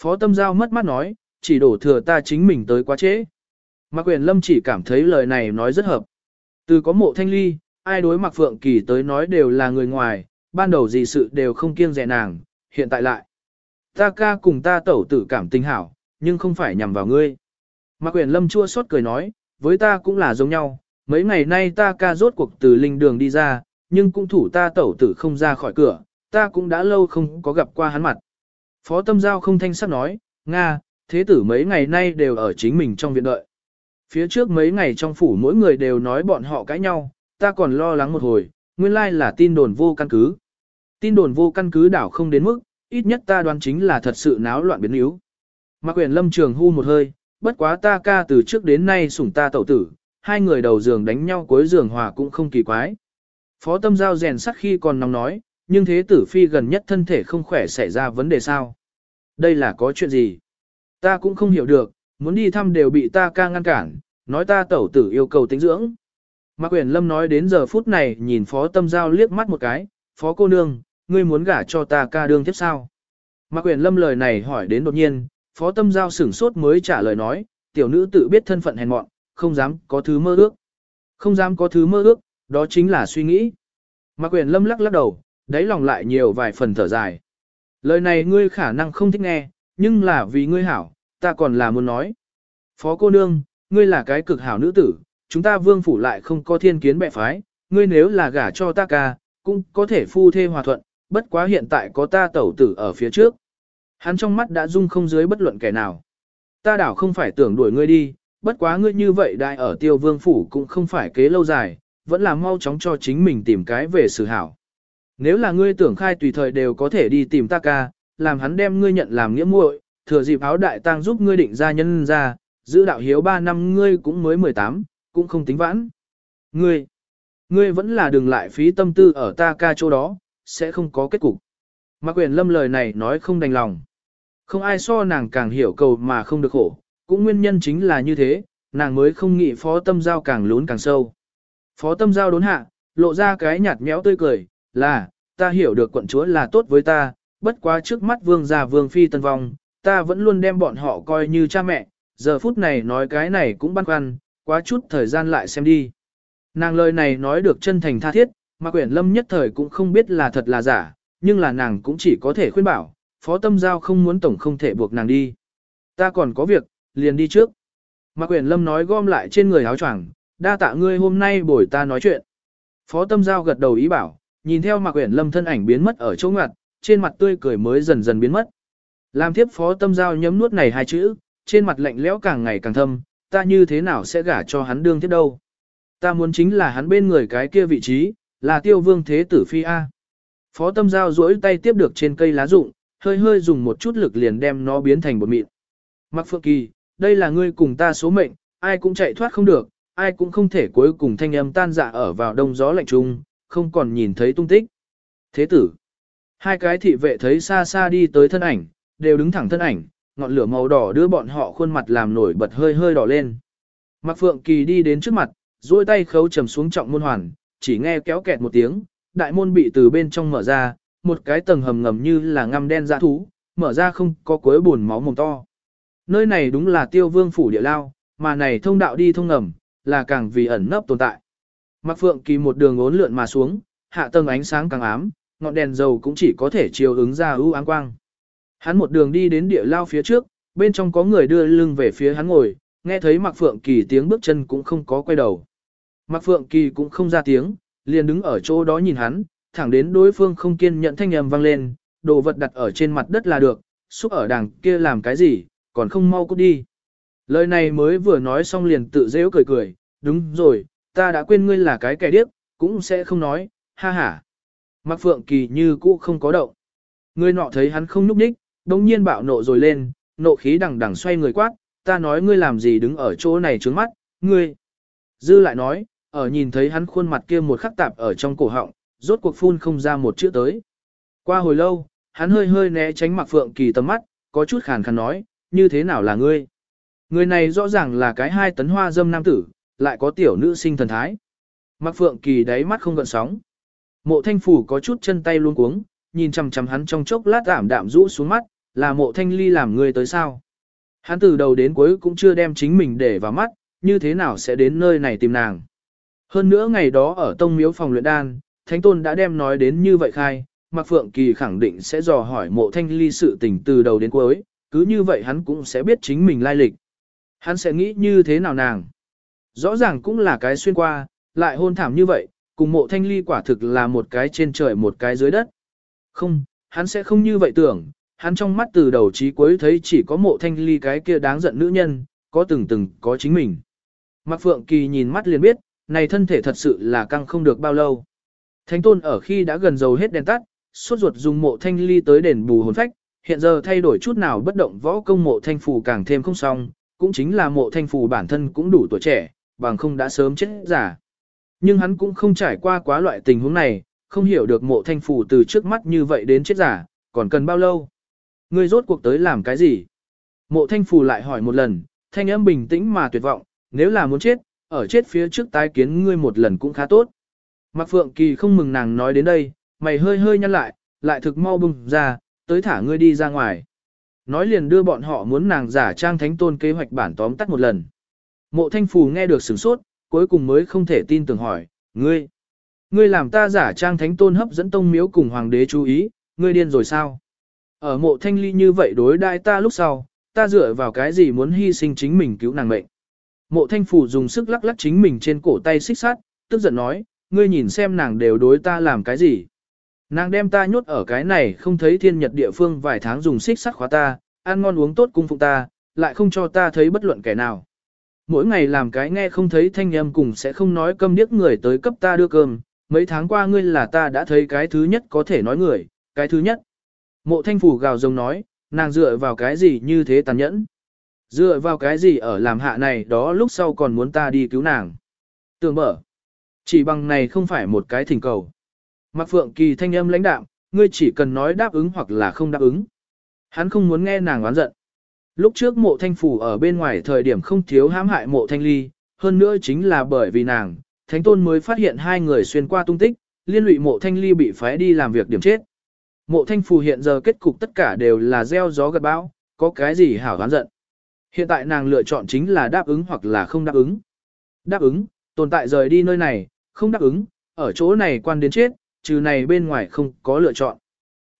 Phó tâm giao mất mắt nói, chỉ đổ thừa ta chính mình tới quá trễ. Mạc Quyền Lâm chỉ cảm thấy lời này nói rất hợp. Từ có mộ thanh ly, ai đối Mạc Phượng Kỳ tới nói đều là người ngoài, ban đầu gì sự đều không kiêng dè nàng, hiện tại lại. Ta ca cùng ta tẩu tử cảm tình hảo, nhưng không phải nhằm vào ngươi. Mạc Quyền Lâm chua xót cười nói, với ta cũng là giống nhau, mấy ngày nay ta ca rốt cuộc từ linh đường đi ra, nhưng cũng thủ ta tẩu tử không ra khỏi cửa, ta cũng đã lâu không có gặp qua hắn mặt. Phó Tâm Giao không thanh sắc nói, Nga, thế tử mấy ngày nay đều ở chính mình trong viện đợi. Phía trước mấy ngày trong phủ mỗi người đều nói bọn họ cãi nhau, ta còn lo lắng một hồi, nguyên lai là tin đồn vô căn cứ. Tin đồn vô căn cứ đảo không đến mức, ít nhất ta đoán chính là thật sự náo loạn biến yếu. Mạc quyền lâm trường hu một hơi, bất quá ta ca từ trước đến nay sủng ta tẩu tử, hai người đầu giường đánh nhau cuối giường hòa cũng không kỳ quái. Phó tâm giao rèn sắc khi còn nóng nói, nhưng thế tử phi gần nhất thân thể không khỏe xảy ra vấn đề sao? Đây là có chuyện gì? Ta cũng không hiểu được, muốn đi thăm đều bị ta ca ngăn cản, nói ta tẩu tử yêu cầu tính dưỡng. Mạc Quyền Lâm nói đến giờ phút này nhìn Phó Tâm Giao liếc mắt một cái, Phó cô nương, ngươi muốn gả cho ta ca đương tiếp sao? Mạc Quyền Lâm lời này hỏi đến đột nhiên, Phó Tâm Giao sửng sốt mới trả lời nói, tiểu nữ tự biết thân phận hèn mọn, không dám có thứ mơ ước. Không dám có thứ mơ ước, đó chính là suy nghĩ. Mạc Quyền Lâm lắc lắc đầu, đáy lòng lại nhiều vài phần thở dài. Lời này ngươi khả năng không thích nghe, nhưng là vì ngươi hảo, ta còn là muốn nói. Phó cô nương, ngươi là cái cực hảo nữ tử, chúng ta vương phủ lại không có thiên kiến bệ phái, ngươi nếu là gả cho ta ca, cũng có thể phu thê hòa thuận, bất quá hiện tại có ta tẩu tử ở phía trước. Hắn trong mắt đã dung không dưới bất luận kẻ nào. Ta đảo không phải tưởng đuổi ngươi đi, bất quá ngươi như vậy đại ở tiêu vương phủ cũng không phải kế lâu dài, vẫn là mau chóng cho chính mình tìm cái về sự hảo. Nếu là ngươi tưởng khai tùy thời đều có thể đi tìm ta ca, làm hắn đem ngươi nhận làm nghĩa muội, thừa dịp áo đại tang giúp ngươi định ra nhân ra, giữ đạo hiếu 3 năm ngươi cũng mới 18, cũng không tính vãn. Ngươi, ngươi vẫn là đừng lại phí tâm tư ở ta ca chỗ đó, sẽ không có kết cục. Mạc quyền lâm lời này nói không đành lòng. Không ai so nàng càng hiểu cầu mà không được khổ, cũng nguyên nhân chính là như thế, nàng mới không nghĩ phó tâm giao càng lún càng sâu. Phó tâm giao đốn hạ, lộ ra cái nhạt méo tươi cười, là, ta hiểu được quận chúa là tốt với ta, bất quá trước mắt vương gia vương phi tân vong, ta vẫn luôn đem bọn họ coi như cha mẹ, giờ phút này nói cái này cũng băn khoăn, quá chút thời gian lại xem đi. Nàng lời này nói được chân thành tha thiết, mà quyển lâm nhất thời cũng không biết là thật là giả, nhưng là nàng cũng chỉ có thể khuyên bảo, phó tâm giao không muốn tổng không thể buộc nàng đi. Ta còn có việc, liền đi trước. mà Quyển Lâm nói gom lại trên người áo choàng, đa tạ ngươi hôm nay bồi ta nói chuyện. Phó Tâm Giao gật đầu ý bảo, nhìn theo mà Quyển Lâm thân ảnh biến mất ở chỗ ngoặt, trên mặt tươi cười mới dần dần biến mất. Làm tiếp Phó Tâm Giao nhấm nuốt này hai chữ, trên mặt lạnh lẽo càng ngày càng thâm, ta như thế nào sẽ gả cho hắn đương thiết đâu. Ta muốn chính là hắn bên người cái kia vị trí, là tiêu vương thế tử phi A. Phó Tâm Giao duỗi tay tiếp được trên cây lá rụng, hơi hơi dùng một chút lực liền đem nó biến thành bột mịn. mặc Phượng Kỳ, đây là ngươi cùng ta số mệnh, ai cũng chạy thoát không được, ai cũng không thể cuối cùng thanh âm tan dạ ở vào đông gió lạnh trung, không còn nhìn thấy tung tích. Thế tử, hai cái thị vệ thấy xa xa đi tới thân ảnh, đều đứng thẳng thân ảnh, ngọn lửa màu đỏ đưa bọn họ khuôn mặt làm nổi bật hơi hơi đỏ lên. Mạc Phượng Kỳ đi đến trước mặt, duỗi tay khấu trầm xuống trọng môn hoàn, chỉ nghe kéo kẹt một tiếng, đại môn bị từ bên trong mở ra, một cái tầng hầm ngầm như là ngăm đen dã thú, mở ra không có cuối buồn máu mồm to. Nơi này đúng là tiêu vương phủ địa lao, mà này thông đạo đi thông ngầm, là càng vì ẩn nấp tồn tại. Mạc Phượng Kỳ một đường ốn lượn mà xuống, hạ tầng ánh sáng càng ám, ngọn đèn dầu cũng chỉ có thể chiếu ứng ra ưu áng quang. Hắn một đường đi đến địa lao phía trước, bên trong có người đưa lưng về phía hắn ngồi, nghe thấy Mạc Phượng Kỳ tiếng bước chân cũng không có quay đầu. Mạc Phượng Kỳ cũng không ra tiếng, liền đứng ở chỗ đó nhìn hắn, thẳng đến đối phương không kiên nhận thanh âm vang lên, đồ vật đặt ở trên mặt đất là được, xúc ở đằng kia làm cái gì, còn không mau cút đi. Lời này mới vừa nói xong liền tự dễu cười cười, đúng rồi, ta đã quên ngươi là cái kẻ điếc, cũng sẽ không nói, ha ha. Mạc Phượng Kỳ như cũ không có động. Người nọ thấy hắn không núp ních, đông nhiên bạo nộ rồi lên, nộ khí đằng đằng xoay người quát, ta nói ngươi làm gì đứng ở chỗ này trướng mắt, ngươi. Dư lại nói, ở nhìn thấy hắn khuôn mặt kia một khắc tạp ở trong cổ họng, rốt cuộc phun không ra một chữ tới. Qua hồi lâu, hắn hơi hơi né tránh mặc phượng kỳ tầm mắt, có chút khàn khàn nói, như thế nào là ngươi? Người này rõ ràng là cái hai tấn hoa dâm nam tử, lại có tiểu nữ sinh thần thái. Mặc phượng kỳ đáy mắt không gợn sóng. Mộ thanh phủ có chút chân tay luôn cuống, nhìn chằm chằm hắn trong chốc lát ảm đạm rũ xuống mắt, là mộ thanh ly làm ngươi tới sao. Hắn từ đầu đến cuối cũng chưa đem chính mình để vào mắt, như thế nào sẽ đến nơi này tìm nàng. Hơn nữa ngày đó ở tông miếu phòng luyện đan, Thánh Tôn đã đem nói đến như vậy khai, Mạc Phượng Kỳ khẳng định sẽ dò hỏi mộ thanh ly sự tình từ đầu đến cuối, cứ như vậy hắn cũng sẽ biết chính mình lai lịch. Hắn sẽ nghĩ như thế nào nàng. Rõ ràng cũng là cái xuyên qua, lại hôn thảm như vậy, cùng mộ thanh ly quả thực là một cái trên trời một cái dưới đất. Không, hắn sẽ không như vậy tưởng, hắn trong mắt từ đầu chí cuối thấy chỉ có mộ thanh ly cái kia đáng giận nữ nhân, có từng từng có chính mình. Mạc Phượng Kỳ nhìn mắt liền biết, này thân thể thật sự là căng không được bao lâu. Thánh tôn ở khi đã gần dầu hết đèn tắt, suốt ruột dùng mộ thanh ly tới đền bù hồn phách, hiện giờ thay đổi chút nào bất động võ công mộ thanh phù càng thêm không xong, cũng chính là mộ thanh phù bản thân cũng đủ tuổi trẻ, bằng không đã sớm chết giả. Nhưng hắn cũng không trải qua quá loại tình huống này, không hiểu được mộ thanh phù từ trước mắt như vậy đến chết giả, còn cần bao lâu. Ngươi rốt cuộc tới làm cái gì? Mộ thanh phù lại hỏi một lần, thanh âm bình tĩnh mà tuyệt vọng, nếu là muốn chết, ở chết phía trước tái kiến ngươi một lần cũng khá tốt. Mạc Phượng Kỳ không mừng nàng nói đến đây, mày hơi hơi nhăn lại, lại thực mau bùng ra, tới thả ngươi đi ra ngoài. Nói liền đưa bọn họ muốn nàng giả trang thánh tôn kế hoạch bản tóm tắt một lần. Mộ thanh phù nghe được sửng sốt, cuối cùng mới không thể tin tưởng hỏi, ngươi, ngươi làm ta giả trang thánh tôn hấp dẫn tông miếu cùng hoàng đế chú ý, ngươi điên rồi sao? Ở mộ thanh ly như vậy đối đại ta lúc sau, ta dựa vào cái gì muốn hy sinh chính mình cứu nàng mệnh. Mộ thanh phủ dùng sức lắc lắc chính mình trên cổ tay xích sát, tức giận nói, ngươi nhìn xem nàng đều đối ta làm cái gì. Nàng đem ta nhốt ở cái này không thấy thiên nhật địa phương vài tháng dùng xích sắt khóa ta, ăn ngon uống tốt cung phụ ta, lại không cho ta thấy bất luận kẻ nào. Mỗi ngày làm cái nghe không thấy thanh âm cùng sẽ không nói câm điếc người tới cấp ta đưa cơm, mấy tháng qua ngươi là ta đã thấy cái thứ nhất có thể nói người, cái thứ nhất. Mộ thanh phủ gào rồng nói, nàng dựa vào cái gì như thế tàn nhẫn. Dựa vào cái gì ở làm hạ này đó lúc sau còn muốn ta đi cứu nàng. Tường mở. Chỉ bằng này không phải một cái thỉnh cầu. Mạc Phượng Kỳ thanh âm lãnh đạm, ngươi chỉ cần nói đáp ứng hoặc là không đáp ứng. Hắn không muốn nghe nàng oán giận. Lúc trước mộ thanh phủ ở bên ngoài thời điểm không thiếu hãm hại mộ thanh ly, hơn nữa chính là bởi vì nàng, thánh tôn mới phát hiện hai người xuyên qua tung tích, liên lụy mộ thanh ly bị phái đi làm việc điểm chết. Mộ thanh phù hiện giờ kết cục tất cả đều là gieo gió gật bão, có cái gì hảo hán giận. Hiện tại nàng lựa chọn chính là đáp ứng hoặc là không đáp ứng. Đáp ứng, tồn tại rời đi nơi này, không đáp ứng, ở chỗ này quan đến chết, trừ này bên ngoài không có lựa chọn.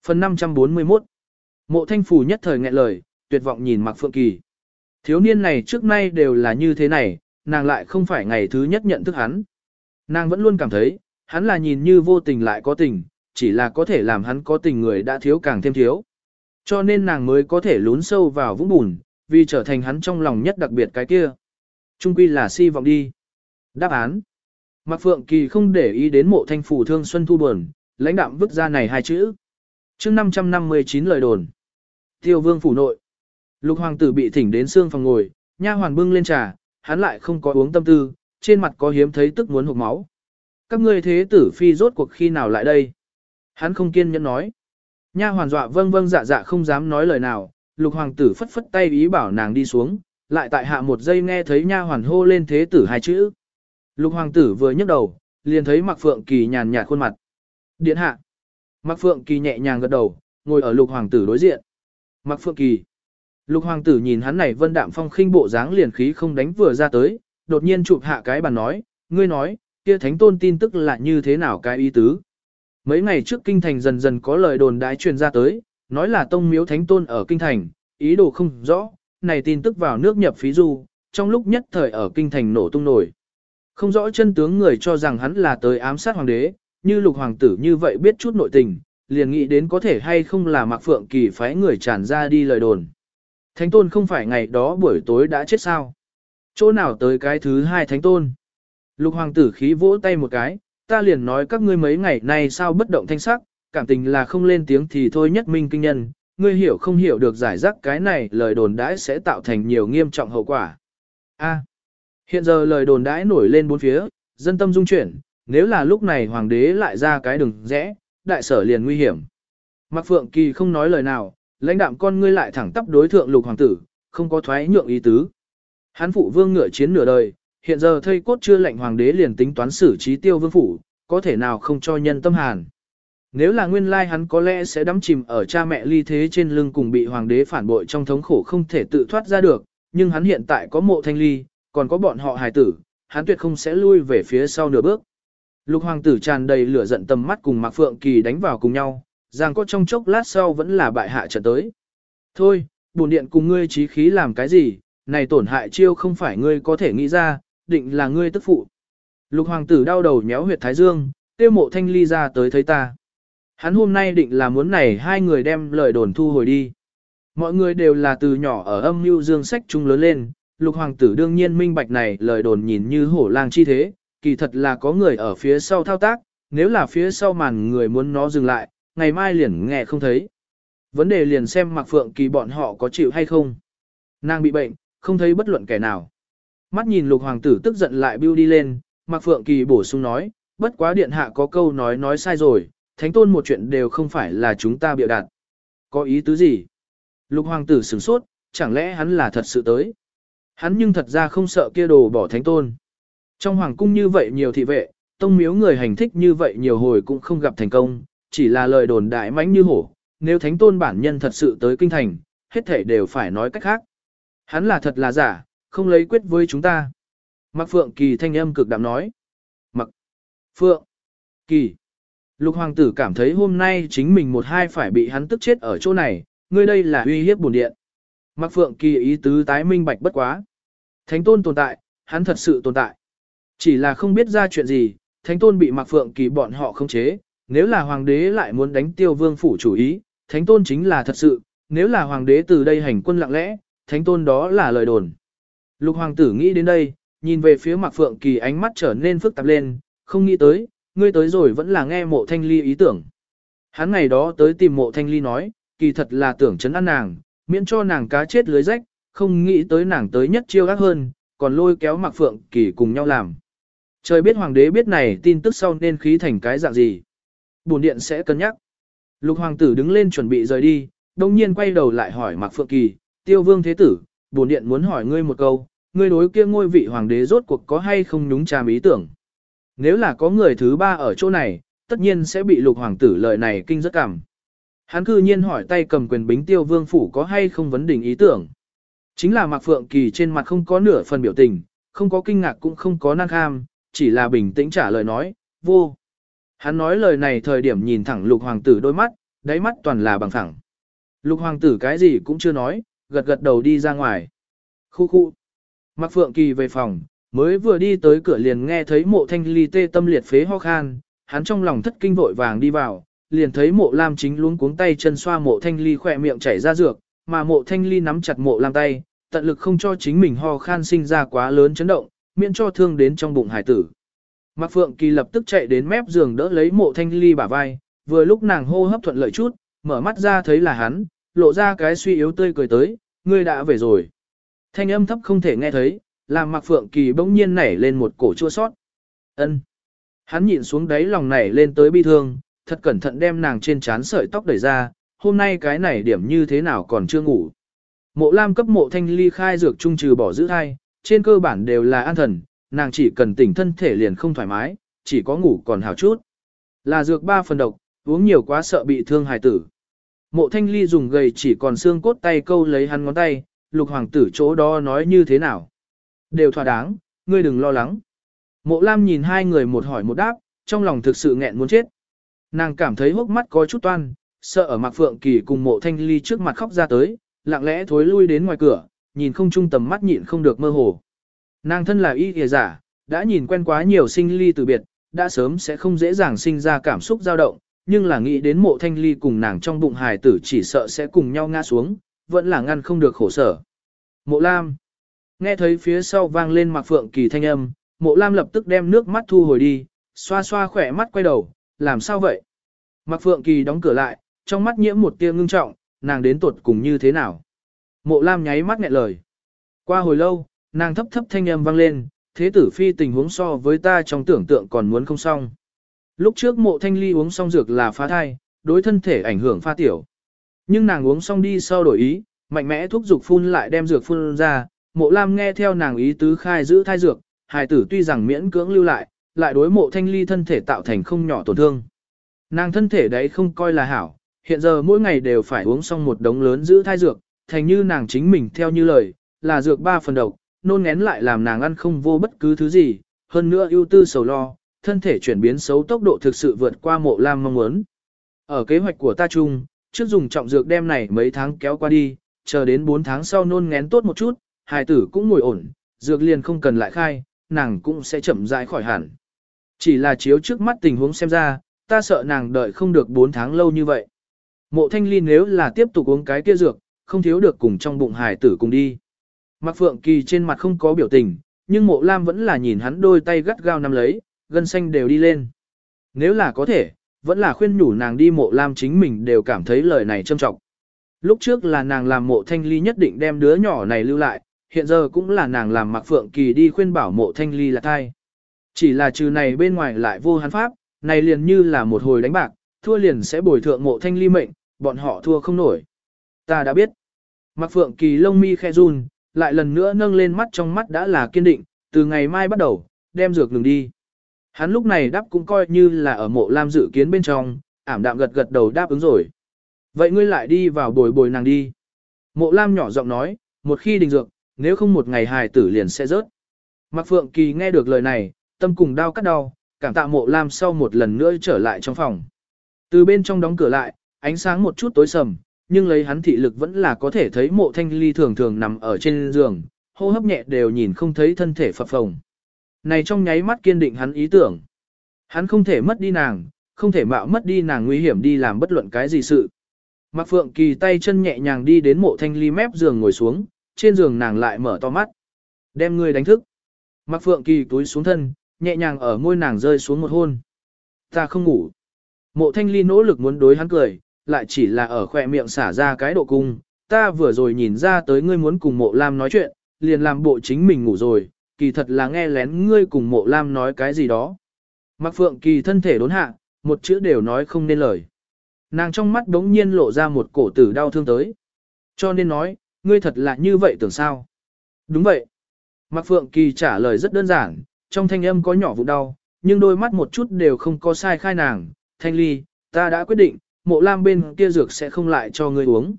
Phần 541 Mộ thanh Phù nhất thời nghẹn lời, tuyệt vọng nhìn Mạc Phượng Kỳ. Thiếu niên này trước nay đều là như thế này, nàng lại không phải ngày thứ nhất nhận thức hắn. Nàng vẫn luôn cảm thấy, hắn là nhìn như vô tình lại có tình, chỉ là có thể làm hắn có tình người đã thiếu càng thêm thiếu. Cho nên nàng mới có thể lún sâu vào vũng bùn, vì trở thành hắn trong lòng nhất đặc biệt cái kia. Trung quy là si vọng đi. Đáp án. Mạc Phượng Kỳ không để ý đến mộ thanh phủ thương Xuân Thu Buồn, lãnh đạm vứt ra này hai chữ. chương 559 lời đồn. Tiêu vương phủ nội. Lục hoàng tử bị thỉnh đến xương phòng ngồi, nha hoàn bưng lên trà, hắn lại không có uống tâm tư, trên mặt có hiếm thấy tức muốn hụt máu. Các ngươi thế tử phi rốt cuộc khi nào lại đây? Hắn không kiên nhẫn nói. Nha hoàn dọa vâng vâng dạ dạ không dám nói lời nào, lục hoàng tử phất phất tay ý bảo nàng đi xuống, lại tại hạ một giây nghe thấy nha hoàn hô lên thế tử hai chữ. Lục hoàng tử vừa nhấc đầu, liền thấy Mạc Phượng Kỳ nhàn nhạt khuôn mặt. Điện hạ. Mạc Phượng Kỳ nhẹ nhàng gật đầu, ngồi ở lục hoàng tử đối diện. Mạc Phượng Kỳ. Lục hoàng tử nhìn hắn này vân đạm phong khinh bộ dáng liền khí không đánh vừa ra tới, đột nhiên chụp hạ cái bàn nói, ngươi nói, kia thánh tôn tin tức là như thế nào cái ý tứ. Mấy ngày trước kinh thành dần dần có lời đồn đãi truyền ra tới, nói là tông miếu thánh tôn ở kinh thành, ý đồ không rõ, này tin tức vào nước nhập phí du, trong lúc nhất thời ở kinh thành nổ tung nổi. Không rõ chân tướng người cho rằng hắn là tới ám sát hoàng đế, như lục hoàng tử như vậy biết chút nội tình, liền nghĩ đến có thể hay không là Mạc Phượng Kỳ phái người tràn ra đi lời đồn. Thánh tôn không phải ngày đó buổi tối đã chết sao? Chỗ nào tới cái thứ hai thánh tôn? Lục hoàng tử khí vỗ tay một cái, ta liền nói các ngươi mấy ngày nay sao bất động thanh sắc, cảm tình là không lên tiếng thì thôi nhất minh kinh nhân, ngươi hiểu không hiểu được giải rác cái này lời đồn đãi sẽ tạo thành nhiều nghiêm trọng hậu quả. A. hiện giờ lời đồn đãi nổi lên bốn phía, dân tâm dung chuyển, nếu là lúc này hoàng đế lại ra cái đường rẽ, đại sở liền nguy hiểm. Mạc Phượng Kỳ không nói lời nào, lãnh đạm con ngươi lại thẳng tắp đối thượng lục hoàng tử, không có thoái nhượng ý tứ. Hán phụ vương ngựa chiến nửa đời, hiện giờ thây cốt chưa lệnh hoàng đế liền tính toán xử trí tiêu vương phủ, có thể nào không cho nhân tâm hàn. Nếu là nguyên lai hắn có lẽ sẽ đắm chìm ở cha mẹ ly thế trên lưng cùng bị hoàng đế phản bội trong thống khổ không thể tự thoát ra được, nhưng hắn hiện tại có mộ thanh ly, còn có bọn họ hài tử, hắn tuyệt không sẽ lui về phía sau nửa bước. Lục hoàng tử tràn đầy lửa giận tầm mắt cùng Mạc Phượng Kỳ đánh vào cùng nhau, rằng có trong chốc lát sau vẫn là bại hạ trận tới. Thôi, bổn điện cùng ngươi trí khí làm cái gì, này tổn hại chiêu không phải ngươi có thể nghĩ ra, định là ngươi tức phụ. Lục hoàng tử đau đầu nhéo huyệt thái dương, tiêu mộ thanh ly ra tới thấy ta. Hắn hôm nay định là muốn này hai người đem lời đồn thu hồi đi. Mọi người đều là từ nhỏ ở âm mưu dương sách chung lớn lên, lục hoàng tử đương nhiên minh bạch này lời đồn nhìn như hổ lang chi thế, kỳ thật là có người ở phía sau thao tác, nếu là phía sau màn người muốn nó dừng lại, ngày mai liền nghe không thấy. Vấn đề liền xem Mạc Phượng Kỳ bọn họ có chịu hay không. Nàng bị bệnh, không thấy bất luận kẻ nào. Mắt nhìn lục hoàng tử tức giận lại bưu đi lên, Mạc Phượng Kỳ bổ sung nói, bất quá điện hạ có câu nói nói sai rồi, thánh tôn một chuyện đều không phải là chúng ta bịa đặt. Có ý tứ gì? Lục hoàng tử sửng sốt, chẳng lẽ hắn là thật sự tới? Hắn nhưng thật ra không sợ kia đồ bỏ thánh tôn. Trong hoàng cung như vậy nhiều thị vệ, tông miếu người hành thích như vậy nhiều hồi cũng không gặp thành công, chỉ là lời đồn đại mãnh như hổ, nếu thánh tôn bản nhân thật sự tới kinh thành, hết thể đều phải nói cách khác. Hắn là thật là giả, không lấy quyết với chúng ta. Mặc Phượng Kỳ thanh âm cực đạm nói. Mặc Phượng Kỳ Lục hoàng tử cảm thấy hôm nay chính mình một hai phải bị hắn tức chết ở chỗ này, ngươi đây là uy hiếp bổn điện. Mặc Phượng Kỳ ý tứ tái minh bạch bất quá. Thánh tôn tồn tại, hắn thật sự tồn tại. Chỉ là không biết ra chuyện gì, thánh tôn bị Mạc Phượng Kỳ bọn họ không chế, nếu là hoàng đế lại muốn đánh tiêu vương phủ chủ ý, thánh tôn chính là thật sự, nếu là hoàng đế từ đây hành quân lặng lẽ, thánh tôn đó là lời đồn. Lục hoàng tử nghĩ đến đây, nhìn về phía Mạc Phượng Kỳ ánh mắt trở nên phức tạp lên, không nghĩ tới, ngươi tới rồi vẫn là nghe mộ thanh ly ý tưởng. Hắn ngày đó tới tìm mộ thanh ly nói, kỳ thật là tưởng chấn an nàng, miễn cho nàng cá chết lưới rách, không nghĩ tới nàng tới nhất chiêu ác hơn, còn lôi kéo Mạc Phượng Kỳ cùng nhau làm. Trời biết hoàng đế biết này tin tức sau nên khí thành cái dạng gì. Bùn điện sẽ cân nhắc. Lục hoàng tử đứng lên chuẩn bị rời đi, đồng nhiên quay đầu lại hỏi Mạc Phượng Kỳ, tiêu vương thế tử, bổn điện muốn hỏi ngươi một câu, ngươi đối kia ngôi vị hoàng đế rốt cuộc có hay không nhúng chàm ý tưởng. Nếu là có người thứ ba ở chỗ này, tất nhiên sẽ bị lục hoàng tử lời này kinh rất cảm. Hắn cư nhiên hỏi tay cầm quyền bính tiêu vương phủ có hay không vấn đề ý tưởng. Chính là Mạc Phượng Kỳ trên mặt không có nửa phần biểu tình, không có kinh ngạc cũng không có năng kham, chỉ là bình tĩnh trả lời nói, vô. Hắn nói lời này thời điểm nhìn thẳng lục hoàng tử đôi mắt, đáy mắt toàn là bằng thẳng. Lục hoàng tử cái gì cũng chưa nói, gật gật đầu đi ra ngoài. Khu khu. Mạc Phượng Kỳ về phòng, mới vừa đi tới cửa liền nghe thấy mộ thanh ly tê tâm liệt phế ho khan, hắn trong lòng thất kinh vội vàng đi vào, liền thấy mộ lam chính luống cuống tay chân xoa mộ thanh ly khỏe miệng chảy ra dược, mà mộ thanh ly nắm chặt mộ lam tay, tận lực không cho chính mình ho khan sinh ra quá lớn chấn động, miễn cho thương đến trong bụng hải tử. Mạc Phượng Kỳ lập tức chạy đến mép giường đỡ lấy mộ thanh ly bả vai, vừa lúc nàng hô hấp thuận lợi chút, mở mắt ra thấy là hắn, lộ ra cái suy yếu tươi cười tới, ngươi đã về rồi. Thanh âm thấp không thể nghe thấy, làm Mạc Phượng Kỳ bỗng nhiên nảy lên một cổ chua sót. Ân. Hắn nhìn xuống đáy lòng nảy lên tới bi thương, thật cẩn thận đem nàng trên trán sợi tóc đẩy ra, hôm nay cái này điểm như thế nào còn chưa ngủ. Mộ Lam cấp mộ thanh ly khai dược trung trừ bỏ giữ thai, trên cơ bản đều là an thần, nàng chỉ cần tỉnh thân thể liền không thoải mái, chỉ có ngủ còn hào chút. Là dược ba phần độc, uống nhiều quá sợ bị thương hài tử. Mộ thanh ly dùng gầy chỉ còn xương cốt tay câu lấy hắn ngón tay, lục hoàng tử chỗ đó nói như thế nào. Đều thỏa đáng, ngươi đừng lo lắng. Mộ Lam nhìn hai người một hỏi một đáp, trong lòng thực sự nghẹn muốn chết. Nàng cảm thấy hốc mắt có chút toan, sợ ở Mạc Phượng Kỳ cùng mộ thanh ly trước mặt khóc ra tới, lặng lẽ thối lui đến ngoài cửa, nhìn không trung tầm mắt nhịn không được mơ hồ. Nàng thân là y kìa giả, đã nhìn quen quá nhiều sinh ly từ biệt, đã sớm sẽ không dễ dàng sinh ra cảm xúc dao động, nhưng là nghĩ đến mộ thanh ly cùng nàng trong bụng hài tử chỉ sợ sẽ cùng nhau ngã xuống, vẫn là ngăn không được khổ sở. Mộ Lam Nghe thấy phía sau vang lên Mạc Phượng Kỳ thanh âm, mộ Lam lập tức đem nước mắt thu hồi đi, xoa xoa khỏe mắt quay đầu, làm sao vậy? Mạc Phượng Kỳ đóng cửa lại, trong mắt nhiễm một tia ngưng trọng, nàng đến tuột cùng như thế nào. Mộ Lam nháy mắt nghẹn lời. Qua hồi lâu, nàng thấp thấp thanh âm vang lên, thế tử phi tình huống so với ta trong tưởng tượng còn muốn không xong. Lúc trước mộ thanh ly uống xong dược là phá thai, đối thân thể ảnh hưởng pha tiểu. Nhưng nàng uống xong đi sau đổi ý, mạnh mẽ thúc dục phun lại đem dược phun ra, mộ lam nghe theo nàng ý tứ khai giữ thai dược, hài tử tuy rằng miễn cưỡng lưu lại, lại đối mộ thanh ly thân thể tạo thành không nhỏ tổn thương. Nàng thân thể đấy không coi là hảo, hiện giờ mỗi ngày đều phải uống xong một đống lớn giữ thai dược, thành như nàng chính mình theo như lời, là dược ba phần độc, nôn ngén lại làm nàng ăn không vô bất cứ thứ gì, hơn nữa ưu tư sầu lo, thân thể chuyển biến xấu tốc độ thực sự vượt qua mộ lam mong muốn. Ở kế hoạch của ta chung, trước dùng trọng dược đem này mấy tháng kéo qua đi, chờ đến 4 tháng sau nôn ngén tốt một chút, hài tử cũng ngồi ổn, dược liền không cần lại khai, nàng cũng sẽ chậm rãi khỏi hẳn. Chỉ là chiếu trước mắt tình huống xem ra, ta sợ nàng đợi không được 4 tháng lâu như vậy. Mộ thanh ly nếu là tiếp tục uống cái kia dược, không thiếu được cùng trong bụng hài tử cùng đi. Mạc Phượng Kỳ trên mặt không có biểu tình, nhưng mộ lam vẫn là nhìn hắn đôi tay gắt gao nắm lấy, gân xanh đều đi lên. Nếu là có thể, vẫn là khuyên nhủ nàng đi mộ lam chính mình đều cảm thấy lời này trâm trọng. Lúc trước là nàng làm mộ thanh ly nhất định đem đứa nhỏ này lưu lại, hiện giờ cũng là nàng làm Mạc Phượng Kỳ đi khuyên bảo mộ thanh ly là thai. Chỉ là trừ này bên ngoài lại vô hắn pháp, này liền như là một hồi đánh bạc, thua liền sẽ bồi thượng mộ thanh ly mệnh, bọn họ thua không nổi. Ta đã biết. Mạc Phượng Kỳ lông mi khe run, lại lần nữa nâng lên mắt trong mắt đã là kiên định, từ ngày mai bắt đầu, đem dược ngừng đi. Hắn lúc này đáp cũng coi như là ở mộ lam dự kiến bên trong, ảm đạm gật gật đầu đáp ứng rồi. Vậy ngươi lại đi vào bồi bồi nàng đi. Mộ lam nhỏ giọng nói, một khi đình dược, nếu không một ngày hài tử liền sẽ rớt. Mạc Phượng Kỳ nghe được lời này, tâm cùng đau cắt đau, cảm tạ mộ lam sau một lần nữa trở lại trong phòng. Từ bên trong đóng cửa lại, ánh sáng một chút tối sầm, nhưng lấy hắn thị lực vẫn là có thể thấy mộ thanh ly thường thường nằm ở trên giường, hô hấp nhẹ đều nhìn không thấy thân thể phập phồng. Này trong nháy mắt kiên định hắn ý tưởng. Hắn không thể mất đi nàng, không thể mạo mất đi nàng nguy hiểm đi làm bất luận cái gì sự. Mạc Phượng Kỳ tay chân nhẹ nhàng đi đến mộ thanh ly mép giường ngồi xuống, trên giường nàng lại mở to mắt. Đem người đánh thức. Mạc Phượng Kỳ túi xuống thân, nhẹ nhàng ở môi nàng rơi xuống một hôn. Ta không ngủ. Mộ thanh ly nỗ lực muốn đối hắn cười, lại chỉ là ở khỏe miệng xả ra cái độ cung. Ta vừa rồi nhìn ra tới ngươi muốn cùng mộ lam nói chuyện, liền làm bộ chính mình ngủ rồi, kỳ thật là nghe lén ngươi cùng mộ lam nói cái gì đó. Mạc Phượng Kỳ thân thể đốn hạ, một chữ đều nói không nên lời. Nàng trong mắt đống nhiên lộ ra một cổ tử đau thương tới. Cho nên nói, ngươi thật là như vậy tưởng sao? Đúng vậy. Mạc Phượng Kỳ trả lời rất đơn giản, trong thanh âm có nhỏ vụ đau, nhưng đôi mắt một chút đều không có sai khai nàng. Thanh ly, ta đã quyết định, mộ lam bên kia dược sẽ không lại cho ngươi uống.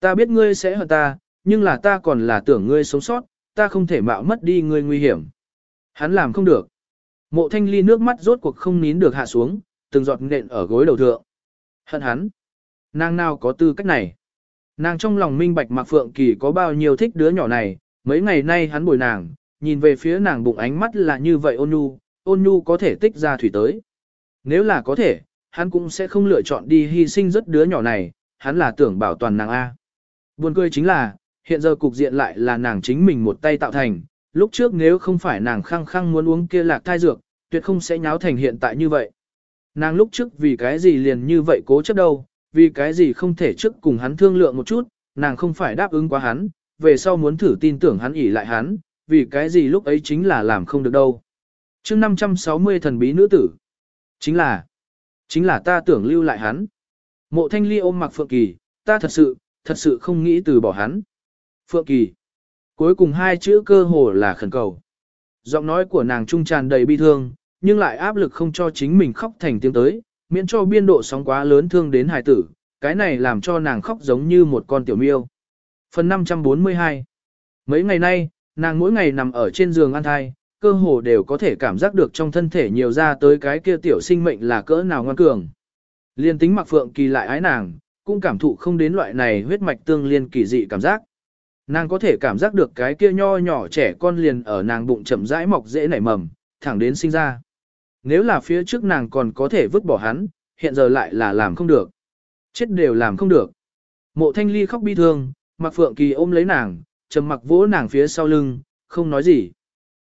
Ta biết ngươi sẽ hận ta, nhưng là ta còn là tưởng ngươi sống sót, ta không thể mạo mất đi ngươi nguy hiểm. Hắn làm không được. Mộ thanh ly nước mắt rốt cuộc không nín được hạ xuống, từng giọt nện ở gối đầu thượng. Hận hắn. Nàng nào có tư cách này. Nàng trong lòng minh bạch Mạc Phượng Kỳ có bao nhiêu thích đứa nhỏ này, mấy ngày nay hắn bồi nàng, nhìn về phía nàng bụng ánh mắt là như vậy ôn nhu, ôn nhu có thể tích ra thủy tới. Nếu là có thể, hắn cũng sẽ không lựa chọn đi hy sinh rất đứa nhỏ này, hắn là tưởng bảo toàn nàng A. Buồn cười chính là, hiện giờ cục diện lại là nàng chính mình một tay tạo thành, lúc trước nếu không phải nàng khăng khăng muốn uống kia lạc thai dược, tuyệt không sẽ nháo thành hiện tại như vậy. Nàng lúc trước vì cái gì liền như vậy cố chấp đâu, vì cái gì không thể trước cùng hắn thương lượng một chút, nàng không phải đáp ứng quá hắn, về sau muốn thử tin tưởng hắn ỉ lại hắn, vì cái gì lúc ấy chính là làm không được đâu. chương 560 thần bí nữ tử, chính là, chính là ta tưởng lưu lại hắn. Mộ thanh ly ôm mặc phượng kỳ, ta thật sự, thật sự không nghĩ từ bỏ hắn. Phượng kỳ, cuối cùng hai chữ cơ hồ là khẩn cầu. Giọng nói của nàng trung tràn đầy bi thương, nhưng lại áp lực không cho chính mình khóc thành tiếng tới, miễn cho biên độ sóng quá lớn thương đến hài tử, cái này làm cho nàng khóc giống như một con tiểu miêu. Phần 542 Mấy ngày nay, nàng mỗi ngày nằm ở trên giường ăn thai, cơ hồ đều có thể cảm giác được trong thân thể nhiều ra tới cái kia tiểu sinh mệnh là cỡ nào ngoan cường. Liên tính mặc phượng kỳ lại ái nàng, cũng cảm thụ không đến loại này huyết mạch tương liên kỳ dị cảm giác. Nàng có thể cảm giác được cái kia nho nhỏ trẻ con liền ở nàng bụng chậm rãi mọc dễ nảy mầm, thẳng đến sinh ra. Nếu là phía trước nàng còn có thể vứt bỏ hắn, hiện giờ lại là làm không được. Chết đều làm không được. Mộ thanh ly khóc bi thương, mặc phượng kỳ ôm lấy nàng, trầm mặc vỗ nàng phía sau lưng, không nói gì.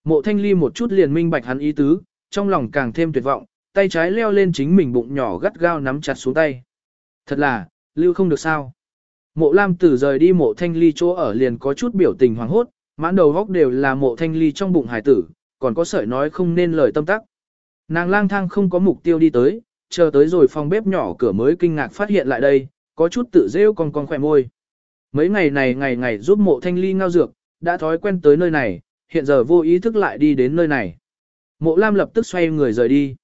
Mộ thanh ly một chút liền minh bạch hắn ý tứ, trong lòng càng thêm tuyệt vọng, tay trái leo lên chính mình bụng nhỏ gắt gao nắm chặt xuống tay. Thật là, lưu không được sao. Mộ Lam Tử rời đi mộ thanh ly chỗ ở liền có chút biểu tình hoàng hốt, mãn đầu góc đều là mộ thanh ly trong bụng hải tử, còn có sợi nói không nên lời tâm tắc. Nàng lang thang không có mục tiêu đi tới, chờ tới rồi phòng bếp nhỏ cửa mới kinh ngạc phát hiện lại đây, có chút tự rêu con con khỏe môi. Mấy ngày này ngày ngày giúp mộ thanh ly ngao dược, đã thói quen tới nơi này, hiện giờ vô ý thức lại đi đến nơi này. Mộ Lam lập tức xoay người rời đi.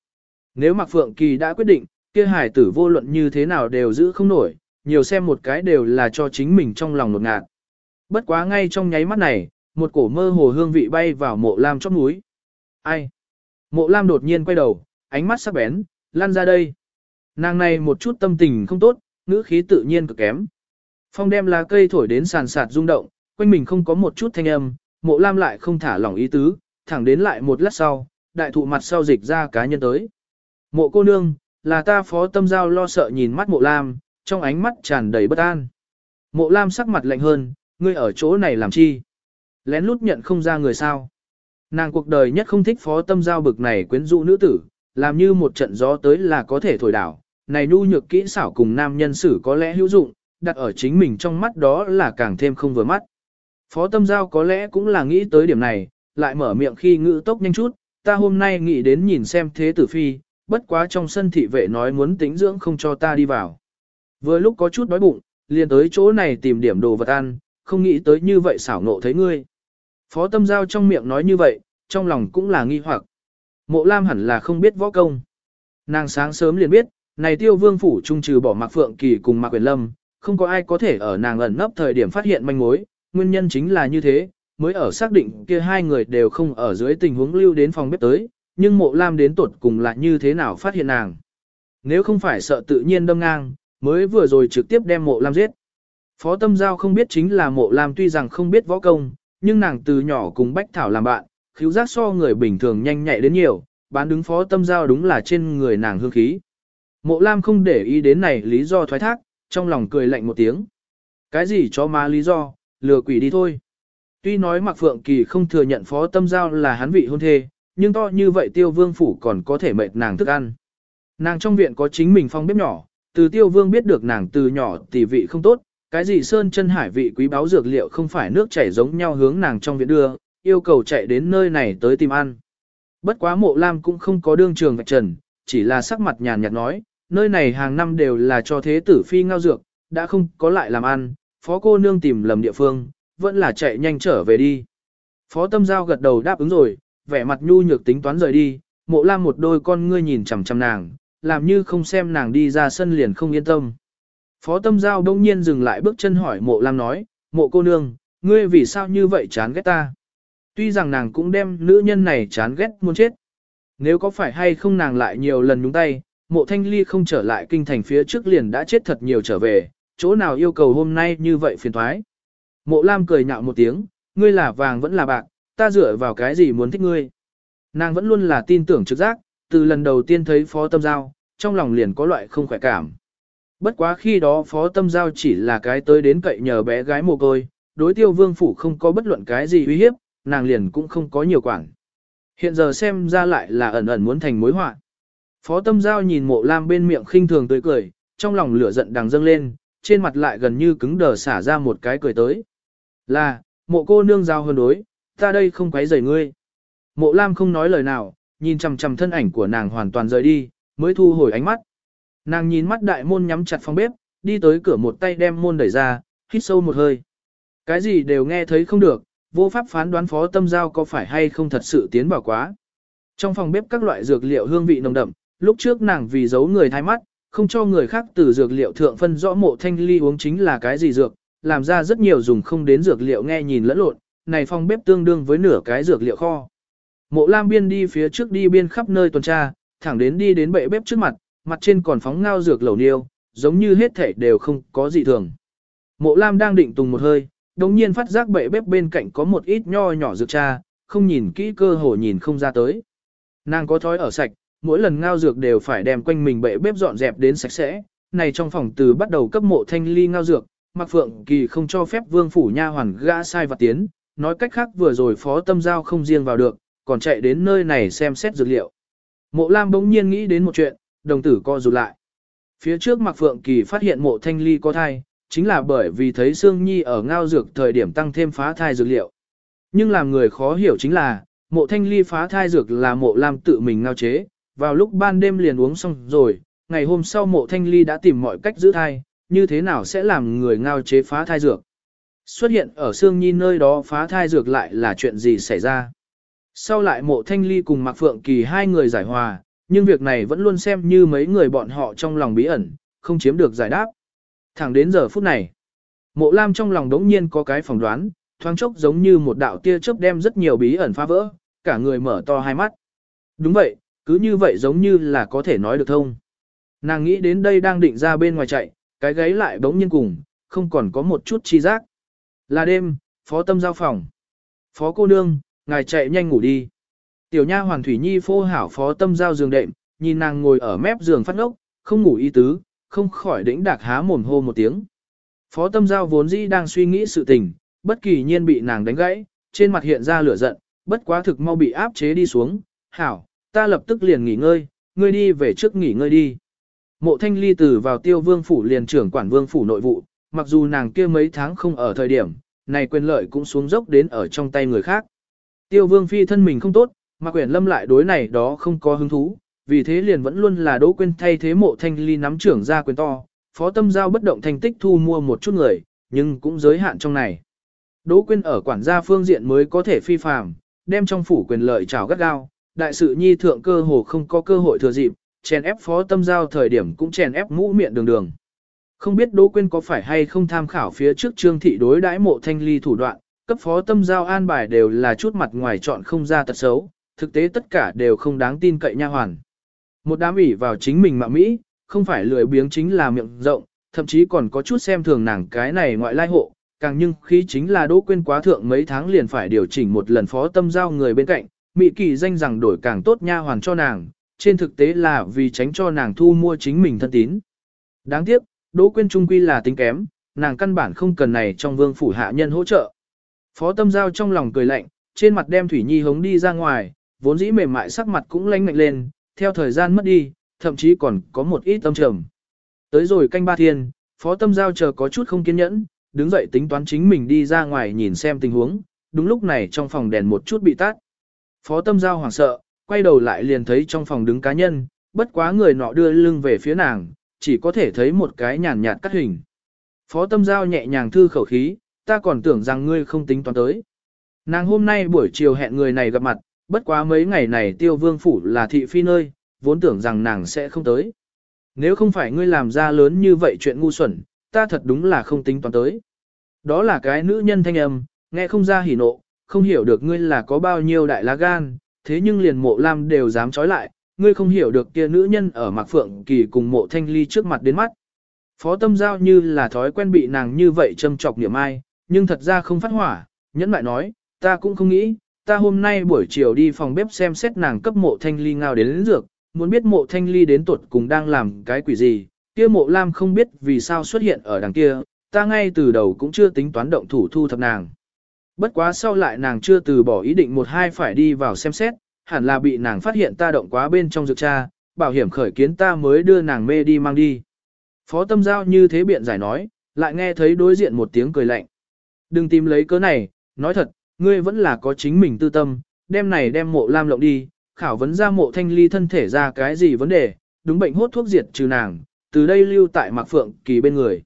Nếu Mạc Phượng Kỳ đã quyết định, kia hải tử vô luận như thế nào đều giữ không nổi, nhiều xem một cái đều là cho chính mình trong lòng nột ngạt. Bất quá ngay trong nháy mắt này, một cổ mơ hồ hương vị bay vào mộ lam chóp núi. Ai? Mộ lam đột nhiên quay đầu, ánh mắt sắc bén, lan ra đây. Nàng này một chút tâm tình không tốt, ngữ khí tự nhiên cực kém. Phong đem lá cây thổi đến sàn sạt rung động, quanh mình không có một chút thanh âm, mộ lam lại không thả lỏng ý tứ, thẳng đến lại một lát sau, đại thụ mặt sau dịch ra cá nhân tới. Mộ cô nương, là ta phó tâm giao lo sợ nhìn mắt mộ lam, trong ánh mắt tràn đầy bất an. Mộ lam sắc mặt lạnh hơn, ngươi ở chỗ này làm chi? Lén lút nhận không ra người sao? Nàng cuộc đời nhất không thích phó tâm giao bực này quyến rũ nữ tử, làm như một trận gió tới là có thể thổi đảo. Này nhu nhược kỹ xảo cùng nam nhân xử có lẽ hữu dụng, đặt ở chính mình trong mắt đó là càng thêm không vừa mắt. Phó tâm giao có lẽ cũng là nghĩ tới điểm này, lại mở miệng khi ngữ tốc nhanh chút, ta hôm nay nghĩ đến nhìn xem thế tử phi, bất quá trong sân thị vệ nói muốn tính dưỡng không cho ta đi vào. Vừa lúc có chút đói bụng, liền tới chỗ này tìm điểm đồ vật ăn, không nghĩ tới như vậy xảo ngộ thấy ngươi. Phó tâm giao trong miệng nói như vậy, trong lòng cũng là nghi hoặc. Mộ Lam hẳn là không biết võ công. Nàng sáng sớm liền biết, này tiêu vương phủ trung trừ bỏ Mạc Phượng Kỳ cùng Mạc Quyền Lâm, không có ai có thể ở nàng ẩn nấp thời điểm phát hiện manh mối, nguyên nhân chính là như thế, mới ở xác định kia hai người đều không ở dưới tình huống lưu đến phòng bếp tới, nhưng mộ lam đến tuột cùng là như thế nào phát hiện nàng. Nếu không phải sợ tự nhiên đâm ngang, mới vừa rồi trực tiếp đem mộ lam giết. Phó Tâm Giao không biết chính là mộ lam tuy rằng không biết võ công, nhưng nàng từ nhỏ cùng Bách Thảo làm bạn, khiếu giác so người bình thường nhanh nhạy đến nhiều, bán đứng Phó Tâm Giao đúng là trên người nàng hương khí. Mộ lam không để ý đến này lý do thoái thác, trong lòng cười lạnh một tiếng. Cái gì cho má lý do, lừa quỷ đi thôi. Tuy nói Mạc Phượng Kỳ không thừa nhận Phó Tâm Giao là hắn vị hôn thê, nhưng to như vậy tiêu vương phủ còn có thể mệt nàng thức ăn. Nàng trong viện có chính mình phong bếp nhỏ, từ tiêu vương biết được nàng từ nhỏ tỷ vị không tốt, cái gì sơn chân hải vị quý báo dược liệu không phải nước chảy giống nhau hướng nàng trong viện đưa, yêu cầu chạy đến nơi này tới tìm ăn. Bất quá mộ lam cũng không có đương trường vạch trần, chỉ là sắc mặt nhàn nhạt nói, nơi này hàng năm đều là cho thế tử phi ngao dược, đã không có lại làm ăn, phó cô nương tìm lầm địa phương, vẫn là chạy nhanh trở về đi. Phó tâm giao gật đầu đáp ứng rồi, vẻ mặt nhu nhược tính toán rời đi, mộ lam một đôi con ngươi nhìn chằm chằm nàng, làm như không xem nàng đi ra sân liền không yên tâm. Phó tâm giao đông nhiên dừng lại bước chân hỏi mộ lam nói, mộ cô nương, ngươi vì sao như vậy chán ghét ta? Tuy rằng nàng cũng đem nữ nhân này chán ghét muốn chết. Nếu có phải hay không nàng lại nhiều lần nhúng tay, mộ thanh ly không trở lại kinh thành phía trước liền đã chết thật nhiều trở về, chỗ nào yêu cầu hôm nay như vậy phiền thoái. Mộ lam cười nhạo một tiếng, ngươi là vàng vẫn là bạc, ta dựa vào cái gì muốn thích ngươi. Nàng vẫn luôn là tin tưởng trực giác, từ lần đầu tiên thấy phó tâm giao, trong lòng liền có loại không khỏe cảm. Bất quá khi đó phó tâm giao chỉ là cái tới đến cậy nhờ bé gái mồ côi, đối tiêu vương phủ không có bất luận cái gì uy hiếp, nàng liền cũng không có nhiều quản. Hiện giờ xem ra lại là ẩn ẩn muốn thành mối họa. Phó tâm giao nhìn mộ lam bên miệng khinh thường tươi cười, trong lòng lửa giận đang dâng lên, trên mặt lại gần như cứng đờ xả ra một cái cười tới. Là, mộ cô nương giao hơn đối, ta đây không quấy rầy ngươi. Mộ Lam không nói lời nào, nhìn chằm chằm thân ảnh của nàng hoàn toàn rời đi, mới thu hồi ánh mắt. Nàng nhìn mắt đại môn nhắm chặt phòng bếp, đi tới cửa một tay đem môn đẩy ra, hít sâu một hơi. Cái gì đều nghe thấy không được, vô pháp phán đoán phó tâm giao có phải hay không thật sự tiến vào quá. Trong phòng bếp các loại dược liệu hương vị nồng đậm, lúc trước nàng vì giấu người thay mắt, không cho người khác từ dược liệu thượng phân rõ mộ thanh ly uống chính là cái gì dược, làm ra rất nhiều dùng không đến dược liệu nghe nhìn lẫn lộn, này phòng bếp tương đương với nửa cái dược liệu kho. Mộ Lam biên đi phía trước đi biên khắp nơi tuần tra, thẳng đến đi đến bệ bếp trước mặt, mặt trên còn phóng ngao dược lẩu niêu, giống như hết thảy đều không có gì thường. Mộ Lam đang định tùng một hơi, đồng nhiên phát giác bệ bếp bên cạnh có một ít nho nhỏ dược cha, không nhìn kỹ cơ hồ nhìn không ra tới. Nàng có thói ở sạch, mỗi lần ngao dược đều phải đem quanh mình bệ bếp dọn dẹp đến sạch sẽ. Này trong phòng từ bắt đầu cấp mộ thanh ly ngao dược, Mạc Phượng Kỳ không cho phép vương phủ nha hoàn gã sai và tiến, nói cách khác vừa rồi phó tâm giao không riêng vào được, còn chạy đến nơi này xem xét dược liệu. Mộ Lam bỗng nhiên nghĩ đến một chuyện, đồng tử co rụt lại. Phía trước Mạc Phượng Kỳ phát hiện mộ thanh ly có thai, chính là bởi vì thấy Sương Nhi ở ngao dược thời điểm tăng thêm phá thai dược liệu. Nhưng làm người khó hiểu chính là, mộ thanh ly phá thai dược là mộ Lam tự mình ngao chế, vào lúc ban đêm liền uống xong rồi, ngày hôm sau mộ thanh ly đã tìm mọi cách giữ thai, như thế nào sẽ làm người ngao chế phá thai dược. Xuất hiện ở Sương Nhi nơi đó phá thai dược lại là chuyện gì xảy ra. Sau lại mộ thanh ly cùng Mạc Phượng Kỳ hai người giải hòa, nhưng việc này vẫn luôn xem như mấy người bọn họ trong lòng bí ẩn, không chiếm được giải đáp. Thẳng đến giờ phút này, mộ lam trong lòng đống nhiên có cái phỏng đoán, thoáng chốc giống như một đạo tia chớp đem rất nhiều bí ẩn phá vỡ, cả người mở to hai mắt. Đúng vậy, cứ như vậy giống như là có thể nói được thông. Nàng nghĩ đến đây đang định ra bên ngoài chạy, cái gáy lại bỗng nhiên cùng, không còn có một chút chi giác. Là đêm, phó tâm giao phòng. Phó cô nương, ngài chạy nhanh ngủ đi. Tiểu nha hoàng thủy nhi phô hảo phó tâm giao giường đệm, nhìn nàng ngồi ở mép giường phát ngốc, không ngủ y tứ, không khỏi đĩnh đạc há mồm hô một tiếng. Phó tâm giao vốn dĩ đang suy nghĩ sự tình, bất kỳ nhiên bị nàng đánh gãy, trên mặt hiện ra lửa giận, bất quá thực mau bị áp chế đi xuống, hảo, ta lập tức liền nghỉ ngơi, ngươi đi về trước nghỉ ngơi đi. Mộ thanh ly từ vào tiêu vương phủ liền trưởng quản vương phủ nội vụ, mặc dù nàng kia mấy tháng không ở thời điểm, này quyền lợi cũng xuống dốc đến ở trong tay người khác. Tiêu vương phi thân mình không tốt, mà quyển lâm lại đối này đó không có hứng thú, vì thế liền vẫn luôn là đỗ quên thay thế mộ thanh ly nắm trưởng ra quyền to, phó tâm giao bất động thành tích thu mua một chút người, nhưng cũng giới hạn trong này. Đỗ quên ở quản gia phương diện mới có thể phi phàm, đem trong phủ quyền lợi trào gắt gao, đại sự nhi thượng cơ hồ không có cơ hội thừa dịp, chèn ép phó tâm giao thời điểm cũng chèn ép mũ miệng đường đường. Không biết Đỗ Quyên có phải hay không tham khảo phía trước trương thị đối đãi mộ thanh ly thủ đoạn, cấp phó tâm giao an bài đều là chút mặt ngoài chọn không ra tật xấu, thực tế tất cả đều không đáng tin cậy nha hoàn. Một đám ủy vào chính mình mà Mỹ, không phải lười biếng chính là miệng rộng, thậm chí còn có chút xem thường nàng cái này ngoại lai hộ, càng nhưng khi chính là Đỗ Quyên quá thượng mấy tháng liền phải điều chỉnh một lần phó tâm giao người bên cạnh, Mỹ kỳ danh rằng đổi càng tốt nha hoàn cho nàng, trên thực tế là vì tránh cho nàng thu mua chính mình thân tín. Đáng tiếc, Đỗ Quyên trung quy là tính kém, nàng căn bản không cần này trong vương phủ hạ nhân hỗ trợ. Phó tâm giao trong lòng cười lạnh, trên mặt đem Thủy Nhi hống đi ra ngoài, vốn dĩ mềm mại sắc mặt cũng lanh mạnh lên, theo thời gian mất đi, thậm chí còn có một ít tâm trầm. Tới rồi canh ba thiên, phó tâm giao chờ có chút không kiên nhẫn, đứng dậy tính toán chính mình đi ra ngoài nhìn xem tình huống, đúng lúc này trong phòng đèn một chút bị tắt. Phó tâm giao hoảng sợ, quay đầu lại liền thấy trong phòng đứng cá nhân, bất quá người nọ đưa lưng về phía nàng, chỉ có thể thấy một cái nhàn nhạt cắt hình. Phó tâm giao nhẹ nhàng thư khẩu khí, ta còn tưởng rằng ngươi không tính toán tới. Nàng hôm nay buổi chiều hẹn người này gặp mặt, bất quá mấy ngày này tiêu vương phủ là thị phi nơi, vốn tưởng rằng nàng sẽ không tới. Nếu không phải ngươi làm ra lớn như vậy chuyện ngu xuẩn, ta thật đúng là không tính toán tới. Đó là cái nữ nhân thanh âm, nghe không ra hỉ nộ, không hiểu được ngươi là có bao nhiêu đại lá gan, thế nhưng liền mộ lam đều dám trói lại, ngươi không hiểu được kia nữ nhân ở mạc phượng kỳ cùng mộ thanh ly trước mặt đến mắt. Phó tâm giao như là thói quen bị nàng như vậy châm chọc niệm ai, nhưng thật ra không phát hỏa, nhẫn lại nói, ta cũng không nghĩ, ta hôm nay buổi chiều đi phòng bếp xem xét nàng cấp mộ thanh ly ngao đến lĩnh dược, muốn biết mộ thanh ly đến tuột cùng đang làm cái quỷ gì, kia mộ lam không biết vì sao xuất hiện ở đằng kia, ta ngay từ đầu cũng chưa tính toán động thủ thu thập nàng. Bất quá sau lại nàng chưa từ bỏ ý định một hai phải đi vào xem xét, hẳn là bị nàng phát hiện ta động quá bên trong dược cha, bảo hiểm khởi kiến ta mới đưa nàng mê đi mang đi. Phó tâm giao như thế biện giải nói, lại nghe thấy đối diện một tiếng cười lạnh. Đừng tìm lấy cớ này, nói thật, ngươi vẫn là có chính mình tư tâm, đem này đem mộ lam lộng đi, khảo vấn ra mộ thanh ly thân thể ra cái gì vấn đề, đúng bệnh hốt thuốc diệt trừ nàng, từ đây lưu tại mạc phượng kỳ bên người.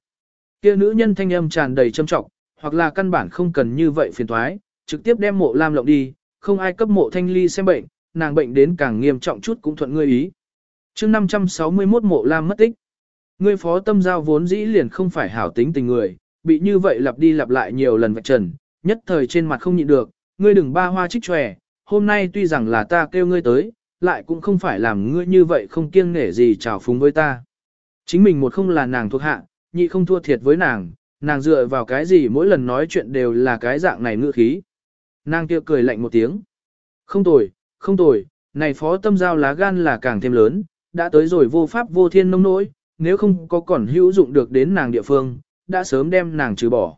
kia nữ nhân thanh âm tràn đầy châm trọng, hoặc là căn bản không cần như vậy phiền thoái, trực tiếp đem mộ lam lộng đi, không ai cấp mộ thanh ly xem bệnh, nàng bệnh đến càng nghiêm trọng chút cũng thuận ngươi ý. chương 561 mộ lam mất tích. Ngươi phó tâm giao vốn dĩ liền không phải hảo tính tình người, bị như vậy lặp đi lặp lại nhiều lần vạch trần, nhất thời trên mặt không nhịn được, ngươi đừng ba hoa trích tròe, hôm nay tuy rằng là ta kêu ngươi tới, lại cũng không phải làm ngươi như vậy không kiêng nể gì trào phúng với ta. Chính mình một không là nàng thuộc hạ, nhị không thua thiệt với nàng, nàng dựa vào cái gì mỗi lần nói chuyện đều là cái dạng này ngựa khí. Nàng kia cười lạnh một tiếng. Không tồi, không tồi, này phó tâm giao lá gan là càng thêm lớn, đã tới rồi vô pháp vô thiên nông nỗi, nếu không có còn hữu dụng được đến nàng địa phương, đã sớm đem nàng trừ bỏ.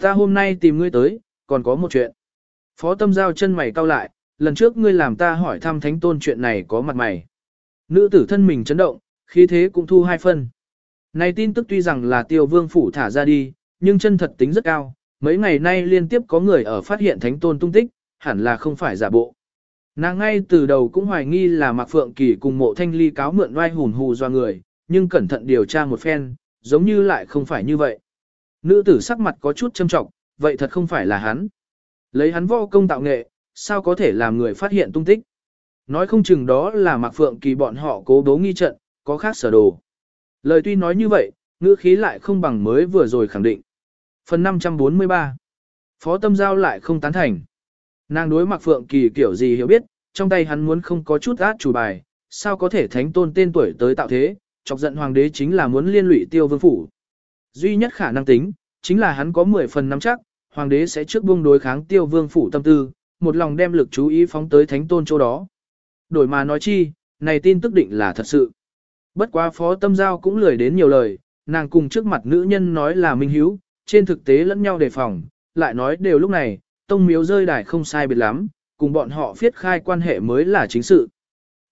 Ta hôm nay tìm ngươi tới, còn có một chuyện. Phó tâm giao chân mày cau lại, lần trước ngươi làm ta hỏi thăm thánh tôn chuyện này có mặt mày. Nữ tử thân mình chấn động, khí thế cũng thu hai phân. Này tin tức tuy rằng là tiêu vương phủ thả ra đi, nhưng chân thật tính rất cao, mấy ngày nay liên tiếp có người ở phát hiện thánh tôn tung tích, hẳn là không phải giả bộ. Nàng ngay từ đầu cũng hoài nghi là Mạc Phượng Kỳ cùng mộ thanh ly cáo mượn oai hùn hù do người, nhưng cẩn thận điều tra một phen, giống như lại không phải như vậy. Nữ tử sắc mặt có chút châm trọng, vậy thật không phải là hắn. Lấy hắn võ công tạo nghệ, sao có thể làm người phát hiện tung tích. Nói không chừng đó là Mạc Phượng Kỳ bọn họ cố đố nghi trận, có khác sở đồ. Lời tuy nói như vậy, ngữ khí lại không bằng mới vừa rồi khẳng định. Phần 543 Phó Tâm Giao lại không tán thành. Nàng đối Mạc Phượng Kỳ kiểu gì hiểu biết, trong tay hắn muốn không có chút át chủ bài, sao có thể thánh tôn tên tuổi tới tạo thế, chọc giận hoàng đế chính là muốn liên lụy tiêu vương phủ. Duy nhất khả năng tính, chính là hắn có 10 phần nắm chắc, hoàng đế sẽ trước buông đối kháng tiêu vương phủ tâm tư, một lòng đem lực chú ý phóng tới thánh tôn chỗ đó. Đổi mà nói chi, này tin tức định là thật sự. Bất quá phó tâm giao cũng lười đến nhiều lời, nàng cùng trước mặt nữ nhân nói là minh hiếu, trên thực tế lẫn nhau đề phòng, lại nói đều lúc này, tông miếu rơi đài không sai biệt lắm, cùng bọn họ phiết khai quan hệ mới là chính sự.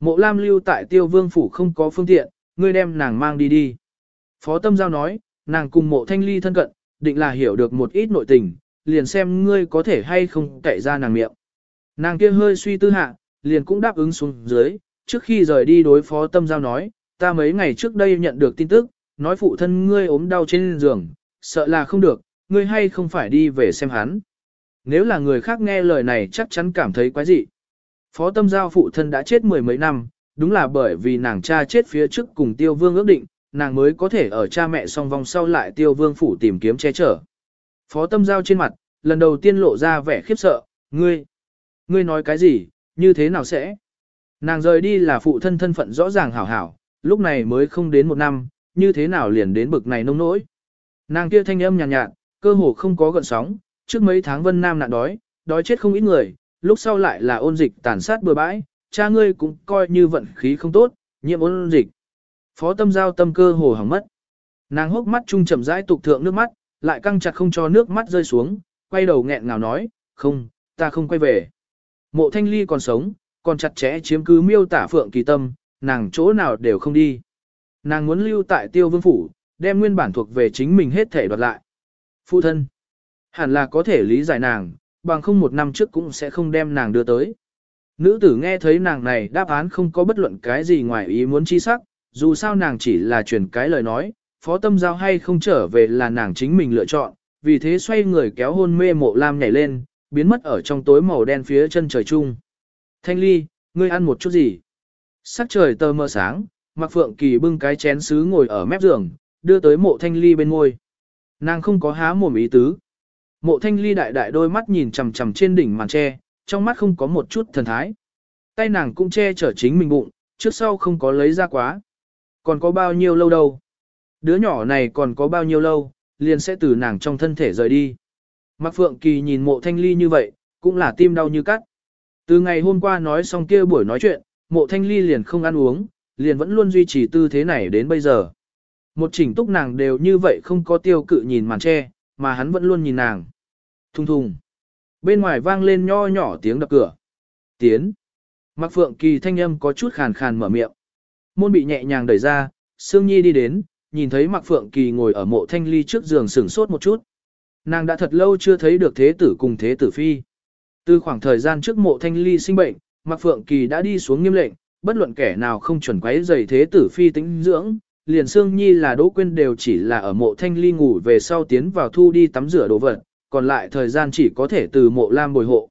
Mộ Lam lưu tại tiêu vương phủ không có phương tiện, ngươi đem nàng mang đi đi. Phó Tâm Giao nói, nàng cùng mộ thanh ly thân cận, định là hiểu được một ít nội tình, liền xem ngươi có thể hay không cậy ra nàng miệng. Nàng kia hơi suy tư hạ, liền cũng đáp ứng xuống dưới, trước khi rời đi đối phó Tâm Giao nói, ta mấy ngày trước đây nhận được tin tức, nói phụ thân ngươi ốm đau trên giường, sợ là không được, ngươi hay không phải đi về xem hắn. Nếu là người khác nghe lời này chắc chắn cảm thấy quái dị. Phó tâm giao phụ thân đã chết mười mấy năm, đúng là bởi vì nàng cha chết phía trước cùng tiêu vương ước định, nàng mới có thể ở cha mẹ song vong sau lại tiêu vương phủ tìm kiếm che chở. Phó tâm giao trên mặt, lần đầu tiên lộ ra vẻ khiếp sợ, ngươi, ngươi nói cái gì, như thế nào sẽ? Nàng rời đi là phụ thân thân phận rõ ràng hảo hảo, lúc này mới không đến một năm, như thế nào liền đến bực này nông nỗi. Nàng kia thanh âm nhàn nhạt, nhạt, cơ hồ không có gợn sóng, trước mấy tháng Vân Nam nạn đói, đói chết không ít người, lúc sau lại là ôn dịch tàn sát bừa bãi, cha ngươi cũng coi như vận khí không tốt, nhiễm ôn dịch. Phó tâm giao tâm cơ hồ hỏng mất. Nàng hốc mắt trung chậm rãi tục thượng nước mắt, lại căng chặt không cho nước mắt rơi xuống, quay đầu nghẹn ngào nói, không, ta không quay về. Mộ thanh ly còn sống, còn chặt chẽ chiếm cứ miêu tả phượng kỳ tâm, nàng chỗ nào đều không đi. Nàng muốn lưu tại tiêu vương phủ, đem nguyên bản thuộc về chính mình hết thể đoạt lại. Phụ thân, hẳn là có thể lý giải nàng, bằng không một năm trước cũng sẽ không đem nàng đưa tới. Nữ tử nghe thấy nàng này đáp án không có bất luận cái gì ngoài ý muốn chi sắc, dù sao nàng chỉ là truyền cái lời nói, phó tâm giao hay không trở về là nàng chính mình lựa chọn, vì thế xoay người kéo hôn mê mộ lam nhảy lên, biến mất ở trong tối màu đen phía chân trời chung. Thanh ly, ngươi ăn một chút gì? Sắc trời tờ mờ sáng, Mặc Phượng Kỳ bưng cái chén sứ ngồi ở mép giường, đưa tới mộ thanh ly bên ngôi. Nàng không có há mồm ý tứ. Mộ thanh ly đại đại đôi mắt nhìn chầm chầm trên đỉnh màn tre, trong mắt không có một chút thần thái. Tay nàng cũng che chở chính mình bụng, trước sau không có lấy ra quá. Còn có bao nhiêu lâu đâu? Đứa nhỏ này còn có bao nhiêu lâu, liền sẽ từ nàng trong thân thể rời đi. Mạc Phượng Kỳ nhìn mộ thanh ly như vậy, cũng là tim đau như cắt. Từ ngày hôm qua nói xong kia buổi nói chuyện, mộ thanh ly liền không ăn uống, liền vẫn luôn duy trì tư thế này đến bây giờ. Một chỉnh túc nàng đều như vậy không có tiêu cự nhìn màn tre, mà hắn vẫn luôn nhìn nàng. Thùng thùng. Bên ngoài vang lên nho nhỏ tiếng đập cửa. Tiến. Mạc Phượng Kỳ thanh âm có chút khàn khàn mở miệng. Môn bị nhẹ nhàng đẩy ra, Sương Nhi đi đến, nhìn thấy Mạc Phượng Kỳ ngồi ở mộ thanh ly trước giường sửng sốt một chút. Nàng đã thật lâu chưa thấy được thế tử cùng thế tử phi. Từ khoảng thời gian trước mộ thanh ly sinh bệnh, Mạc Phượng Kỳ đã đi xuống nghiêm lệnh, bất luận kẻ nào không chuẩn quấy giày thế tử phi tính dưỡng, liền Sương Nhi là Đỗ Quyên đều chỉ là ở mộ thanh ly ngủ về sau tiến vào thu đi tắm rửa đồ vật, còn lại thời gian chỉ có thể từ mộ lam bồi hộ.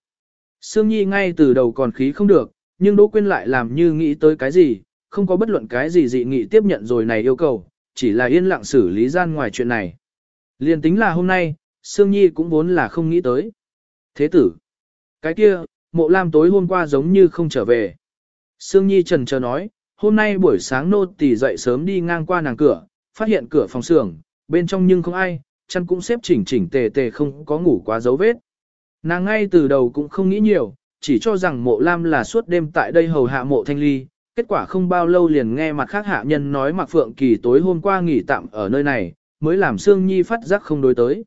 Sương Nhi ngay từ đầu còn khí không được, nhưng Đỗ Quyên lại làm như nghĩ tới cái gì, không có bất luận cái gì dị nghị tiếp nhận rồi này yêu cầu, chỉ là yên lặng xử lý gian ngoài chuyện này. Liền tính là hôm nay, Sương Nhi cũng vốn là không nghĩ tới. Thế tử, cái kia, mộ lam tối hôm qua giống như không trở về. Sương Nhi trần chờ nói, hôm nay buổi sáng nô tỳ dậy sớm đi ngang qua nàng cửa, phát hiện cửa phòng xưởng, bên trong nhưng không ai, chăn cũng xếp chỉnh chỉnh tề tề không có ngủ quá dấu vết. Nàng ngay từ đầu cũng không nghĩ nhiều, chỉ cho rằng mộ lam là suốt đêm tại đây hầu hạ mộ thanh ly, kết quả không bao lâu liền nghe mặt khác hạ nhân nói Mạc Phượng Kỳ tối hôm qua nghỉ tạm ở nơi này, mới làm Sương Nhi phát giác không đối tới.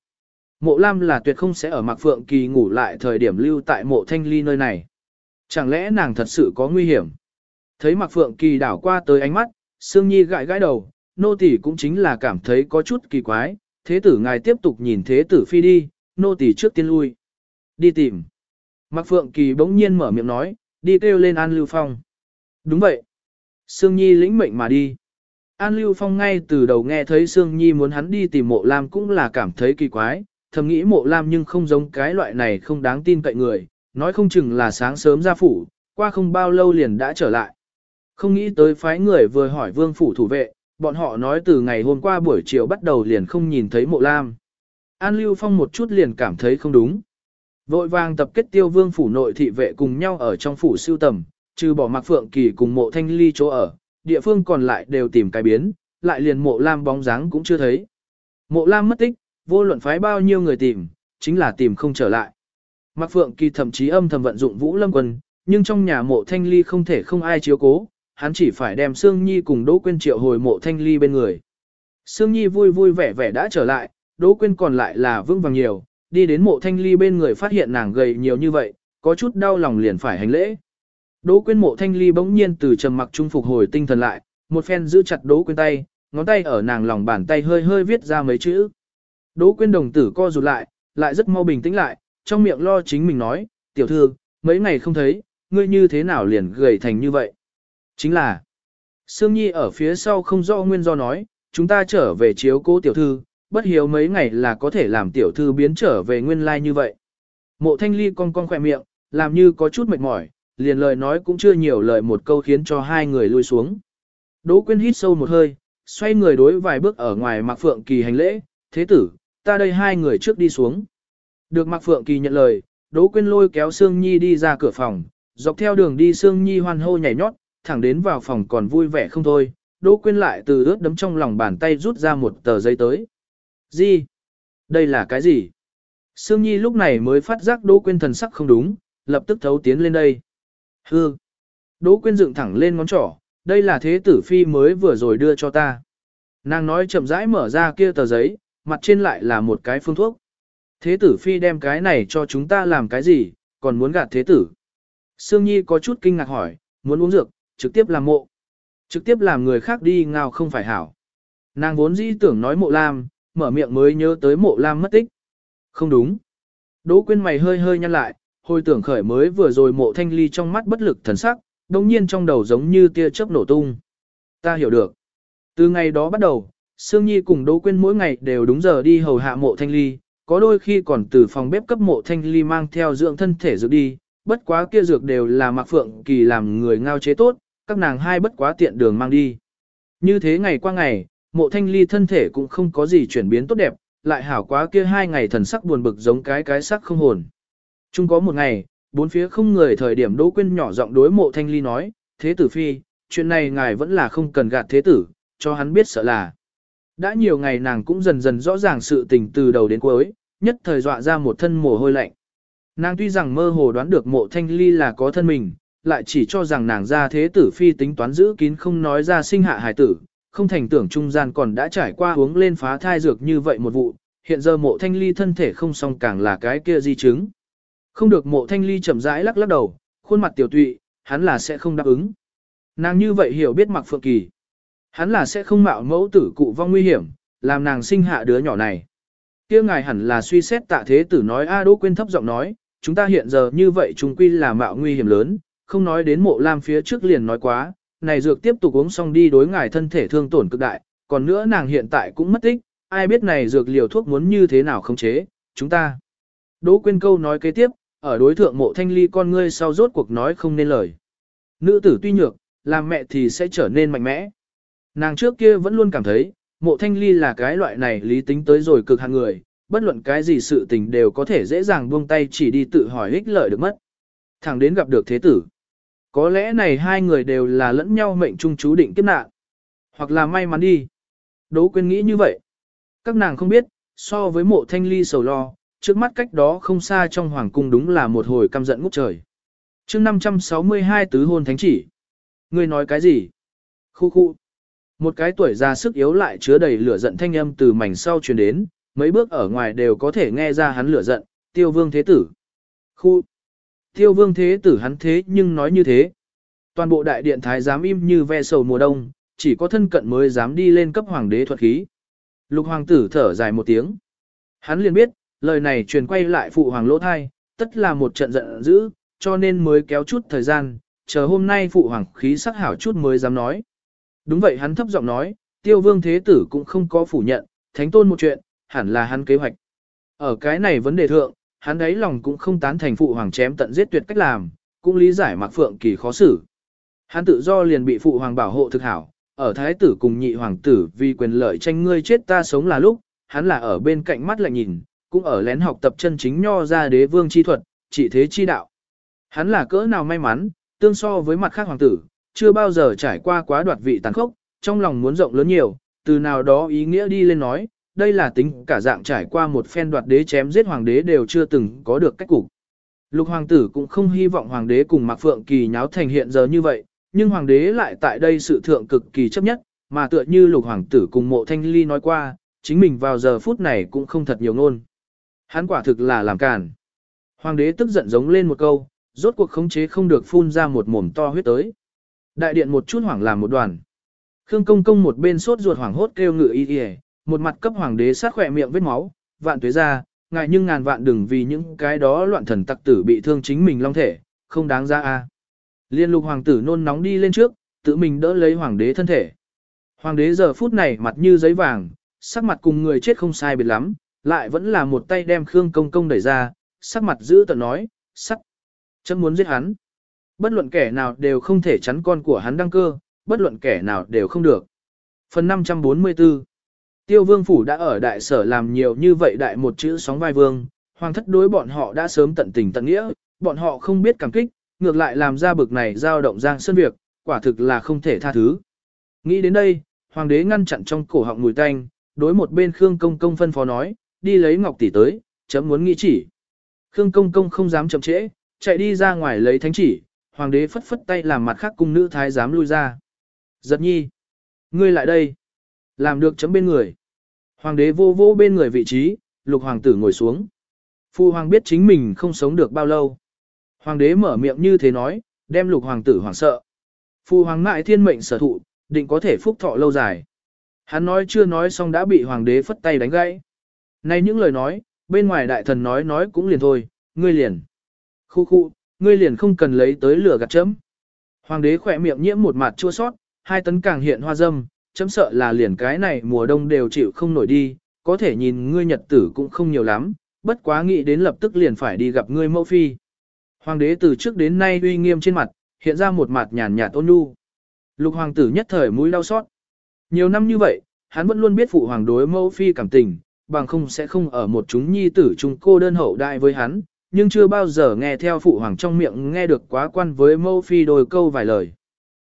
Mộ Lam là tuyệt không sẽ ở Mạc Phượng Kỳ ngủ lại thời điểm lưu tại mộ thanh ly nơi này. Chẳng lẽ nàng thật sự có nguy hiểm? Thấy Mạc Phượng Kỳ đảo qua tới ánh mắt, Sương Nhi gãi gãi đầu, nô tỷ cũng chính là cảm thấy có chút kỳ quái, thế tử ngài tiếp tục nhìn thế tử phi đi, nô tỳ trước tiên lui. Đi tìm. Mạc Phượng Kỳ bỗng nhiên mở miệng nói, đi kêu lên An Lưu Phong. Đúng vậy. Sương Nhi lĩnh mệnh mà đi. An Lưu Phong ngay từ đầu nghe thấy Sương Nhi muốn hắn đi tìm mộ Lam cũng là cảm thấy kỳ quái, thầm nghĩ mộ Lam nhưng không giống cái loại này không đáng tin cậy người, nói không chừng là sáng sớm ra phủ, qua không bao lâu liền đã trở lại. Không nghĩ tới phái người vừa hỏi vương phủ thủ vệ, bọn họ nói từ ngày hôm qua buổi chiều bắt đầu liền không nhìn thấy mộ Lam. An Lưu Phong một chút liền cảm thấy không đúng. Vội vàng tập kết tiêu vương phủ nội thị vệ cùng nhau ở trong phủ siêu tầm, trừ bỏ Mạc Phượng Kỳ cùng mộ thanh ly chỗ ở, địa phương còn lại đều tìm cái biến, lại liền mộ lam bóng dáng cũng chưa thấy. Mộ lam mất tích, vô luận phái bao nhiêu người tìm, chính là tìm không trở lại. Mạc Phượng Kỳ thậm chí âm thầm vận dụng Vũ Lâm Quân, nhưng trong nhà mộ thanh ly không thể không ai chiếu cố, hắn chỉ phải đem Sương Nhi cùng Đỗ Quyên triệu hồi mộ thanh ly bên người. Sương Nhi vui vui vẻ vẻ đã trở lại, Đỗ Quyên còn lại là vững vàng nhiều, đi đến mộ thanh ly bên người phát hiện nàng gầy nhiều như vậy, có chút đau lòng liền phải hành lễ. Đỗ Quyên mộ thanh ly bỗng nhiên từ trầm mặc trung phục hồi tinh thần lại, một phen giữ chặt Đỗ Quyên tay, ngón tay ở nàng lòng bàn tay hơi hơi viết ra mấy chữ. Đỗ Quyên đồng tử co rụt lại, lại rất mau bình tĩnh lại, trong miệng lo chính mình nói, tiểu thư, mấy ngày không thấy, ngươi như thế nào liền gầy thành như vậy. Chính là, Sương Nhi ở phía sau không rõ nguyên do nói, chúng ta trở về chiếu cố tiểu thư, bất hiếu mấy ngày là có thể làm tiểu thư biến trở về nguyên lai like như vậy. Mộ thanh ly con cong khỏe miệng, làm như có chút mệt mỏi, liền lời nói cũng chưa nhiều lời một câu khiến cho hai người lui xuống. Đỗ Quyên hít sâu một hơi, xoay người đối vài bước ở ngoài Mạc Phượng Kỳ hành lễ, thế tử, ta đây hai người trước đi xuống. Được Mạc Phượng Kỳ nhận lời, Đỗ Quyên lôi kéo Sương Nhi đi ra cửa phòng, dọc theo đường đi Sương Nhi hoan hô nhảy nhót, thẳng đến vào phòng còn vui vẻ không thôi. Đỗ Quyên lại từ ướt đấm trong lòng bàn tay rút ra một tờ giấy tới. Gì? Đây là cái gì? Sương Nhi lúc này mới phát giác Đỗ Quyên thần sắc không đúng, lập tức thấu tiến lên đây. Hư. Đỗ Quyên dựng thẳng lên ngón trỏ, đây là thế tử phi mới vừa rồi đưa cho ta. Nàng nói chậm rãi mở ra kia tờ giấy, mặt trên lại là một cái phương thuốc. Thế tử phi đem cái này cho chúng ta làm cái gì, còn muốn gạt thế tử. Sương Nhi có chút kinh ngạc hỏi, muốn uống dược, trực tiếp làm mộ. Trực tiếp làm người khác đi ngao không phải hảo. Nàng vốn dĩ tưởng nói mộ lam, mở miệng mới nhớ tới mộ lam mất tích. Không đúng. Đỗ quyên mày hơi hơi nhăn lại, hồi tưởng khởi mới vừa rồi mộ thanh ly trong mắt bất lực thần sắc, đồng nhiên trong đầu giống như tia chớp nổ tung. Ta hiểu được. Từ ngày đó bắt đầu, Sương Nhi cùng Đỗ Quyên mỗi ngày đều đúng giờ đi hầu hạ mộ thanh ly, có đôi khi còn từ phòng bếp cấp mộ thanh ly mang theo dưỡng thân thể dược đi, bất quá kia dược đều là Mạc Phượng Kỳ làm người ngao chế tốt, các nàng hai bất quá tiện đường mang đi. Như thế ngày qua ngày, mộ thanh ly thân thể cũng không có gì chuyển biến tốt đẹp, lại hảo quá kia hai ngày thần sắc buồn bực giống cái cái sắc không hồn. Chung có một ngày, bốn phía không người thời điểm Đỗ Quyên nhỏ giọng đối mộ thanh ly nói, thế tử phi, chuyện này ngài vẫn là không cần gạt thế tử, cho hắn biết sợ là. Đã nhiều ngày nàng cũng dần dần rõ ràng sự tình từ đầu đến cuối, nhất thời dọa ra một thân mồ hôi lạnh. Nàng tuy rằng mơ hồ đoán được mộ thanh ly là có thân mình, lại chỉ cho rằng nàng ra thế tử phi tính toán giữ kín không nói ra sinh hạ hài tử, không thành tưởng trung gian còn đã trải qua uống lên phá thai dược như vậy một vụ, hiện giờ mộ thanh ly thân thể không xong càng là cái kia di chứng. Không được mộ thanh ly chậm rãi lắc lắc đầu, khuôn mặt tiểu tụy, hắn là sẽ không đáp ứng. Nàng như vậy hiểu biết mặc phượng kỳ. Hắn là sẽ không mạo mẫu tử cụ vong nguy hiểm, làm nàng sinh hạ đứa nhỏ này. kia ngài hẳn là suy xét tạ thế tử nói A Đỗ Quyên thấp giọng nói, chúng ta hiện giờ như vậy chúng quy là mạo nguy hiểm lớn, không nói đến mộ lam phía trước liền nói quá, này dược tiếp tục uống xong đi đối ngài thân thể thương tổn cực đại, còn nữa nàng hiện tại cũng mất tích, ai biết này dược liều thuốc muốn như thế nào không chế, chúng ta. Đỗ Quyên câu nói kế tiếp, ở đối thượng mộ thanh ly con ngươi sau rốt cuộc nói không nên lời. Nữ tử tuy nhược, làm mẹ thì sẽ trở nên mạnh mẽ. Nàng trước kia vẫn luôn cảm thấy, mộ thanh ly là cái loại này lý tính tới rồi cực hàng người, bất luận cái gì sự tình đều có thể dễ dàng buông tay chỉ đi tự hỏi ích lợi được mất. Thẳng đến gặp được thế tử. Có lẽ này hai người đều là lẫn nhau mệnh trung chú định kiếp nạn. Hoặc là may mắn đi. Đỗ quyên nghĩ như vậy. Các nàng không biết, so với mộ thanh ly sầu lo, trước mắt cách đó không xa trong hoàng cung đúng là một hồi căm giận ngút trời. chương 562 tứ hôn thánh chỉ. Ngươi nói cái gì? Khu khu. Một cái tuổi già sức yếu lại chứa đầy lửa giận thanh âm từ mảnh sau truyền đến, mấy bước ở ngoài đều có thể nghe ra hắn lửa giận, tiêu vương thế tử. Khu. Tiêu vương thế tử hắn thế nhưng nói như thế. Toàn bộ đại điện thái giám im như ve sầu mùa đông, chỉ có thân cận mới dám đi lên cấp hoàng đế thuật khí. Lục hoàng tử thở dài một tiếng. Hắn liền biết, lời này truyền quay lại phụ hoàng lỗ thai, tất là một trận giận dữ, cho nên mới kéo chút thời gian, chờ hôm nay phụ hoàng khí sắc hảo chút mới dám nói. Đúng vậy hắn thấp giọng nói, tiêu vương thế tử cũng không có phủ nhận, thánh tôn một chuyện, hẳn là hắn kế hoạch. Ở cái này vấn đề thượng, hắn đấy lòng cũng không tán thành phụ hoàng chém tận giết tuyệt cách làm, cũng lý giải Mạc Phượng Kỳ khó xử. Hắn tự do liền bị phụ hoàng bảo hộ thực hảo, ở thái tử cùng nhị hoàng tử vì quyền lợi tranh ngươi chết ta sống là lúc, hắn là ở bên cạnh mắt lại nhìn, cũng ở lén học tập chân chính nho ra đế vương chi thuật, chỉ thế chi đạo. Hắn là cỡ nào may mắn, tương so với mặt khác hoàng tử, chưa bao giờ trải qua quá đoạt vị tàn khốc, trong lòng muốn rộng lớn nhiều, từ nào đó ý nghĩa đi lên nói, đây là tính cả dạng trải qua một phen đoạt đế chém giết hoàng đế đều chưa từng có được cách cục. Lục hoàng tử cũng không hy vọng hoàng đế cùng Mạc Phượng Kỳ nháo thành hiện giờ như vậy, nhưng hoàng đế lại tại đây sự thượng cực kỳ chấp nhất, mà tựa như lục hoàng tử cùng mộ thanh ly nói qua, chính mình vào giờ phút này cũng không thật nhiều ngôn. Hắn quả thực là làm cản. Hoàng đế tức giận giống lên một câu, rốt cuộc khống chế không được phun ra một mồm to huyết tới. Đại điện một chút hoảng làm một đoàn. Khương công công một bên sốt ruột hoảng hốt kêu ngự y y, một mặt cấp hoàng đế sát khỏe miệng vết máu, vạn tuế ra, ngại nhưng ngàn vạn đừng vì những cái đó loạn thần tặc tử bị thương chính mình long thể, không đáng ra a. Liên lục hoàng tử nôn nóng đi lên trước, tự mình đỡ lấy hoàng đế thân thể. Hoàng đế giờ phút này mặt như giấy vàng, sắc mặt cùng người chết không sai biệt lắm, lại vẫn là một tay đem Khương Công Công đẩy ra, sắc mặt giữ tận nói, sắc, chấm muốn giết hắn. Bất luận kẻ nào đều không thể chắn con của hắn đăng cơ, bất luận kẻ nào đều không được. Phần 544 Tiêu vương phủ đã ở đại sở làm nhiều như vậy đại một chữ sóng vai vương, hoàng thất đối bọn họ đã sớm tận tình tận nghĩa, bọn họ không biết cảm kích, ngược lại làm ra bực này giao động giang sơn việc, quả thực là không thể tha thứ. Nghĩ đến đây, hoàng đế ngăn chặn trong cổ họng mùi tanh, đối một bên Khương Công Công phân phó nói, đi lấy ngọc tỷ tới, chấm muốn nghĩ chỉ. Khương Công Công không dám chậm trễ, chạy đi ra ngoài lấy thánh chỉ, hoàng đế phất phất tay làm mặt khác cung nữ thái dám lui ra. Giật nhi, ngươi lại đây, làm được chấm bên người. Hoàng đế vô vô bên người vị trí, lục hoàng tử ngồi xuống. Phu hoàng biết chính mình không sống được bao lâu. Hoàng đế mở miệng như thế nói, đem lục hoàng tử hoảng sợ. Phu hoàng ngại thiên mệnh sở thụ, định có thể phúc thọ lâu dài. Hắn nói chưa nói xong đã bị hoàng đế phất tay đánh gãy. Này những lời nói, bên ngoài đại thần nói nói cũng liền thôi, ngươi liền. Khu khu, ngươi liền không cần lấy tới lửa gạt chấm. Hoàng đế khỏe miệng nhiễm một mặt chua sót, hai tấn càng hiện hoa dâm, chấm sợ là liền cái này mùa đông đều chịu không nổi đi, có thể nhìn ngươi nhật tử cũng không nhiều lắm, bất quá nghĩ đến lập tức liền phải đi gặp ngươi mẫu phi. Hoàng đế từ trước đến nay uy nghiêm trên mặt, hiện ra một mặt nhàn nhạt ôn nhu. Lục hoàng tử nhất thời mũi đau xót. Nhiều năm như vậy, hắn vẫn luôn biết phụ hoàng đối mẫu phi cảm tình, bằng không sẽ không ở một chúng nhi tử chúng cô đơn hậu đại với hắn, nhưng chưa bao giờ nghe theo phụ hoàng trong miệng nghe được quá quan với mẫu phi đôi câu vài lời.